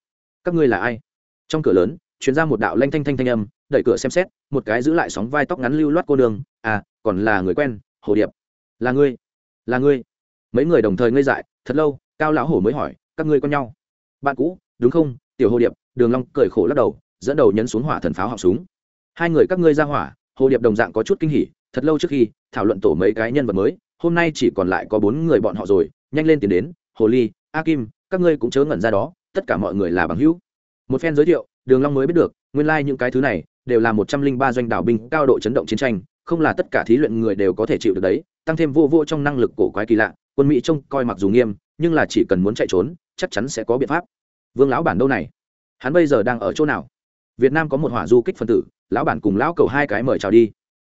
Speaker 1: Các ngươi là ai? Trong cửa lớn chuyển ra một đạo lanh thanh thanh thanh âm, đẩy cửa xem xét, một cái giữ lại sóng vai tóc ngắn lưu loát cô đường à còn là người quen, hồ điệp. Là ngươi là ngươi. Mấy người đồng thời ngây dại, thật lâu, cao lão hổ mới hỏi, các ngươi con nhau? Bạn cũ, đúng không, tiểu hồ điệp? Đường long cười khổ lắc đầu dẫn đầu nhấn xuống hỏa thần pháo họng súng. Hai người các ngươi ra hỏa, hồ điệp đồng dạng có chút kinh hỉ, thật lâu trước khi, thảo luận tổ mấy cái nhân vật mới, hôm nay chỉ còn lại có bốn người bọn họ rồi, nhanh lên tiến đến, hồ ly, a kim, các ngươi cũng chớ ngẩn ra đó, tất cả mọi người là bằng hữu. Một phen giới thiệu, đường long mới biết được, nguyên lai like những cái thứ này, đều là một trăm linh ba doanh đảo binh cao độ chấn động chiến tranh, không là tất cả thí luyện người đều có thể chịu được đấy, tăng thêm vô vô trong năng lực cổ quái kỳ lạ, quân mỹ trông coi mặc dù nghiêm, nhưng là chỉ cần muốn chạy trốn, chắc chắn sẽ có biện pháp. Vương lão bản đâu này? Hắn bây giờ đang ở chỗ nào? Việt nam có một hỏa du kích phân tử, lão bản cùng lão cầu hai cái mời chào đi.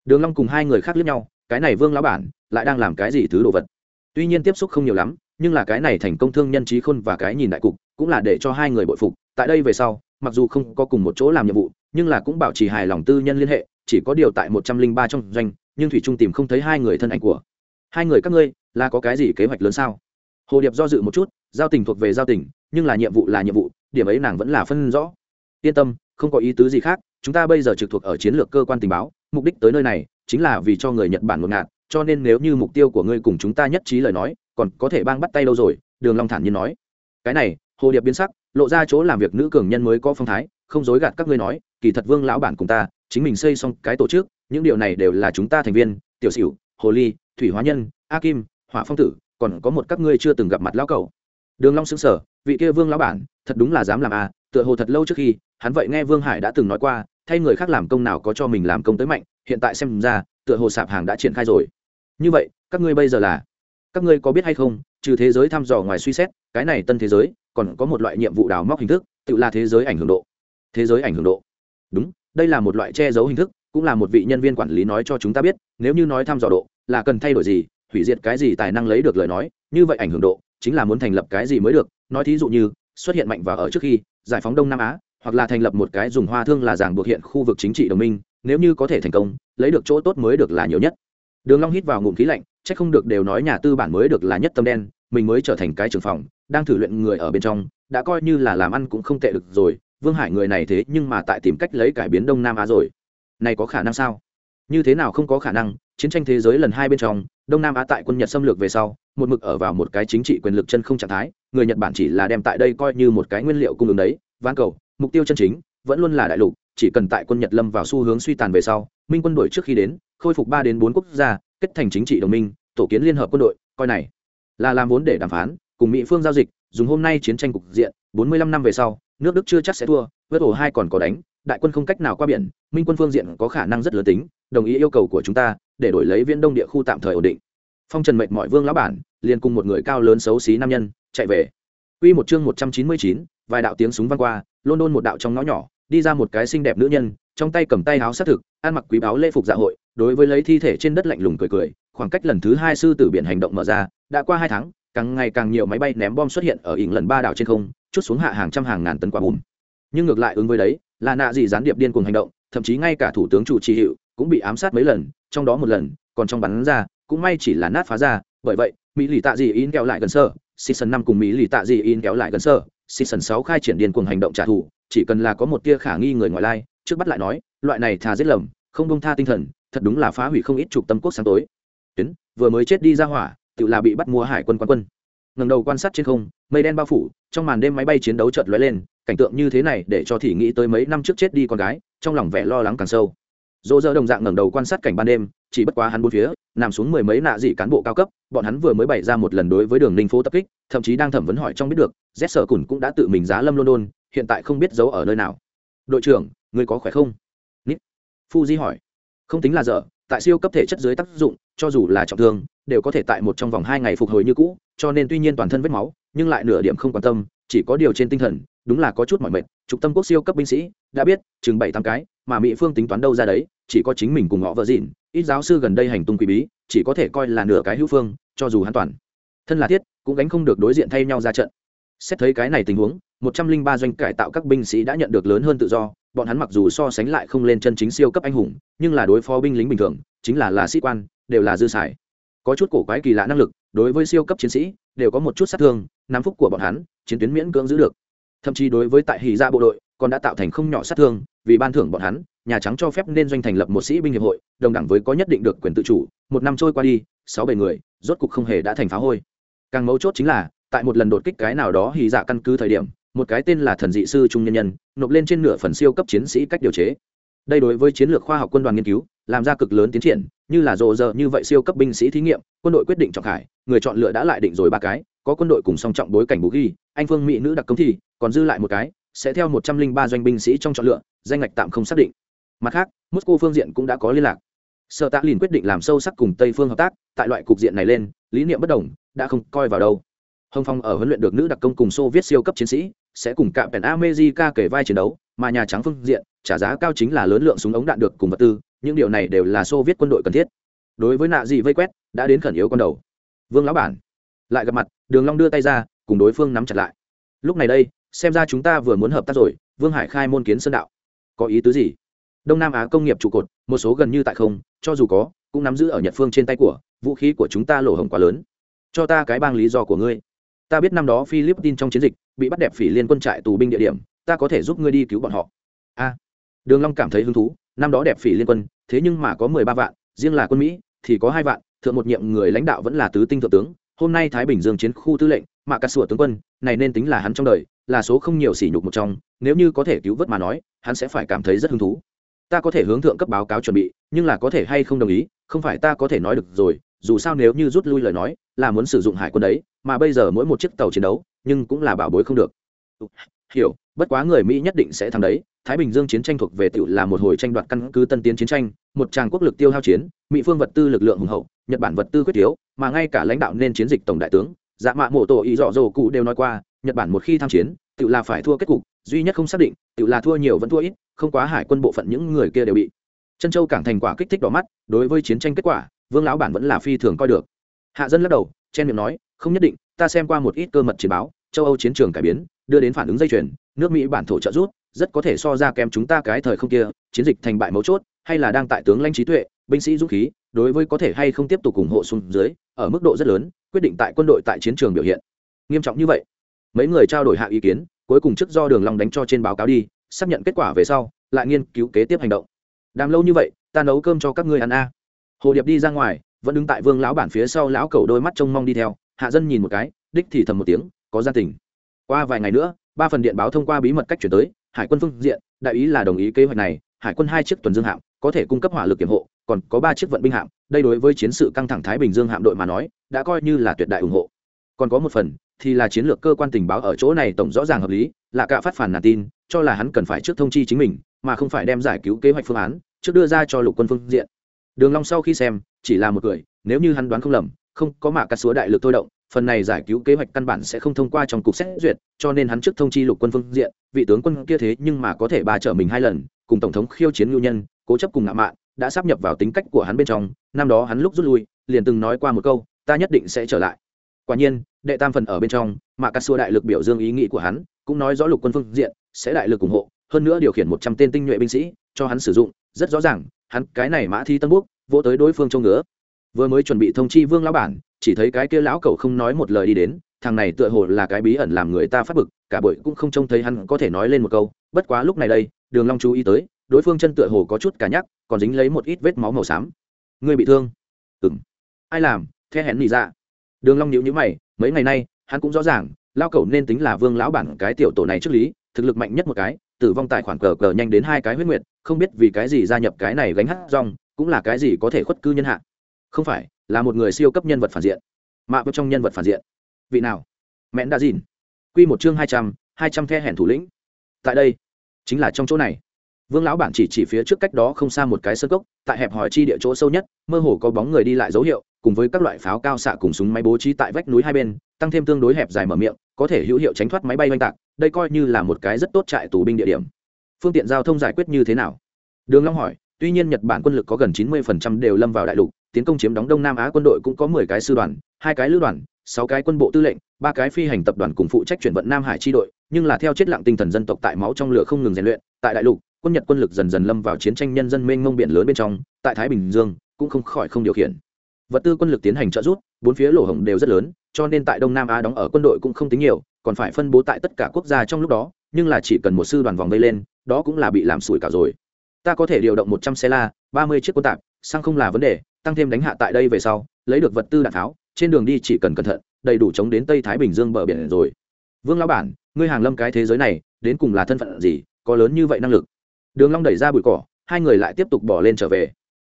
Speaker 1: Đường long cùng hai người khác liếc nhau, cái này vương lão bản lại đang làm cái gì thứ đồ vật? Tuy nhiên tiếp xúc không nhiều lắm, nhưng là cái này thành công thương nhân trí khôn và cái nhìn đại cục, cũng là để cho hai người bội phục. Tại đây về sau, mặc dù không có cùng một chỗ làm nhiệm vụ, nhưng là cũng bảo trì hài lòng tư nhân liên hệ, chỉ có điều tại một trăm linh ba trong doanh, nhưng thủy trung tìm không thấy hai người thân ảnh của. Hai người các ngươi, là có cái gì kế hoạch lớn sao? Hồ điệp do dự một chút, giao tình thuộc về giao tình, nhưng là nhiệm vụ là nhiệm vụ, điểm ấy nàng vẫn là phân rõ. Yên tâm không có ý tứ gì khác, chúng ta bây giờ trực thuộc ở chiến lược cơ quan tình báo, mục đích tới nơi này, chính là vì cho người nhật bản ngột ngạt, cho nên nếu như mục tiêu của ngươi cùng chúng ta nhất trí lời nói, còn có thể bang bắt tay lâu rồi, đường long thản nhiên nói. Cái này, hồ điệp biến sắc, lộ ra chỗ làm việc nữ cường nhân mới có phong thái, không dối gạt các ngươi nói, kỳ thật vương lão bản cùng ta, chính mình xây xong cái tổ chức, những điều này đều là chúng ta thành viên, tiểu sửu, hồ ly, thủy hóa nhân, a kim, hỏa phong tử, còn có một các ngươi chưa từng gặp mặt lão cầu đường long sững sờ, vị kia vương lão bản, thật đúng là dám làm a tựa hồ thật lâu trước khi, hắn vậy nghe vương hải đã từng nói qua, thay người khác làm công nào có cho mình làm công tới mạnh, hiện tại xem ra, tựa hồ sạp hàng đã triển khai rồi. Như vậy, các ngươi bây giờ là, các ngươi có biết hay không, trừ thế giới thăm dò ngoài suy xét, cái này tân thế giới, còn có một loại nhiệm vụ đào móc hình thức, tự là thế giới ảnh hưởng độ. Thế giới ảnh hưởng độ. Đúng, đây là một loại che giấu hình thức, cũng là một vị nhân viên quản lý nói cho chúng ta biết, nếu như nói thăm dò độ, là cần thay đổi gì, hủy diệt cái gì tài năng lấy được lời nói, như vậy ảnh hưởng độ chính là muốn thành lập cái gì mới được, nói thí dụ như, xuất hiện mạnh và ở trước khi, giải phóng đông nam á, hoặc là thành lập một cái dùng hoa thương là giảng buộc hiện khu vực chính trị đồng minh, nếu như có thể thành công, lấy được chỗ tốt mới được là nhiều nhất. Đường long hít vào ngụm khí lạnh, chắc không được đều nói nhà tư bản mới được là nhất tâm đen, mình mới trở thành cái trường phòng, đang thử luyện người ở bên trong, đã coi như là làm ăn cũng không tệ được rồi, vương hải người này thế nhưng mà tại tìm cách lấy cải biến đông nam á rồi. Này có khả năng sao? Như thế nào không có khả năng, chiến tranh thế giới lần hai bên trong, đông nam á tại quân nhật xâm lược về sau một mực ở vào một cái chính trị quyền lực chân không trạng thái, người nhật bản chỉ là đem tại đây coi như một cái nguyên liệu cung ứng đấy, ván cầu, mục tiêu chân chính, vẫn luôn là đại lục, chỉ cần tại quân nhật lâm vào xu hướng suy tàn về sau, minh quân đội trước khi đến, khôi phục ba đến bốn quốc gia, kết thành chính trị đồng minh, tổ kiến liên hợp quân đội, coi này là làm vốn để đàm phán, cùng mỹ phương giao dịch, dùng hôm nay chiến tranh cục diện, bốn mươi lăm năm về sau, nước đức chưa chắc sẽ thua vớt ổ hai còn có đánh, đại quân không cách nào qua biển, minh quân phương diện có khả năng rất lớn tính, đồng ý yêu cầu của chúng ta, để đổi lấy viễn đông địa khu tạm thời ổn định phong trần mệnh mọi vương lão bản liền cùng một người cao lớn xấu xí nam nhân chạy về Quy một chương một trăm chín mươi chín, vài đạo tiếng súng vang qua, London một đạo trong ngõ nhỏ, đi ra một cái xinh đẹp nữ nhân, trong tay cầm tay áo sát thực, ăn mặc quý báo lễ phục dạ hội, đối với lấy thi thể trên đất lạnh lùng cười cười, khoảng cách lần thứ hai sư tử biển hành động mở ra, đã qua hai tháng, càng ngày càng nhiều máy bay ném bom xuất hiện ở ỉn lần ba đảo trên không, chút xuống hạ hàng trăm hàng ngàn tấn quả bùm. Nhưng ngược lại ứng với đấy, là nạ gì gián điệp điên cuồng hành động, thậm chí ngay cả thủ tướng chủ trì hiệu cũng bị ám sát mấy lần, trong đó một lần, còn trong bắn ra, cũng may chỉ là nát phá ra, bởi vậy, mỹ lì tạ gì in kéo lại gần sơ, season năm cùng mỹ lì tạ gì in kéo lại gần sơ, season sáu khai triển điên cuồng hành động trả thù, chỉ cần là có một tia khả nghi người ngoại lai, trước bắt lại nói, loại này thà giết lầm, không bông tha tinh thần, thật đúng là phá hủy không ít trục tâm quốc sáng tối. Tuyến, vừa mới chết đi ra hỏa, tự là bị bắt mua hải quân quan quân. Ngẩng đầu quan sát trên không, mây đen bao phủ, trong màn đêm máy bay chiến đấu chợt lóe lên, cảnh tượng như thế này để cho thị nghĩ tới mấy năm trước chết đi con gái, trong lòng vẻ lo lắng càng sâu. Dỗ dơ đồng dạng ngẩng đầu quan sát cảnh ban đêm, chỉ bất quá hắn bốn phía, nằm xuống mười mấy nạ dị cán bộ cao cấp, bọn hắn vừa mới bày ra một lần đối với đường Ninh phố tập kích, thậm chí đang thẩm vấn hỏi trong biết được, Z sở cùn cũng đã tự mình giá lâm London, hiện tại không biết giấu ở nơi nào. Đội trưởng, ngươi có khỏe không? Nít. Fuji hỏi. Không tính là dở, tại siêu cấp thể chất dưới tác dụng, cho dù là trọng thương, đều có thể tại một trong vòng hai ngày phục hồi như cũ, cho nên tuy nhiên toàn thân vết máu, nhưng lại nửa điểm không quan tâm, chỉ có điều trên tinh thần, đúng là có chút mỏi mệt. Trục tâm quốc siêu cấp binh sĩ, đã biết, chừng bảy tám cái, mà Mỹ Phương tính toán đâu ra đấy, chỉ có chính mình cùng họ vợ dịn, ít giáo sư gần đây hành tung quỷ bí, chỉ có thể coi là nửa cái hữu phương, cho dù hắn toàn thân là thiết, cũng gánh không được đối diện thay nhau ra trận. Xét thấy cái này tình huống, một trăm linh ba doanh cải tạo các binh sĩ đã nhận được lớn hơn tự do, bọn hắn mặc dù so sánh lại không lên chân chính siêu cấp anh hùng, nhưng là đối phó binh lính bình thường, chính là là sĩ quan, đều là dư xài. Có chút cổ quái kỳ lạ năng lực, đối với siêu cấp chiến sĩ, đều có một chút sát thương, năm phúc của bọn hắn, chiến tuyến miễn cưỡng giữ được. Thậm chí đối với tại hỉ ra bộ đội, còn đã tạo thành không nhỏ sát thương, vì ban thưởng bọn hắn, nhà trắng cho phép nên doanh thành lập một sĩ binh hiệp hội, đồng đẳng với có nhất định được quyền tự chủ. Một năm trôi qua đi, sáu bảy người, rốt cục không hề đã thành phá hôi. Càng mấu chốt chính là, tại một lần đột kích cái nào đó hỉ dạ căn cứ thời điểm, một cái tên là thần dị sư trung nhân nhân nộp lên trên nửa phần siêu cấp chiến sĩ cách điều chế đây đối với chiến lược khoa học quân đoàn nghiên cứu làm ra cực lớn tiến triển như là rộ rợ như vậy siêu cấp binh sĩ thí nghiệm quân đội quyết định trọng khải người chọn lựa đã lại định rồi ba cái có quân đội cùng song trọng bối cảnh bù ghi anh phương mỹ nữ đặc công thì còn dư lại một cái sẽ theo một trăm linh ba doanh binh sĩ trong chọn lựa danh ngạch tạm không xác định mặt khác moscow phương diện cũng đã có liên lạc sợ tạ lìn quyết định làm sâu sắc cùng tây phương hợp tác tại loại cục diện này lên lý niệm bất đồng đã không coi vào đâu hồng phong ở huấn luyện được nữ đặc công cùng xô viết siêu cấp chiến sĩ sẽ cùng cạm pèn amejica kể vai chiến đấu, mà Nhà Trắng phương diện trả giá cao chính là lớn lượng súng ống đạn được cùng vật tư, những điều này đều là Xô Viết quân đội cần thiết. Đối với nạ dị vây quét, đã đến khẩn yếu con đầu. Vương lão bản lại gặp mặt, Đường Long đưa tay ra, cùng đối phương nắm chặt lại. Lúc này đây, xem ra chúng ta vừa muốn hợp tác rồi, vương hải khai môn kiến sơn đạo có ý tứ gì đông nam á công nghiệp trụ cột một số gần như tại không cho dù có cũng nắm giữ ở nhật phương trên tay của vũ khí của chúng ta lỗ hổng quá lớn cho ta cái bang lý do của ngươi ta biết năm đó philippines trong chiến dịch bị bắt đẹp phỉ liên quân trại tù binh địa điểm ta có thể giúp ngươi đi cứu bọn họ a đường long cảm thấy hứng thú năm đó đẹp phỉ liên quân thế nhưng mà có mười ba vạn riêng là quân mỹ thì có hai vạn thượng một nhiệm người lãnh đạo vẫn là tứ tinh thượng tướng hôm nay thái bình dương chiến khu tư lệnh mà Cả sủa tướng quân này nên tính là hắn trong đời là số không nhiều sỉ nhục một trong nếu như có thể cứu vớt mà nói hắn sẽ phải cảm thấy rất hứng thú ta có thể hướng thượng cấp báo cáo chuẩn bị, nhưng là có thể hay không đồng ý, không phải ta có thể nói được rồi, dù sao nếu như rút lui lời nói, là muốn sử dụng hải quân đấy, mà bây giờ mỗi một chiếc tàu chiến đấu, nhưng cũng là bảo bối không được. Hiểu, bất quá người mỹ nhất định sẽ thắng đấy, thái bình dương chiến tranh thuộc về tựu là một hồi tranh đoạt căn cứ tân tiến chiến tranh, một tràng quốc lực tiêu hao chiến, mỹ phương vật tư lực lượng hùng hậu, nhật bản vật tư quyết yếu, mà ngay cả lãnh đạo nên chiến dịch tổng đại tướng dạ mạ mộ tổ ý dọ dồ cụ đều nói qua, nhật bản một khi tham chiến tựu là phải thua kết cục, duy nhất không xác định tựu là thua nhiều vẫn thua ít không quá hải quân bộ phận những người kia đều bị. Chân châu cảng thành quả kích thích đỏ mắt, đối với chiến tranh kết quả, vương lão bản vẫn là phi thường coi được. Hạ dân lắc đầu, chen miệng nói, không nhất định, ta xem qua một ít cơ mật chiến báo, châu âu chiến trường cải biến, đưa đến phản ứng dây chuyền, nước mỹ bản thổ trợ rút rất có thể so ra kém chúng ta cái thời không kia, chiến dịch thành bại mấu chốt, hay là đang tại tướng lãnh trí tuệ, binh sĩ dũng khí, đối với có thể hay không tiếp tục ủng hộ xuống dưới, ở mức độ rất lớn, quyết định tại quân đội tại chiến trường biểu hiện. Nghiêm trọng như vậy, mấy người trao đổi hạ ý kiến, cuối cùng trước do đường long đánh cho trên báo cáo đi xác nhận kết quả về sau, lại nghiên cứu kế tiếp hành động. Đàm lâu như vậy, ta nấu cơm cho các ngươi ăn a. Hồ điệp đi ra ngoài, vẫn đứng tại vương lão bản phía sau lão cầu đôi mắt trông mong đi theo, hạ dân nhìn một cái, đích thì thầm một tiếng, có gia tình. Qua vài ngày nữa, ba phần điện báo thông qua bí mật cách chuyển tới, hải quân phương diện, đại ý là đồng ý kế hoạch này, hải quân hai chiếc tuần dương hạm, có thể cung cấp hỏa lực kiểm hộ, còn có ba chiếc vận binh hạm, đây đối với chiến sự căng thẳng thái bình dương hạm đội mà nói, đã coi như là tuyệt đại ủng hộ. Còn có một phần, thì là chiến lược cơ quan tình báo ở chỗ này tổng rõ ràng hợp lý, là cả phát phản nản tin cho là hắn cần phải trước thông chi chính mình, mà không phải đem giải cứu kế hoạch phương án, trước đưa ra cho lục quân phương diện. Đường long sau khi xem, chỉ là một cười nếu như hắn đoán không lầm, không có mạ cắt súa đại lực thôi động, phần này giải cứu kế hoạch căn bản sẽ không thông qua trong cục xét duyệt, cho nên hắn trước thông chi lục quân phương diện, vị tướng quân kia thế nhưng mà có thể ba trở mình hai lần, cùng tổng thống khiêu chiến ngưu nhân, cố chấp cùng ngạ mạn, đã sắp nhập vào tính cách của hắn bên trong, năm đó hắn lúc rút lui, liền từng nói qua một câu, ta nhất định sẽ trở lại. Quả nhiên, đệ tam phần ở bên trong mà cắt xua đại lực biểu dương ý nghĩ của hắn, cũng nói rõ lục quân phương diện sẽ đại lực ủng hộ, hơn nữa điều khiển một trăm tên tinh nhuệ binh sĩ, cho hắn sử dụng. Rất rõ ràng, hắn cái này mã thi tân búc vỗ tới đối phương trông ngứa. Vừa mới chuẩn bị thông chi vương lão bản, chỉ thấy cái kia lão cẩu không nói một lời đi đến, thằng này tựa hồ là cái bí ẩn làm người ta phát bực, cả bội cũng không trông thấy hắn có thể nói lên một câu. Bất quá lúc này đây, đường long chú ý tới, đối phương chân tựa hồ có chút cả nhắc, còn dính lấy một ít vết máu màu xám. Người bị thương? Ừm. Ai làm? The hẹn nỉ ra đường long nhíu nhíu mày, mấy ngày nay, hắn cũng rõ ràng lao cẩu nên tính là vương lão bản cái tiểu tổ này trước lý thực lực mạnh nhất một cái, tử vong tài khoản cờ cờ nhanh đến hai cái huyết nguyệt, không biết vì cái gì gia nhập cái này gánh hát rong, cũng là cái gì có thể khuất cư nhân hạ. Không phải, là một người siêu cấp nhân vật phản diện. Mạ vào trong nhân vật phản diện. Vị nào? Mẹn đã dìn. Quy một chương hai trăm hai trăm the hẻn thủ lĩnh. Tại đây, chính là trong chỗ này. Vương lão bản chỉ chỉ phía trước cách đó không xa một cái sơ cốc, tại hẹp hòi chi địa chỗ sâu nhất, mơ hồ có bóng người đi lại dấu hiệu, cùng với các loại pháo cao xạ cùng súng máy bố trí tại vách núi hai bên, tăng thêm tương đối hẹp dài mở miệng có thể hữu hiệu tránh thoát máy bay oanh tạc đây coi như là một cái rất tốt trại tù binh địa điểm. Phương tiện giao thông giải quyết như thế nào? Đường long hỏi tuy nhiên nhật bản quân lực có gần 90% đều lâm vào đại lục tiến công chiếm đóng đông nam á quân đội cũng có 10 cái sư đoàn hai cái lữ đoàn sáu cái quân bộ tư lệnh ba cái phi hành tập đoàn cùng phụ trách chuyển vận nam hải chi đội nhưng là theo chết lặng tinh thần dân tộc tại máu trong lửa không ngừng rèn luyện tại đại lục quân nhật quân lực dần dần lâm vào chiến tranh nhân dân mênh mông biển lớn bên trong tại thái bình dương cũng không khỏi không điều khiển. Vật tư quân lực tiến hành trợ rút, bốn phía lỗ hổng đều rất lớn cho nên tại đông nam á đóng ở quân đội cũng không tính nhiều, còn phải phân bố tại tất cả quốc gia trong lúc đó, nhưng là chỉ cần một sư đoàn vòng vây lên, đó cũng là bị làm sủi cả rồi. Ta có thể điều động một trăm xe la, ba mươi chiếc quân tạp sang không là vấn đề, tăng thêm đánh hạ tại đây về sau, lấy được vật tư đạn tháo, trên đường đi chỉ cần cẩn thận, đầy đủ chống đến tây thái bình dương bờ biển rồi. Vương lão bản, ngươi hàng lâm cái thế giới này, đến cùng là thân phận gì, có lớn như vậy năng lực? Đường long đẩy ra bụi cỏ, hai người lại tiếp tục bỏ lên trở về.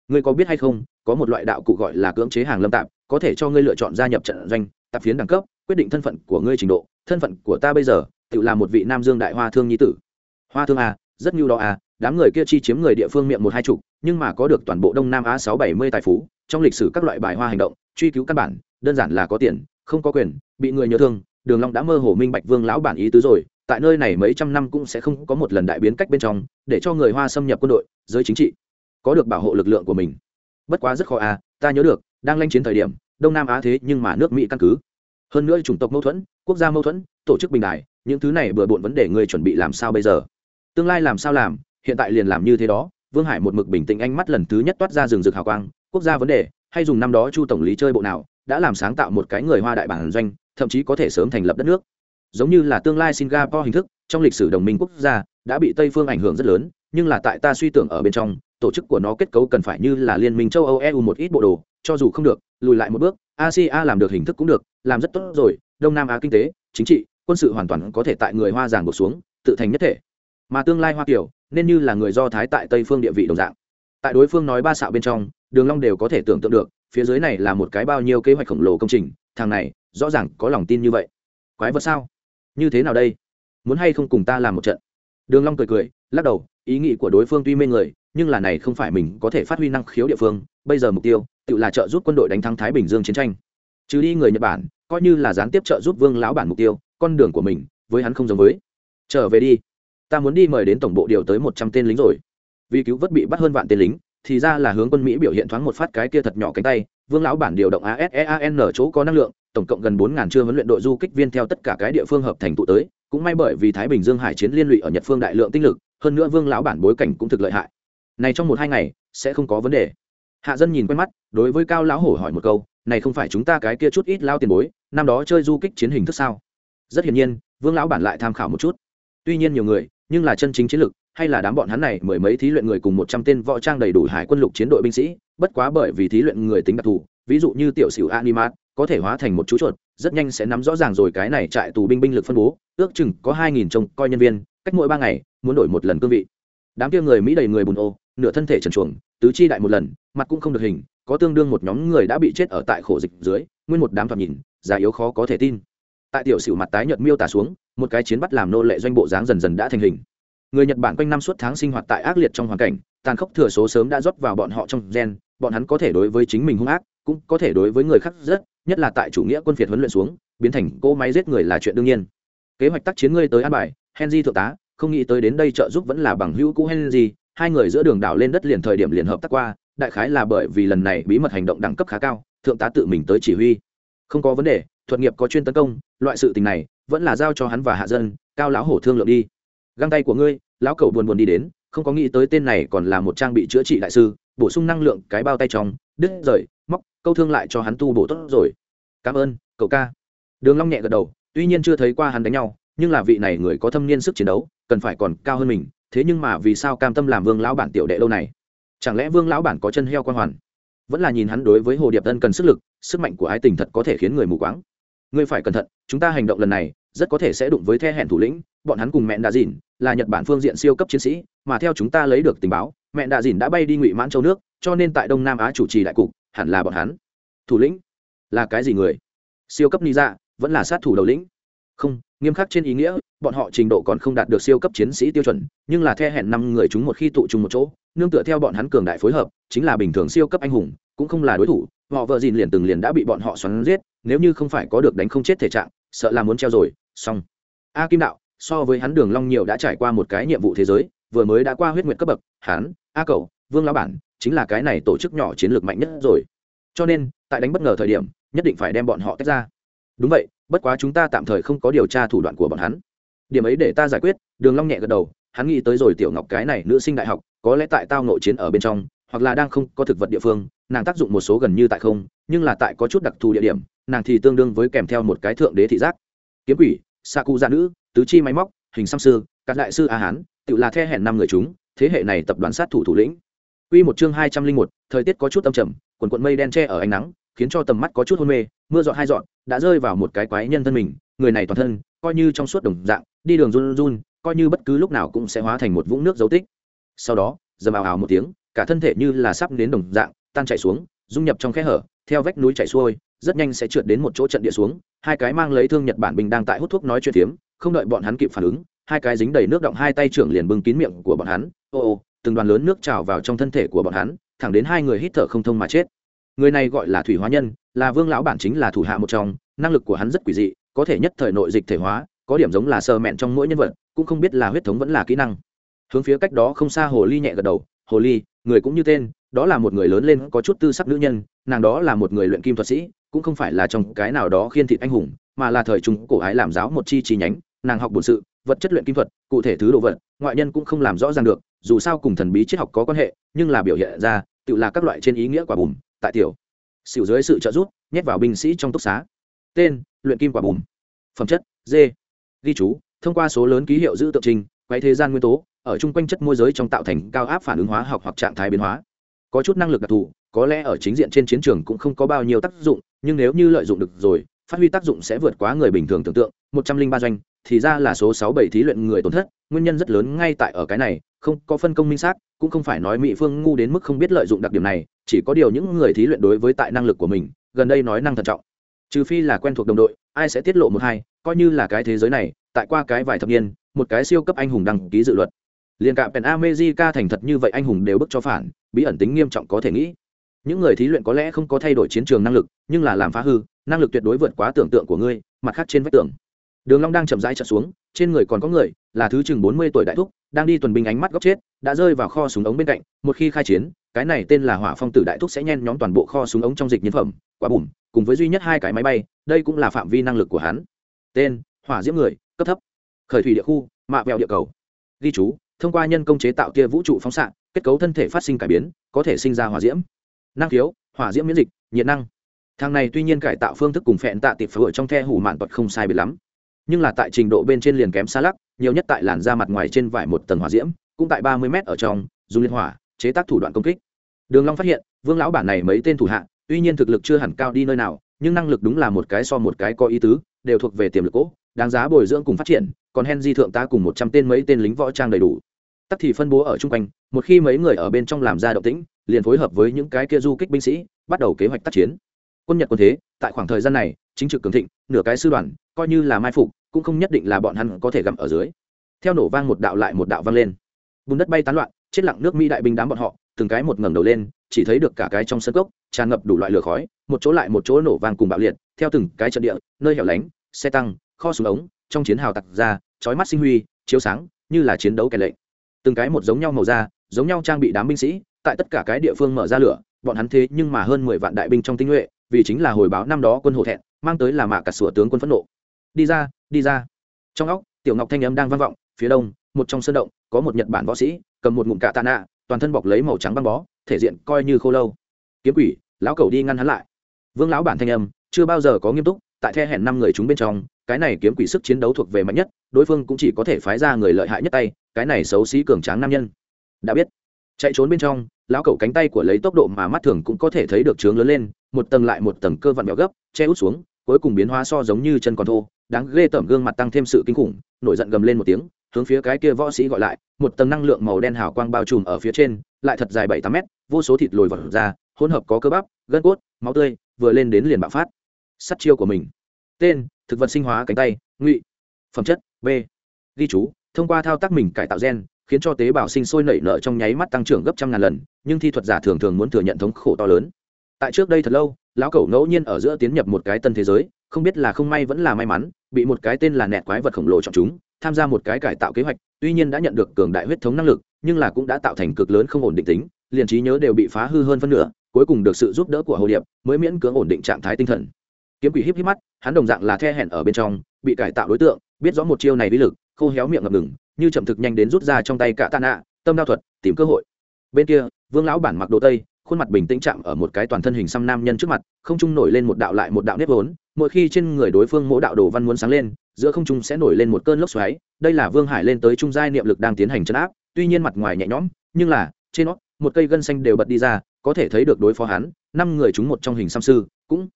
Speaker 1: Ngươi có biết hay không, có một loại đạo cụ gọi là cưỡng chế hàng lâm tạm có thể cho ngươi lựa chọn gia nhập trận doanh tạp phiến đẳng cấp, quyết định thân phận của ngươi trình độ. Thân phận của ta bây giờ, tự là một vị nam dương đại hoa thương nhi tử. Hoa thương à rất nhiều đó à đám người kia chi chiếm người địa phương miệng một hai chục, nhưng mà có được toàn bộ đông nam á sáu bảy mươi tài phú, trong lịch sử các loại bài hoa hành động, truy cứu căn bản, đơn giản là có tiền, không có quyền, bị người nhớ thương. Đường long đã mơ hồ minh bạch vương lão bản ý tứ rồi, tại nơi này mấy trăm năm cũng sẽ không có một lần đại biến cách bên trong, để cho người hoa xâm nhập quân đội, giới chính trị, có được bảo hộ lực lượng của mình. Bất quá rất khó à ta nhớ được, đang lanh chiến thời điểm đông nam á thế nhưng mà nước mỹ căn cứ. hơn nữa chủng tộc mâu thuẫn, quốc gia mâu thuẫn, tổ chức bình đại, những thứ này bừa bộn vấn đề người chuẩn bị làm sao bây giờ? tương lai làm sao làm, hiện tại liền làm như thế đó, vương hải một mực bình tĩnh ánh mắt lần thứ nhất toát ra rừng rực hào quang, quốc gia vấn đề, hay dùng năm đó chu tổng lý chơi bộ nào, đã làm sáng tạo một cái người hoa đại bản doanh, thậm chí có thể sớm thành lập đất nước. giống như là tương lai singapore hình thức, trong lịch sử đồng minh quốc gia, đã bị tây phương ảnh hưởng rất lớn, nhưng là tại ta suy tưởng ở bên trong, tổ chức của nó kết cấu cần phải như là liên minh châu âu eu một ít bộ đồ, cho dù không được lùi lại một bước asia làm được hình thức cũng được, làm rất tốt rồi, đông nam á kinh tế, chính trị, quân sự hoàn toàn có thể tại người hoa giảng bổ xuống, tự thành nhất thể. Mà tương lai hoa kiều, nên như là người do thái tại tây phương địa vị đồng dạng. Tại đối phương nói ba xạo bên trong, đường long đều có thể tưởng tượng được, phía dưới này là một cái bao nhiêu kế hoạch khổng lồ công trình, thằng này, rõ ràng có lòng tin như vậy. Quái vật sao? Như thế nào đây? Muốn hay không cùng ta làm một trận? Đường long cười cười, lắc đầu, ý nghĩ của đối phương tuy mê người nhưng là này không phải mình có thể phát huy năng khiếu địa phương, bây giờ mục tiêu, tự là trợ giúp quân đội đánh thắng thái bình dương chiến tranh. Trừ đi người nhật bản, coi như là gián tiếp trợ giúp vương lão bản mục tiêu, con đường của mình, với hắn không giống với. Trở về đi. Ta muốn đi mời đến tổng bộ điều tới một trăm tên lính rồi. Vì cứu vớt bị bắt hơn vạn tên lính, thì ra là hướng quân mỹ biểu hiện thoáng một phát cái kia thật nhỏ cánh tay. Vương lão bản điều động asean chỗ có năng lượng, tổng cộng gần bốn ngàn chưa huấn luyện đội du kích viên theo tất cả cái địa phương hợp thành tụ tới. Cũng may bởi vì thái bình dương hải chiến liên lụy ở nhật phương đại lượng tinh lực, hơn nữa vương lão bản bối cảnh cũng thực lợi hại này trong một hai ngày, sẽ không có vấn đề. Hạ dân nhìn quen mắt, đối với cao lão hổ hỏi một câu, này không phải chúng ta cái kia chút ít lao tiền bối, năm đó chơi du kích chiến hình thức sao? Rất hiển nhiên, vương lão bản lại tham khảo một chút. Tuy nhiên nhiều người, nhưng là chân chính chiến lược hay là đám bọn hắn này mười mấy thí luyện người cùng một trăm tên võ trang đầy đủ hải quân lục chiến đội binh sĩ, bất quá bởi vì thí luyện người tính đặc thù, ví dụ như tiểu sử animat, có thể hóa thành một chú chuột, rất nhanh sẽ nắm rõ ràng rồi cái này trại tù binh binh lực phân bố, ước chừng có hai nghìn trông coi nhân viên, cách mỗi ba ngày, muốn đổi một lần cương vị. Đám kia người mỹ đầy người bùn ô nửa thân thể trần chuồng, tứ chi đại một lần, mặt cũng không được hình, có tương đương một nhóm người đã bị chết ở tại khổ dịch dưới, nguyên một đám thoạt nhìn, già yếu khó có thể tin. Tại tiểu sử mặt tái nhợt miêu tả xuống, một cái chiến bắt làm nô lệ doanh bộ dáng dần dần đã thành hình. Người nhật bản quanh năm suốt tháng sinh hoạt tại ác liệt trong hoàn cảnh, tàn khốc thừa số sớm đã rót vào bọn họ trong gen, bọn hắn có thể đối với chính mình hung ác, cũng có thể đối với người khác rất, nhất là tại chủ nghĩa quân phiệt huấn luyện xuống, biến thành cỗ máy giết người là chuyện đương nhiên. Kế hoạch tác chiến ngươi tới an bài, henry thượng tá, không nghĩ tới đến đây trợ giúp vẫn là bằng hữu cũ henry hai người giữa đường đảo lên đất liền thời điểm liền hợp tác qua, đại khái là bởi vì lần này bí mật hành động đẳng cấp khá cao, thượng tá tự mình tới chỉ huy. Không có vấn đề, thuật nghiệp có chuyên tấn công, loại sự tình này vẫn là giao cho hắn và hạ dân, cao lão hổ thương lượng đi. Găng tay của ngươi, lão cẩu buồn buồn đi đến, không có nghĩ tới tên này còn là một trang bị chữa trị đại sư, bổ sung năng lượng cái bao tay trong, đứt rời, móc, câu thương lại cho hắn tu bổ tốt rồi. Cảm ơn, cậu ca. Đường long nhẹ gật đầu, tuy nhiên chưa thấy qua hắn đánh nhau, nhưng là vị này người có thâm niên sức chiến đấu, cần phải còn cao hơn mình thế nhưng mà vì sao cam tâm làm vương lão bản tiểu đệ lâu này? Chẳng lẽ vương lão bản có chân heo quan hoàn? Vẫn là nhìn hắn đối với hồ điệp tân cần sức lực, sức mạnh của ái tình thật có thể khiến người mù quáng. Ngươi phải cẩn thận, chúng ta hành động lần này, rất có thể sẽ đụng với the hẹn thủ lĩnh, bọn hắn cùng mẹ đạ dìn, là nhật bản phương diện siêu cấp chiến sĩ, mà theo chúng ta lấy được tình báo, mẹ đạ dìn đã bay đi ngụy mãn châu nước, cho nên tại đông nam á chủ trì đại cục, hẳn là bọn hắn. Thủ lĩnh, là cái gì người? Siêu cấp ni dạ vẫn là sát thủ đầu lĩnh không, nghiêm khắc trên ý nghĩa, bọn họ trình độ còn không đạt được siêu cấp chiến sĩ tiêu chuẩn, nhưng là the hẹn năm người chúng một khi tụ chung một chỗ, nương tựa theo bọn hắn cường đại phối hợp, chính là bình thường siêu cấp anh hùng, cũng không là đối thủ, họ vợ dìn liền từng liền đã bị bọn họ xoắn giết, nếu như không phải có được đánh không chết thể trạng, sợ là muốn treo rồi, xong. A kim đạo, so với hắn đường long nhiều đã trải qua một cái nhiệm vụ thế giới, vừa mới đã qua huyết nguyệt cấp bậc, hắn, a cầu, vương lão bản, chính là cái này tổ chức nhỏ chiến lược mạnh nhất rồi. Cho nên, tại đánh bất ngờ thời điểm, nhất định phải đem bọn họ tách ra đúng vậy bất quá chúng ta tạm thời không có điều tra thủ đoạn của bọn hắn. Điểm ấy để ta giải quyết đường long nhẹ gật đầu hắn nghĩ tới rồi tiểu ngọc cái này nữ sinh đại học có lẽ tại tao nội chiến ở bên trong hoặc là đang không có thực vật địa phương nàng tác dụng một số gần như tại không nhưng là tại có chút đặc thù địa điểm nàng thì tương đương với kèm theo một cái thượng đế thị giác. Kiếm quỷ sa cụ gia nữ tứ chi máy móc hình xăm sư các đại sư a hán tự là the hẹn năm người chúng thế hệ này tập đoàn sát thủ thủ lĩnh. Quy một chương hai trăm linh một, thời tiết có chút âm trầm, quần quần mây đen che ở ánh nắng, khiến cho tầm mắt có chút hôn mê, mưa giọt hai giọt, đã rơi vào một cái quái nhân thân mình, người này toàn thân, coi như trong suốt đồng dạng, đi đường run run, coi như bất cứ lúc nào cũng sẽ hóa thành một vũng nước dấu tích. Sau đó, dầm ào ào một tiếng, cả thân thể như là sắp đến đồng dạng, tan chảy xuống, dung nhập trong khe hở, theo vách núi chảy xuôi, rất nhanh sẽ trượt đến một chỗ trận địa xuống, hai cái mang lấy thương Nhật Bản binh đang tại hút thuốc nói chuyện tiếm không đợi bọn hắn kịp phản ứng, hai cái dính đầy nước động hai tay trưởng liền bưng kín miệng của bọn hắn, ô ô, từng đoàn lớn nước trào vào trong thân thể của bọn hắn thẳng đến hai người hít thở không thông mà chết người này gọi là thủy hóa nhân, là vương lão bản chính là thủ hạ một trong, năng lực của hắn rất quỷ dị, có thể nhất thời nội dịch thể hóa, có điểm giống là sơ mẹn trong mỗi nhân vật, cũng không biết là huyết thống vẫn là kỹ năng. Hướng phía cách đó không xa hồ ly nhẹ gật đầu, hồ ly, người cũng như tên, đó là một người lớn lên có chút tư sắc nữ nhân, nàng đó là một người luyện kim thuật sĩ, cũng không phải là trong cái nào đó khiên thịt anh hùng, mà là thời trung cổ ái làm giáo một chi chi nhánh, nàng học bổn sự, vật chất luyện kim thuật, cụ thể thứ đồ vật, ngoại nhân cũng không làm rõ ràng được, dù sao cùng thần bí triết học có quan hệ, nhưng là biểu hiện ra, tự là các loại trên ý nghĩa quả bùm tại tiểu xỉu dưới sự trợ giúp, nhét vào binh sĩ trong túc xá. Tên, luyện kim quả bùm. Phẩm chất, d. Ghi chú, thông qua số lớn ký hiệu giữ tượng trình, quay thế gian nguyên tố, ở chung quanh chất môi giới trong tạo thành cao áp phản ứng hóa học hoặc trạng thái biến hóa. Có chút năng lực đặc thù, có lẽ ở chính diện trên chiến trường cũng không có bao nhiêu tác dụng, nhưng nếu như lợi dụng được rồi, phát huy tác dụng sẽ vượt quá người bình thường tưởng tượng. Một trăm linh ba doanh, thì ra là số sáu bảy thí luyện người tổn thất, nguyên nhân rất lớn ngay tại ở cái này, không có phân công minh xác, cũng không phải nói mỹ phương ngu đến mức không biết lợi dụng đặc điểm này chỉ có điều những người thí luyện đối với tại năng lực của mình, gần đây nói năng thận trọng. Trừ phi là quen thuộc đồng đội, ai sẽ tiết lộ một hai, coi như là cái thế giới này, tại qua cái vài thập niên, một cái siêu cấp anh hùng đăng ký dự luật. Liền cả pèn amejica thành thật như vậy anh hùng đều bức cho phản, bí ẩn tính nghiêm trọng có thể nghĩ. Những người thí luyện có lẽ không có thay đổi chiến trường năng lực, nhưng là làm phá hư, năng lực tuyệt đối vượt quá tưởng tượng của ngươi, mặt khác trên vách tường. Đường long đang chậm rãi chợt xuống, trên người còn có người, là thứ chừng bốn mươi tuổi đại thúc, đang đi tuần binh ánh mắt góc chết, đã rơi vào kho súng ống bên cạnh, một khi khai chiến cái này tên là hỏa phong tử đại thúc sẽ nhen nhóm toàn bộ kho súng ống trong dịch nhân phẩm, quả bùm, cùng với duy nhất hai cái máy bay, đây cũng là phạm vi năng lực của hắn. Tên, hỏa diễm người, cấp thấp. Khởi thủy địa khu, mạ vẹo địa cầu. Ghi chú, thông qua nhân công chế tạo tia vũ trụ phóng xạ, kết cấu thân thể phát sinh cải biến, có thể sinh ra hỏa diễm. Năng khiếu, hỏa diễm miễn dịch, nhiệt năng. Thằng này tuy nhiên cải tạo phương thức cùng phẹn tạ tịp phở trong the hủ mạn tuật không sai biệt lắm. Nhưng là tại trình độ bên trên liền kém xa lắc, nhiều nhất tại làn da mặt ngoài trên vải một tầng hỏa diễm, cũng tại ba mươi m ở trong, dùng liên hỏa chế tác thủ đoạn công kích. Đường long phát hiện, vương lão bản này mấy tên thủ hạ, tuy nhiên thực lực chưa hẳn cao đi nơi nào, nhưng năng lực đúng là một cái so một cái có ý tứ, đều thuộc về tiềm lực cỗ đáng giá bồi dưỡng cùng phát triển, còn henry thượng tá cùng một trăm tên mấy tên lính võ trang đầy đủ. Tắc thì phân bố ở chung quanh, một khi mấy người ở bên trong làm ra động tĩnh, liền phối hợp với những cái kia du kích binh sĩ, bắt đầu kế hoạch tác chiến. Quân nhật quân thế, tại khoảng thời gian này, chính trực cường thịnh, nửa cái sư đoàn, coi như là mai phục, cũng không nhất định là bọn hắn có thể gặm ở dưới. Theo nổ vang một đạo lại một đạo vang lên. Bùn đất bay tán loạn chết lặng nước mỹ đại binh đám bọn họ, từng cái một ngẩng đầu lên, chỉ thấy được cả cái trong sân cốc, tràn ngập đủ loại lửa khói, một chỗ lại một chỗ nổ vang cùng bạo liệt, theo từng cái trận địa, nơi hẻo lánh, xe tăng, kho súng ống, trong chiến hào tặc ra, chói mắt sinh huy, chiếu sáng, như là chiến đấu kẻ lệnh. Từng cái một giống nhau màu da, giống nhau trang bị đám binh sĩ, tại tất cả cái địa phương mở ra lửa, bọn hắn thế nhưng mà hơn mười vạn đại binh trong tinh nhuệ, vì chính là hồi báo năm đó quân hổ thẹn, mang tới là mạ cả sủa tướng quân phẫn nộ. Đi ra đi ra. Trong óc, tiểu ngọc thanh âm đang vang vọng, phía đông, một trong sơn động, có một nhật bản võ sĩ cầm một ngụm cạ tạ nạ, toàn thân bọc lấy màu trắng băng bó, thể diện coi như khô lâu. Kiếm quỷ, lão cầu đi ngăn hắn lại. Vương lão bản thanh âm, chưa bao giờ có nghiêm túc, tại the hẹn năm người chúng bên trong, cái này kiếm quỷ sức chiến đấu thuộc về mạnh nhất, đối phương cũng chỉ có thể phái ra người lợi hại nhất tay, cái này xấu xí cường tráng nam nhân. Đã biết. Chạy trốn bên trong, lão cẩu cánh tay của lấy tốc độ mà mắt thường cũng có thể thấy được trướng lớn lên, một tầng lại một tầng cơ vặn bẹo gấp, che út xuống, cuối cùng biến hóa so giống như chân còn thô, đáng ghê tởm gương mặt tăng thêm sự kinh khủng, nổi giận gầm lên một tiếng hướng phía cái kia võ sĩ gọi lại, một tầng năng lượng màu đen hào quang bao trùm ở phía trên, lại thật dài bảy tám mét, vô số thịt lồi vật ra, hỗn hợp có cơ bắp, gân cốt, máu tươi, vừa lên đến liền bạo phát. Sắt chiêu của mình. Tên, thực vật sinh hóa cánh tay, ngụy. Phẩm chất, b. Ghi chú, thông qua thao tác mình cải tạo gen, khiến cho tế bào sinh sôi nảy nở trong nháy mắt tăng trưởng gấp trăm ngàn lần, nhưng thi thuật giả thường thường muốn thừa nhận thống khổ to lớn. Tại trước đây thật lâu, lão cẩu ngẫu nhiên ở giữa tiến nhập một cái tân thế giới, không biết là không may vẫn là may mắn, bị một cái tên là nẹt quái vật khổng lồ chọn chúng tham gia một cái cải tạo kế hoạch, tuy nhiên đã nhận được cường đại huyết thống năng lực, nhưng là cũng đã tạo thành cực lớn không ổn định tính, liền trí nhớ đều bị phá hư hơn phân nửa, cuối cùng được sự giúp đỡ của hồ điệp, mới miễn cưỡng ổn định trạng thái tinh thần. Kiếm quỷ híp híp mắt, hắn đồng dạng là the hẹn ở bên trong, bị cải tạo đối tượng, biết rõ một chiêu này bí lực, khô héo miệng ngập ngừng, như chậm thực nhanh đến rút ra trong tay cả tạ nạ, tâm đao thuật, tìm cơ hội. Bên kia, vương lão bản mặc đồ tây, khuôn mặt bình tĩnh chạm ở một cái toàn thân hình xăm nam nhân trước mặt, không trung nổi lên một đạo lại một đạo nếp vốn, mỗi khi trên người đối phương mỗi đạo đồ văn muốn sáng lên giữa không trung sẽ nổi lên một cơn lốc xoáy, đây là vương hải lên tới trung giai niệm lực đang tiến hành chấn áp, tuy nhiên mặt ngoài nhẹ nhõm, nhưng là, trên nó, một cây gân xanh đều bật đi ra, có thể thấy được đối phó hắn, năm người chúng một trong hình xăm sư, cũng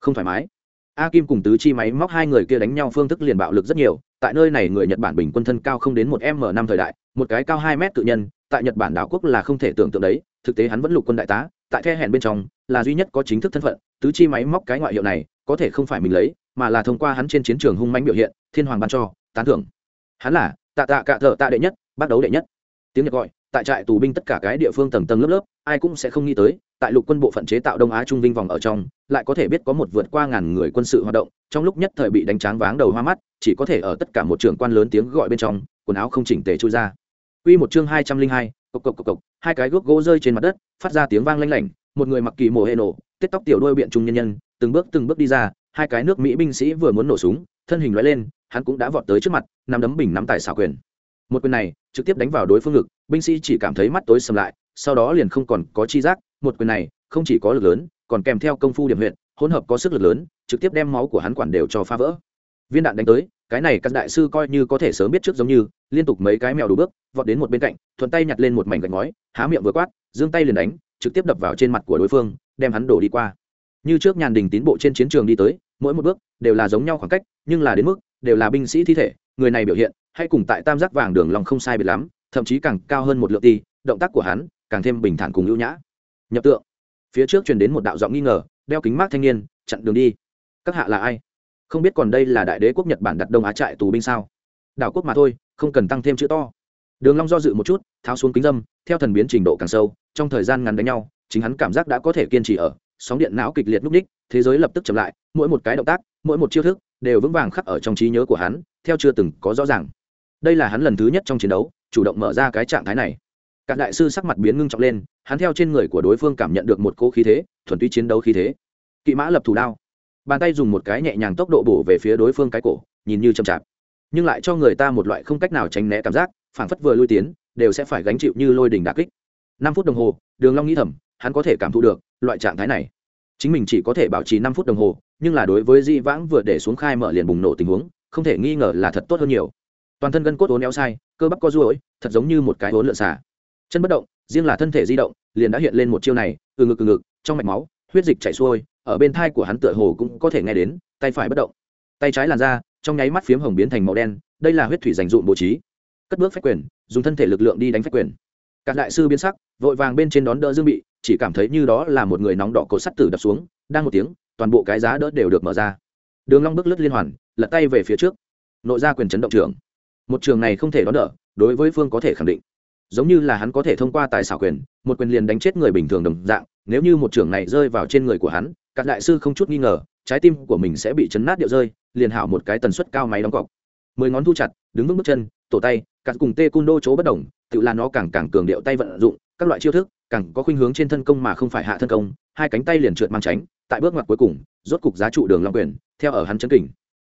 Speaker 1: không thoải mái. A kim cùng tứ chi máy móc hai người kia đánh nhau phương thức liền bạo lực rất nhiều, tại nơi này người nhật bản bình quân thân cao không đến một m năm thời đại, một cái cao hai mét tự nhân, tại nhật bản đảo quốc là không thể tưởng tượng đấy, thực tế hắn vẫn lục quân đại tá, tại the hẹn bên trong, là duy nhất có chính thức thân phận, tứ chi máy móc cái ngoại hiệu này, có thể không phải mình lấy mà là thông qua hắn trên chiến trường hung mãnh biểu hiện thiên hoàng ban cho tán thưởng. Hắn là tạ tạ cạ thợ tạ đệ nhất bắt đấu đệ nhất. Tiếng nhật gọi tại trại tù binh tất cả cái địa phương tầng tầng lớp lớp ai cũng sẽ không nghĩ tới tại lục quân bộ phận chế tạo đông á trung vinh vòng ở trong lại có thể biết có một vượt qua ngàn người quân sự hoạt động trong lúc nhất thời bị đánh tráng váng đầu hoa mắt chỉ có thể ở tất cả một trường quan lớn tiếng gọi bên trong quần áo không chỉnh tề trôi ra. Quy một chương hai trăm linh hai, cộc cộc cộc cộc, hai cái gốc gỗ rơi trên mặt đất, phát ra tiếng vang lanh lảnh, một người mặc kỳ mồ hệ nổ, tết tóc tiểu đuôi biện trung nhân nhân, từng bước từng bước đi ra, hai cái nước Mỹ binh sĩ vừa muốn nổ súng, thân hình loại lên, hắn cũng đã vọt tới trước mặt nắm đấm bình nắm tài xảo quyền. Một quyền này trực tiếp đánh vào đối phương ngực binh sĩ chỉ cảm thấy mắt tối sầm lại sau đó liền không còn có chi giác một quyền này không chỉ có lực lớn còn kèm theo công phu điểm huyện hỗn hợp có sức lực lớn trực tiếp đem máu của hắn quản đều cho phá vỡ. Viên đạn đánh tới cái này các đại sư coi như có thể sớm biết trước giống như liên tục mấy cái mèo đủ bước vọt đến một bên cạnh thuận tay nhặt lên một mảnh gạch ngói há miệng vừa quát giương tay liền đánh trực tiếp đập vào trên mặt của đối phương đem hắn đổ đi qua. Như trước nhàn đình tín bộ trên chiến trường đi tới mỗi một bước đều là giống nhau khoảng cách, nhưng là đến mức đều là binh sĩ thi thể, người này biểu hiện, hay cùng tại tam giác vàng đường lòng không sai biệt lắm, thậm chí càng cao hơn một lượng ti, động tác của hắn càng thêm bình thản cùng ưu nhã. Nhập tượng. Phía trước truyền đến một đạo giọng nghi ngờ, đeo kính mát thanh niên, chặn đường đi. Các hạ là ai? Không biết còn đây là đại đế quốc nhật bản đặt đông á trại tù binh sao? Đảo quốc mà thôi, không cần tăng thêm chữ to. Đường long do dự một chút, tháo xuống kính dâm, theo thần biến trình độ càng sâu, trong thời gian ngắn đánh nhau, chính hắn cảm giác đã có thể kiên trì ở sóng điện não kịch liệt lúc ních, thế giới lập tức chậm lại, mỗi một cái động tác, mỗi một chiêu thức đều vững vàng khắc ở trong trí nhớ của hắn, theo chưa từng có rõ ràng. Đây là hắn lần thứ nhất trong chiến đấu, chủ động mở ra cái trạng thái này. Các đại sư sắc mặt biến ngưng trọng lên, hắn theo trên người của đối phương cảm nhận được một cỗ khí thế, thuần túy chiến đấu khí thế. Kỵ mã lập thủ đao. Bàn tay dùng một cái nhẹ nhàng tốc độ bổ về phía đối phương cái cổ, nhìn như chậm chạp. Nhưng lại cho người ta một loại không cách nào tránh né cảm giác, phảng phất vừa lui tiến, đều sẽ phải gánh chịu như lôi đình đà kích. Năm phút đồng hồ, đường long nghĩ thầm, hắn có thể cảm thụ được loại trạng thái này. Chính mình chỉ có thể bảo trì năm phút đồng hồ, nhưng là đối với di vãng vừa để xuống khai mở liền bùng nổ tình huống, không thể nghi ngờ là thật tốt hơn nhiều. Toàn thân gân cốt ố éo sai, cơ bắp co ruỗi thật giống như một cái hốn lượn xả chân bất động, riêng là thân thể di động, liền đã hiện lên một chiêu này, từ ngực từ ngực, trong mạch máu, huyết dịch chảy xuôi, ở bên thai của hắn tựa hồ cũng có thể nghe đến, tay phải bất động. Tay trái làn ra trong nháy mắt phiếm hồng biến thành màu đen, đây là huyết thủy dành dụm bố trí. Cất bước phách quyền, dùng thân thể lực lượng đi đánh phách quyền các đại sư biến sắc, vội vàng bên trên đón đỡ dương bị, chỉ cảm thấy như đó là một người nóng đỏ cột sắt tử đập xuống, đang một tiếng, toàn bộ cái giá đỡ đều được mở ra. Đường long bước lướt liên hoàn, lật tay về phía trước. Nội ra quyền chấn động trường một trường này không thể đón đỡ, đối với phương có thể khẳng định. Giống như là hắn có thể thông qua tài xảo quyền, một quyền liền đánh chết người bình thường đồng dạng, nếu như một trường này rơi vào trên người của hắn các đại sư không chút nghi ngờ, trái tim của mình sẽ bị chấn nát điệu rơi, liền hảo một cái tần suất cao máy đóng cọc. Mười ngón thu chặt, đứng vững bước chân, tổ tay cắt cùng tê cun đô chỗ bất đồng tự là nó càng càng cường điệu tay vận dụng, các loại chiêu thức, càng có khuynh hướng trên thân công mà không phải hạ thân công, hai cánh tay liền trượt mang tránh, tại bước ngoặt cuối cùng, rốt cục giá trụ đường long quyền, theo ở hắn chấn kình.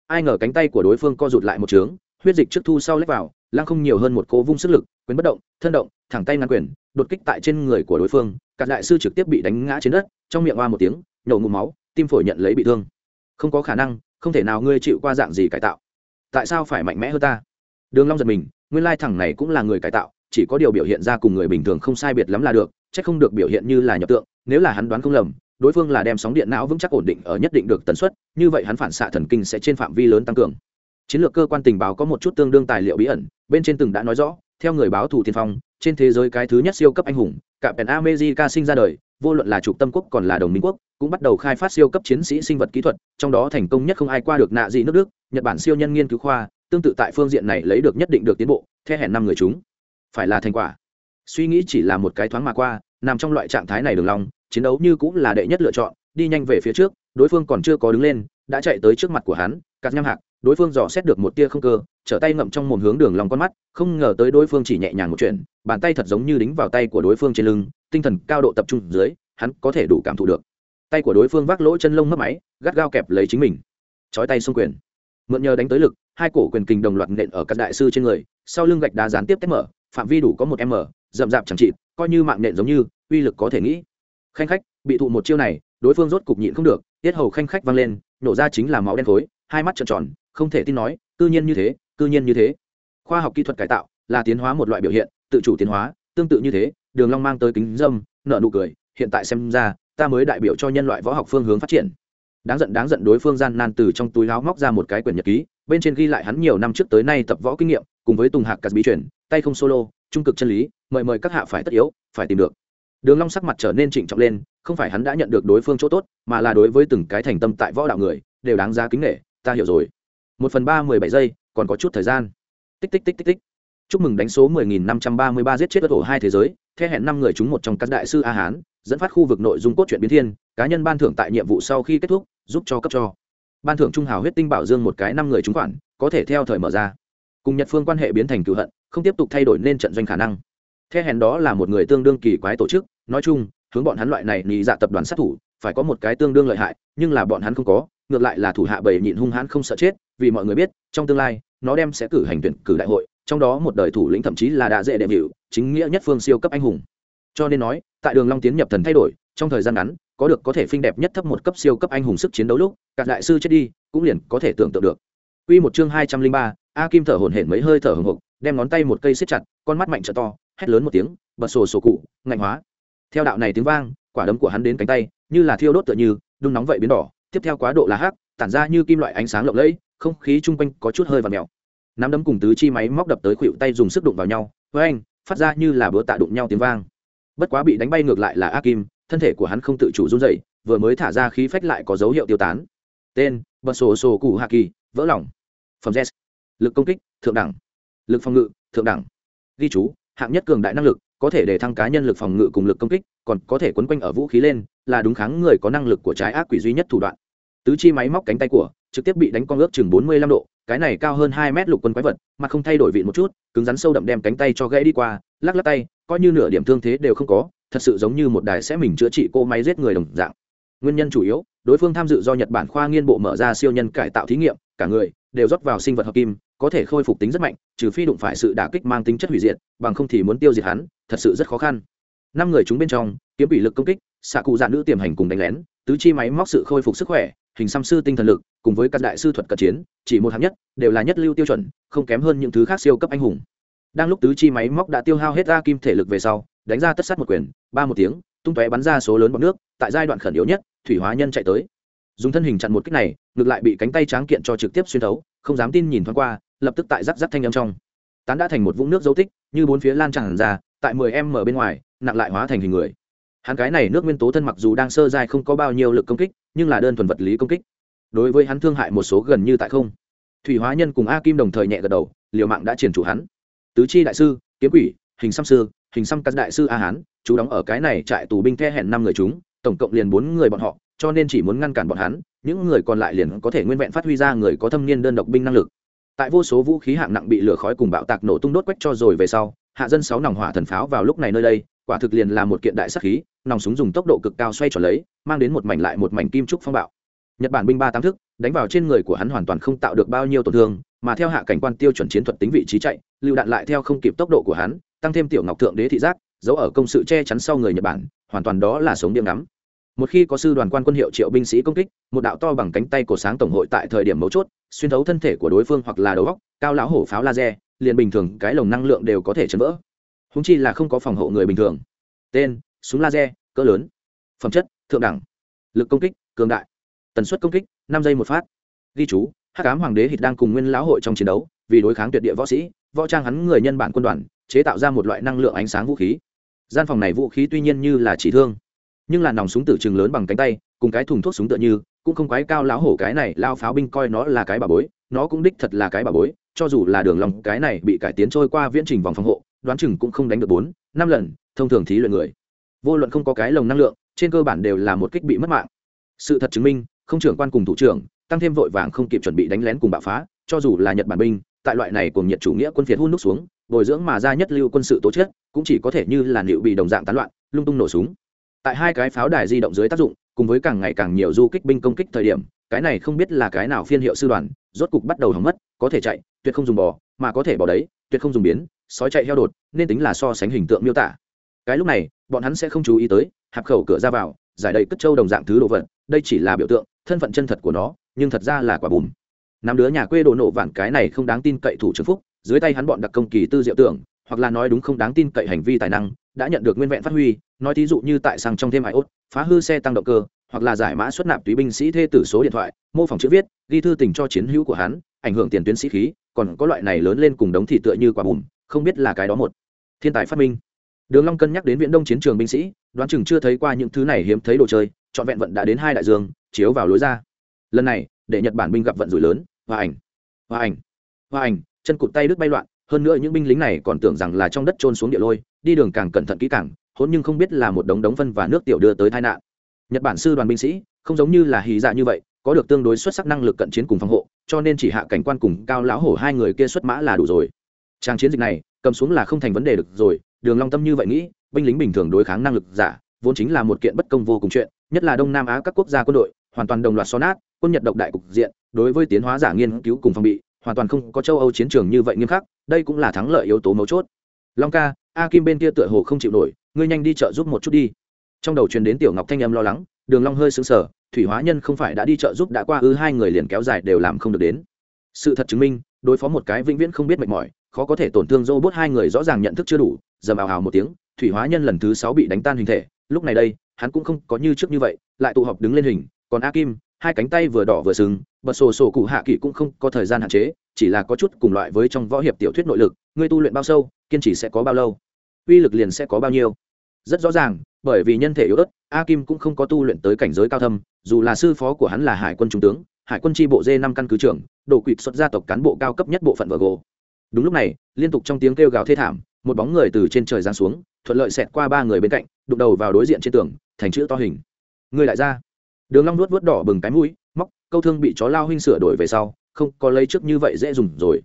Speaker 1: Ai ngờ cánh tay của đối phương co rụt lại một trướng, huyết dịch trước thu sau lách vào, lăng không nhiều hơn một cố vung sức lực, quyền bất động, thân động, thẳng tay ngăn quyền, đột kích tại trên người của đối phương, các đại sư trực tiếp bị đánh ngã trên đất, trong miệng hoa một tiếng, nhổ ngụm máu, tim phổi nhận lấy bị thương. Không có khả năng, không thể nào ngươi chịu qua dạng gì cải tạo. Tại sao phải mạnh mẽ hơn ta? Đường long giật mình, nguyên lai thằng này cũng là người cải tạo chỉ có điều biểu hiện ra cùng người bình thường không sai biệt lắm là được, chắc không được biểu hiện như là nhập tượng, nếu là hắn đoán không lầm, đối phương là đem sóng điện não vững chắc ổn định ở nhất định được tần suất, như vậy hắn phản xạ thần kinh sẽ trên phạm vi lớn tăng cường. Chiến lược cơ quan tình báo có một chút tương đương tài liệu bí ẩn, bên trên từng đã nói rõ, theo người báo thủ tiên phong, trên thế giới cái thứ nhất siêu cấp anh hùng, cả pèn america sinh ra đời, vô luận là trục tâm quốc còn là đồng minh quốc, cũng bắt đầu khai phát siêu cấp chiến sĩ sinh vật kỹ thuật, trong đó thành công nhất không ai qua được nạ gì nước đức, nhật bản siêu nhân nghiên cứu khoa, tương tự tại phương diện này lấy được nhất định được tiến bộ theo hẹn năm người chúng phải là thành quả. Suy nghĩ chỉ là một cái thoáng mà qua, nằm trong loại trạng thái này đường long, chiến đấu như cũng là đệ nhất lựa chọn, đi nhanh về phía trước, đối phương còn chưa có đứng lên, đã chạy tới trước mặt của hắn, cắt nhăm hạc, đối phương dò xét được một tia không cơ, trở tay ngậm trong một hướng đường lòng con mắt, không ngờ tới đối phương chỉ nhẹ nhàng một chuyện, bàn tay thật giống như đính vào tay của đối phương trên lưng, tinh thần cao độ tập trung dưới, hắn có thể đủ cảm thụ được. Tay của đối phương vác lỗ chân lông mất máy, gắt gao kẹp lấy chính mình. Chói tay xung quyền. Mượn nhờ đánh tới lực, hai cổ quyền kình đồng loạt nện ở các đại sư trên người, sau lưng gạch đá gián tiếp tét mở phạm vi đủ có một m, rậm rạp chẳng trị coi như mạng nện giống như, uy lực có thể nghĩ. Khanh khách, bị thụ một chiêu này, đối phương rốt cục nhịn không được, tiết hầu khanh khách văng lên, nổ ra chính là máu đen khối, hai mắt trợn tròn, không thể tin nói, cư nhiên như thế, cư nhiên như thế. Khoa học kỹ thuật cải tạo, là tiến hóa một loại biểu hiện, tự chủ tiến hóa, tương tự như thế, đường long mang tới kính dâm nợ nụ cười, hiện tại xem ra, ta mới đại biểu cho nhân loại võ học phương hướng phát triển. Đáng giận đáng giận đối phương gian nan từ trong túi áo móc ra một cái quyển nhật ký, bên trên ghi lại hắn nhiều năm trước tới nay tập võ kinh nghiệm cùng với tùng hạc cắt bí chuyển tay không solo, trung cực chân lý, mời mời các hạ phải tất yếu, phải tìm được. Đường long sắc mặt trở nên trịnh trọng lên, không phải hắn đã nhận được đối phương chỗ tốt, mà là đối với từng cái thành tâm tại võ đạo người, đều đáng giá kính nể, ta hiểu rồi. Một phần ba mười bảy giây, còn có chút thời gian. Tích tích tích tích tích. Chúc mừng đánh số mười nghìn năm trăm ba mươi ba giết chết đất ổ hai thế giới theo hẹn năm người chúng một trong các đại sư a hán, dẫn phát khu vực nội dung cốt truyện biến thiên, cá nhân ban thưởng tại nhiệm vụ sau khi kết thúc, giúp cho cấp cho. Ban thưởng trung hào huyết tinh bảo dương một cái năm người trúng khoản, có thể theo thời mở ra cùng nhật phương quan hệ biến thành cựu hận không tiếp tục thay đổi nên trận doanh khả năng. Theo hèn đó là một người tương đương kỳ quái tổ chức nói chung hướng bọn hắn loại này nhị dạ tập đoàn sát thủ phải có một cái tương đương lợi hại nhưng là bọn hắn không có ngược lại là thủ hạ bầy nhịn hung hãn không sợ chết vì mọi người biết trong tương lai nó đem sẽ cử hành tuyển cử đại hội trong đó một đời thủ lĩnh thậm chí là đạ dễ đệm hiệu chính nghĩa nhất phương siêu cấp anh hùng. Cho nên nói tại đường long tiến nhập thần thay đổi trong thời gian ngắn có được có thể phinh đẹp nhất thấp một cấp siêu cấp anh hùng sức chiến đấu lúc các đại sư chết đi cũng liền có thể tưởng tượng được. Quy một chương hai trăm linh ba, A Kim thở hổn hển mấy hơi thở hổn hộc, đem ngón tay một cây siết chặt, con mắt mạnh trợ to, hét lớn một tiếng, bật sổ sổ cụ, ngạnh hóa. Theo đạo này tiếng vang, quả đấm của hắn đến cánh tay, như là thiêu đốt tựa như, đun nóng vậy biến đỏ, tiếp theo quá độ là hắc, tản ra như kim loại ánh sáng lộng lẫy, không khí chung quanh có chút hơi và mèo. Nắm đấm cùng tứ chi máy móc đập tới khuỵu tay dùng sức đụng vào nhau, với anh, phát ra như là bữa tạ đụng nhau tiếng vang. Bất quá bị đánh bay ngược lại là A Kim, thân thể của hắn không tự chủ run rẩy, vừa mới thả ra khí phách lại có dấu hiệu tiêu tán. Tên: Bật sổ sổ cụ Hạ Kỳ, vỡ lòng phẩm z lực công kích, thượng đẳng. Lực phòng ngự, thượng đẳng. Ghi chú, hạng nhất cường đại năng lực, có thể để thăng cá nhân lực phòng ngự cùng lực công kích, còn có thể quấn quanh ở vũ khí lên, là đúng kháng người có năng lực của trái ác quỷ duy nhất thủ đoạn. Tứ chi máy móc cánh tay của, trực tiếp bị đánh con ước chừng bốn mươi lăm độ, cái này cao hơn hai mét lục quân quái vật, mà không thay đổi vị một chút, cứng rắn sâu đậm đem cánh tay cho gãy đi qua, lắc lắc tay, coi như nửa điểm thương thế đều không có, thật sự giống như một đài sẽ mình chữa trị cô máy giết người đồng dạng. Nguyên nhân chủ yếu, đối phương tham dự do nhật bản khoa nghiên bộ mở ra siêu nhân cải tạo thí nghiệm, cả người đều rót vào sinh vật hợp kim có thể khôi phục tính rất mạnh, trừ phi đụng phải sự đả kích mang tính chất hủy diệt, bằng không thì muốn tiêu diệt hắn, thật sự rất khó khăn. Năm người chúng bên trong, kiếm bị lực công kích, xạ cụ dạ nữ tiềm hành cùng đánh lén, tứ chi máy móc sự khôi phục sức khỏe, hình xăm sư tinh thần lực, cùng với các đại sư thuật cận chiến, chỉ một hạng nhất, đều là nhất lưu tiêu chuẩn, không kém hơn những thứ khác siêu cấp anh hùng. Đang lúc tứ chi máy móc đã tiêu hao hết ra kim thể lực về sau, đánh ra tất sát một quyền, ba một tiếng, tung tóe bắn ra số lớn bọc nước, tại giai đoạn khẩn yếu nhất, thủy hóa nhân chạy tới. Dùng thân hình chặn một kích này, ngược lại bị cánh tay tráng kiện cho trực tiếp xuyên thấu, không dám tin nhìn thoáng qua lập tức tại rắc rắc thanh âm trong. Tán đã thành một vũng nước dấu tích, như bốn phía lan tràn ra, tại mười em mở bên ngoài, nặng lại hóa thành hình người. Hắn cái này nước nguyên tố thân mặc dù đang sơ dài không có bao nhiêu lực công kích, nhưng là đơn thuần vật lý công kích. Đối với hắn thương hại một số gần như tại không. Thủy hóa nhân cùng a kim đồng thời nhẹ gật đầu, liều mạng đã triển chủ hắn. Tứ chi đại sư, kiếm quỷ, hình xăm sư, hình xăm các đại sư a hán, chú đóng ở cái này trại tù binh the hẹn năm người chúng, tổng cộng liền bốn người bọn họ, cho nên chỉ muốn ngăn cản bọn hắn, những người còn lại liền có thể nguyên vẹn phát huy ra người có thâm niên đơn độc binh năng lực tại vô số vũ khí hạng nặng bị lửa khói cùng bạo tạc nổ tung đốt quách cho rồi về sau, hạ dân sáu nòng hỏa thần pháo vào lúc này nơi đây, quả thực liền là một kiện đại sắc khí, nòng súng dùng tốc độ cực cao xoay tròn lấy, mang đến một mảnh lại một mảnh kim trúc phong bạo. Nhật bản binh ba tám thức, đánh vào trên người của hắn hoàn toàn không tạo được bao nhiêu tổn thương, mà theo hạ cảnh quan tiêu chuẩn chiến thuật tính vị trí chạy lựu đạn lại theo không kịp tốc độ của hắn, tăng thêm tiểu ngọc thượng đế thị giác giấu ở công sự che chắn sau người nhật bản, hoàn toàn đó là sống điểm ngắm một khi có sư đoàn quan quân hiệu triệu binh sĩ công kích, một đạo to bằng cánh tay của sáng tổng hội tại thời điểm mấu chốt xuyên thấu thân thể của đối phương hoặc là đầu góc cao lão hổ pháo laser, liền bình thường, cái lồng năng lượng đều có thể chấn vỡ. Húng chi là không có phòng hộ người bình thường. Tên, súng laser, cỡ lớn. Phẩm chất, thượng đẳng. Lực công kích, cường đại. Tần suất công kích, năm giây một phát. Ghi chú, hắc ám hoàng đế hít đang cùng nguyên lão hội trong chiến đấu, vì đối kháng tuyệt địa võ sĩ, võ trang hắn người nhân bản quân đoàn, chế tạo ra một loại năng lượng ánh sáng vũ khí. Gian phòng này vũ khí tuy nhiên như là chỉ thương, nhưng là nòng súng tử trường lớn bằng cánh tay, cùng cái thùng thuốc súng tựa như cũng không quái cao lão hổ cái này lao pháo binh coi nó là cái bà bối, nó cũng đích thật là cái bà bối, cho dù là đường lòng cái này bị cải tiến trôi qua viễn trình vòng phòng hộ, đoán chừng cũng không đánh được bốn, năm lần, thông thường thí luyện người. Vô luận không có cái lồng năng lượng, trên cơ bản đều là một kích bị mất mạng. Sự thật chứng minh, không trưởng quan cùng thủ trưởng, tăng thêm vội vàng không kịp chuẩn bị đánh lén cùng bạo phá, cho dù là nhật bản binh, tại loại này cùng nhiệt chủ nghĩa quân phiệt hút nút xuống, bồi dưỡng mà ra nhất lưu quân sự tố chất, cũng chỉ có thể như là liệu bị đồng dạng tán loạn, lung tung nổ súng. Tại hai cái pháo đài di động dưới tác dụng cùng với càng ngày càng nhiều du kích binh công kích thời điểm, cái này không biết là cái nào phiên hiệu sư đoàn, rốt cục bắt đầu hỏng mất, có thể chạy, tuyệt không dùng bò, mà có thể bỏ đấy, tuyệt không dùng biến, sói chạy heo đột, nên tính là so sánh hình tượng miêu tả. Cái lúc này, bọn hắn sẽ không chú ý tới, hạp khẩu cửa ra vào, giải đầy cất trâu đồng dạng thứ đồ vật, đây chỉ là biểu tượng, thân phận chân thật của nó, nhưng thật ra là quả bùm. Năm đứa nhà quê đồ nổ vạn cái này không đáng tin cậy thủ trưởng phúc, dưới tay hắn bọn đặc công kỳ tư diệu tưởng, hoặc là nói đúng không đáng tin cậy hành vi tài năng, đã nhận được nguyên vẹn phát huy nói thí dụ như tại sang trong thêm ốt, phá hư xe tăng động cơ, hoặc là giải mã xuất nạp túy binh sĩ thê tử số điện thoại, mô phỏng chữ viết, ghi thư tình cho chiến hữu của hắn, ảnh hưởng tiền tuyến sĩ khí, còn có loại này lớn lên cùng đống thị tựa như quả bùn không biết là cái đó một. Thiên tài phát minh. Đường long cân nhắc đến viễn đông chiến trường binh sĩ, đoán chừng chưa thấy qua những thứ này hiếm thấy đồ chơi, trọn vẹn vận đã đến hai đại dương, chiếu vào lối ra. Lần này, để nhật bản binh gặp vận rủi lớn và ảnh và ảnh và ảnh, chân cụt tay đứt bay loạn, hơn nữa những binh lính này còn tưởng rằng là trong đất trôn xuống địa lôi, đi đường càng cẩn thận kỹ càng hôn nhưng không biết là một đống đống phân và nước tiểu đưa tới tai nạn. Nhật bản sư đoàn binh sĩ, không giống như là hì dạ như vậy, có được tương đối xuất sắc năng lực cận chiến cùng phòng hộ, cho nên chỉ hạ cảnh quan cùng cao lão hổ hai người kia xuất mã là đủ rồi. Trang chiến dịch này, cầm xuống là không thành vấn đề được rồi, đường long tâm như vậy nghĩ, binh lính bình thường đối kháng năng lực giả, vốn chính là một kiện bất công vô cùng chuyện, nhất là đông nam á các quốc gia quân đội, hoàn toàn đồng loạt xó nát, quân nhật độc đại cục diện, đối với tiến hóa giả nghiên cứu cùng phòng bị, hoàn toàn không có châu âu chiến trường như vậy nghiêm khắc, đây cũng là thắng lợi yếu tố mấu chốt. Long ca, a kim bên kia tựa hồ không chịu nổi ngươi nhanh đi chợ giúp một chút đi. Trong đầu truyền đến tiểu ngọc thanh âm lo lắng, đường long hơi sững sờ, thủy hóa nhân không phải đã đi chợ giúp đã qua ư, hai người liền kéo dài đều làm không được đến. Sự thật chứng minh, đối phó một cái vĩnh viễn không biết mệt mỏi, khó có thể tổn thương robot hai người rõ ràng nhận thức chưa đủ, dầm ào ào một tiếng, thủy hóa nhân lần thứ sáu bị đánh tan hình thể. Lúc này đây, hắn cũng không có như trước như vậy, lại tụ họp đứng lên hình, còn a kim, hai cánh tay vừa đỏ vừa sừng, bật sổ sổ cụ hạ kỳ cũng không có thời gian hạn chế, chỉ là có chút cùng loại với trong võ hiệp tiểu thuyết nội lực, ngươi tu luyện bao sâu, kiên trì sẽ có bao lâu? Uy lực liền sẽ có bao nhiêu? Rất rõ ràng, bởi vì nhân thể yếu ớt, a kim cũng không có tu luyện tới cảnh giới cao thâm, dù là sư phó của hắn là hải quân trung tướng, hải quân tri bộ d năm căn cứ trưởng đổ quỵt xuất gia tộc cán bộ cao cấp nhất bộ phận vợ gỗ đúng lúc này, liên tục trong tiếng kêu gào thê thảm, một bóng người từ trên trời giáng xuống, thuận lợi xẹt qua ba người bên cạnh, đụng đầu vào đối diện trên tường, thành chữ to hình. Người lại ra. Đường long nuốt vớt đỏ bừng cái mũi, móc, câu thương bị chó lao huynh sửa đổi về sau, không có lấy trước như vậy dễ dùng rồi.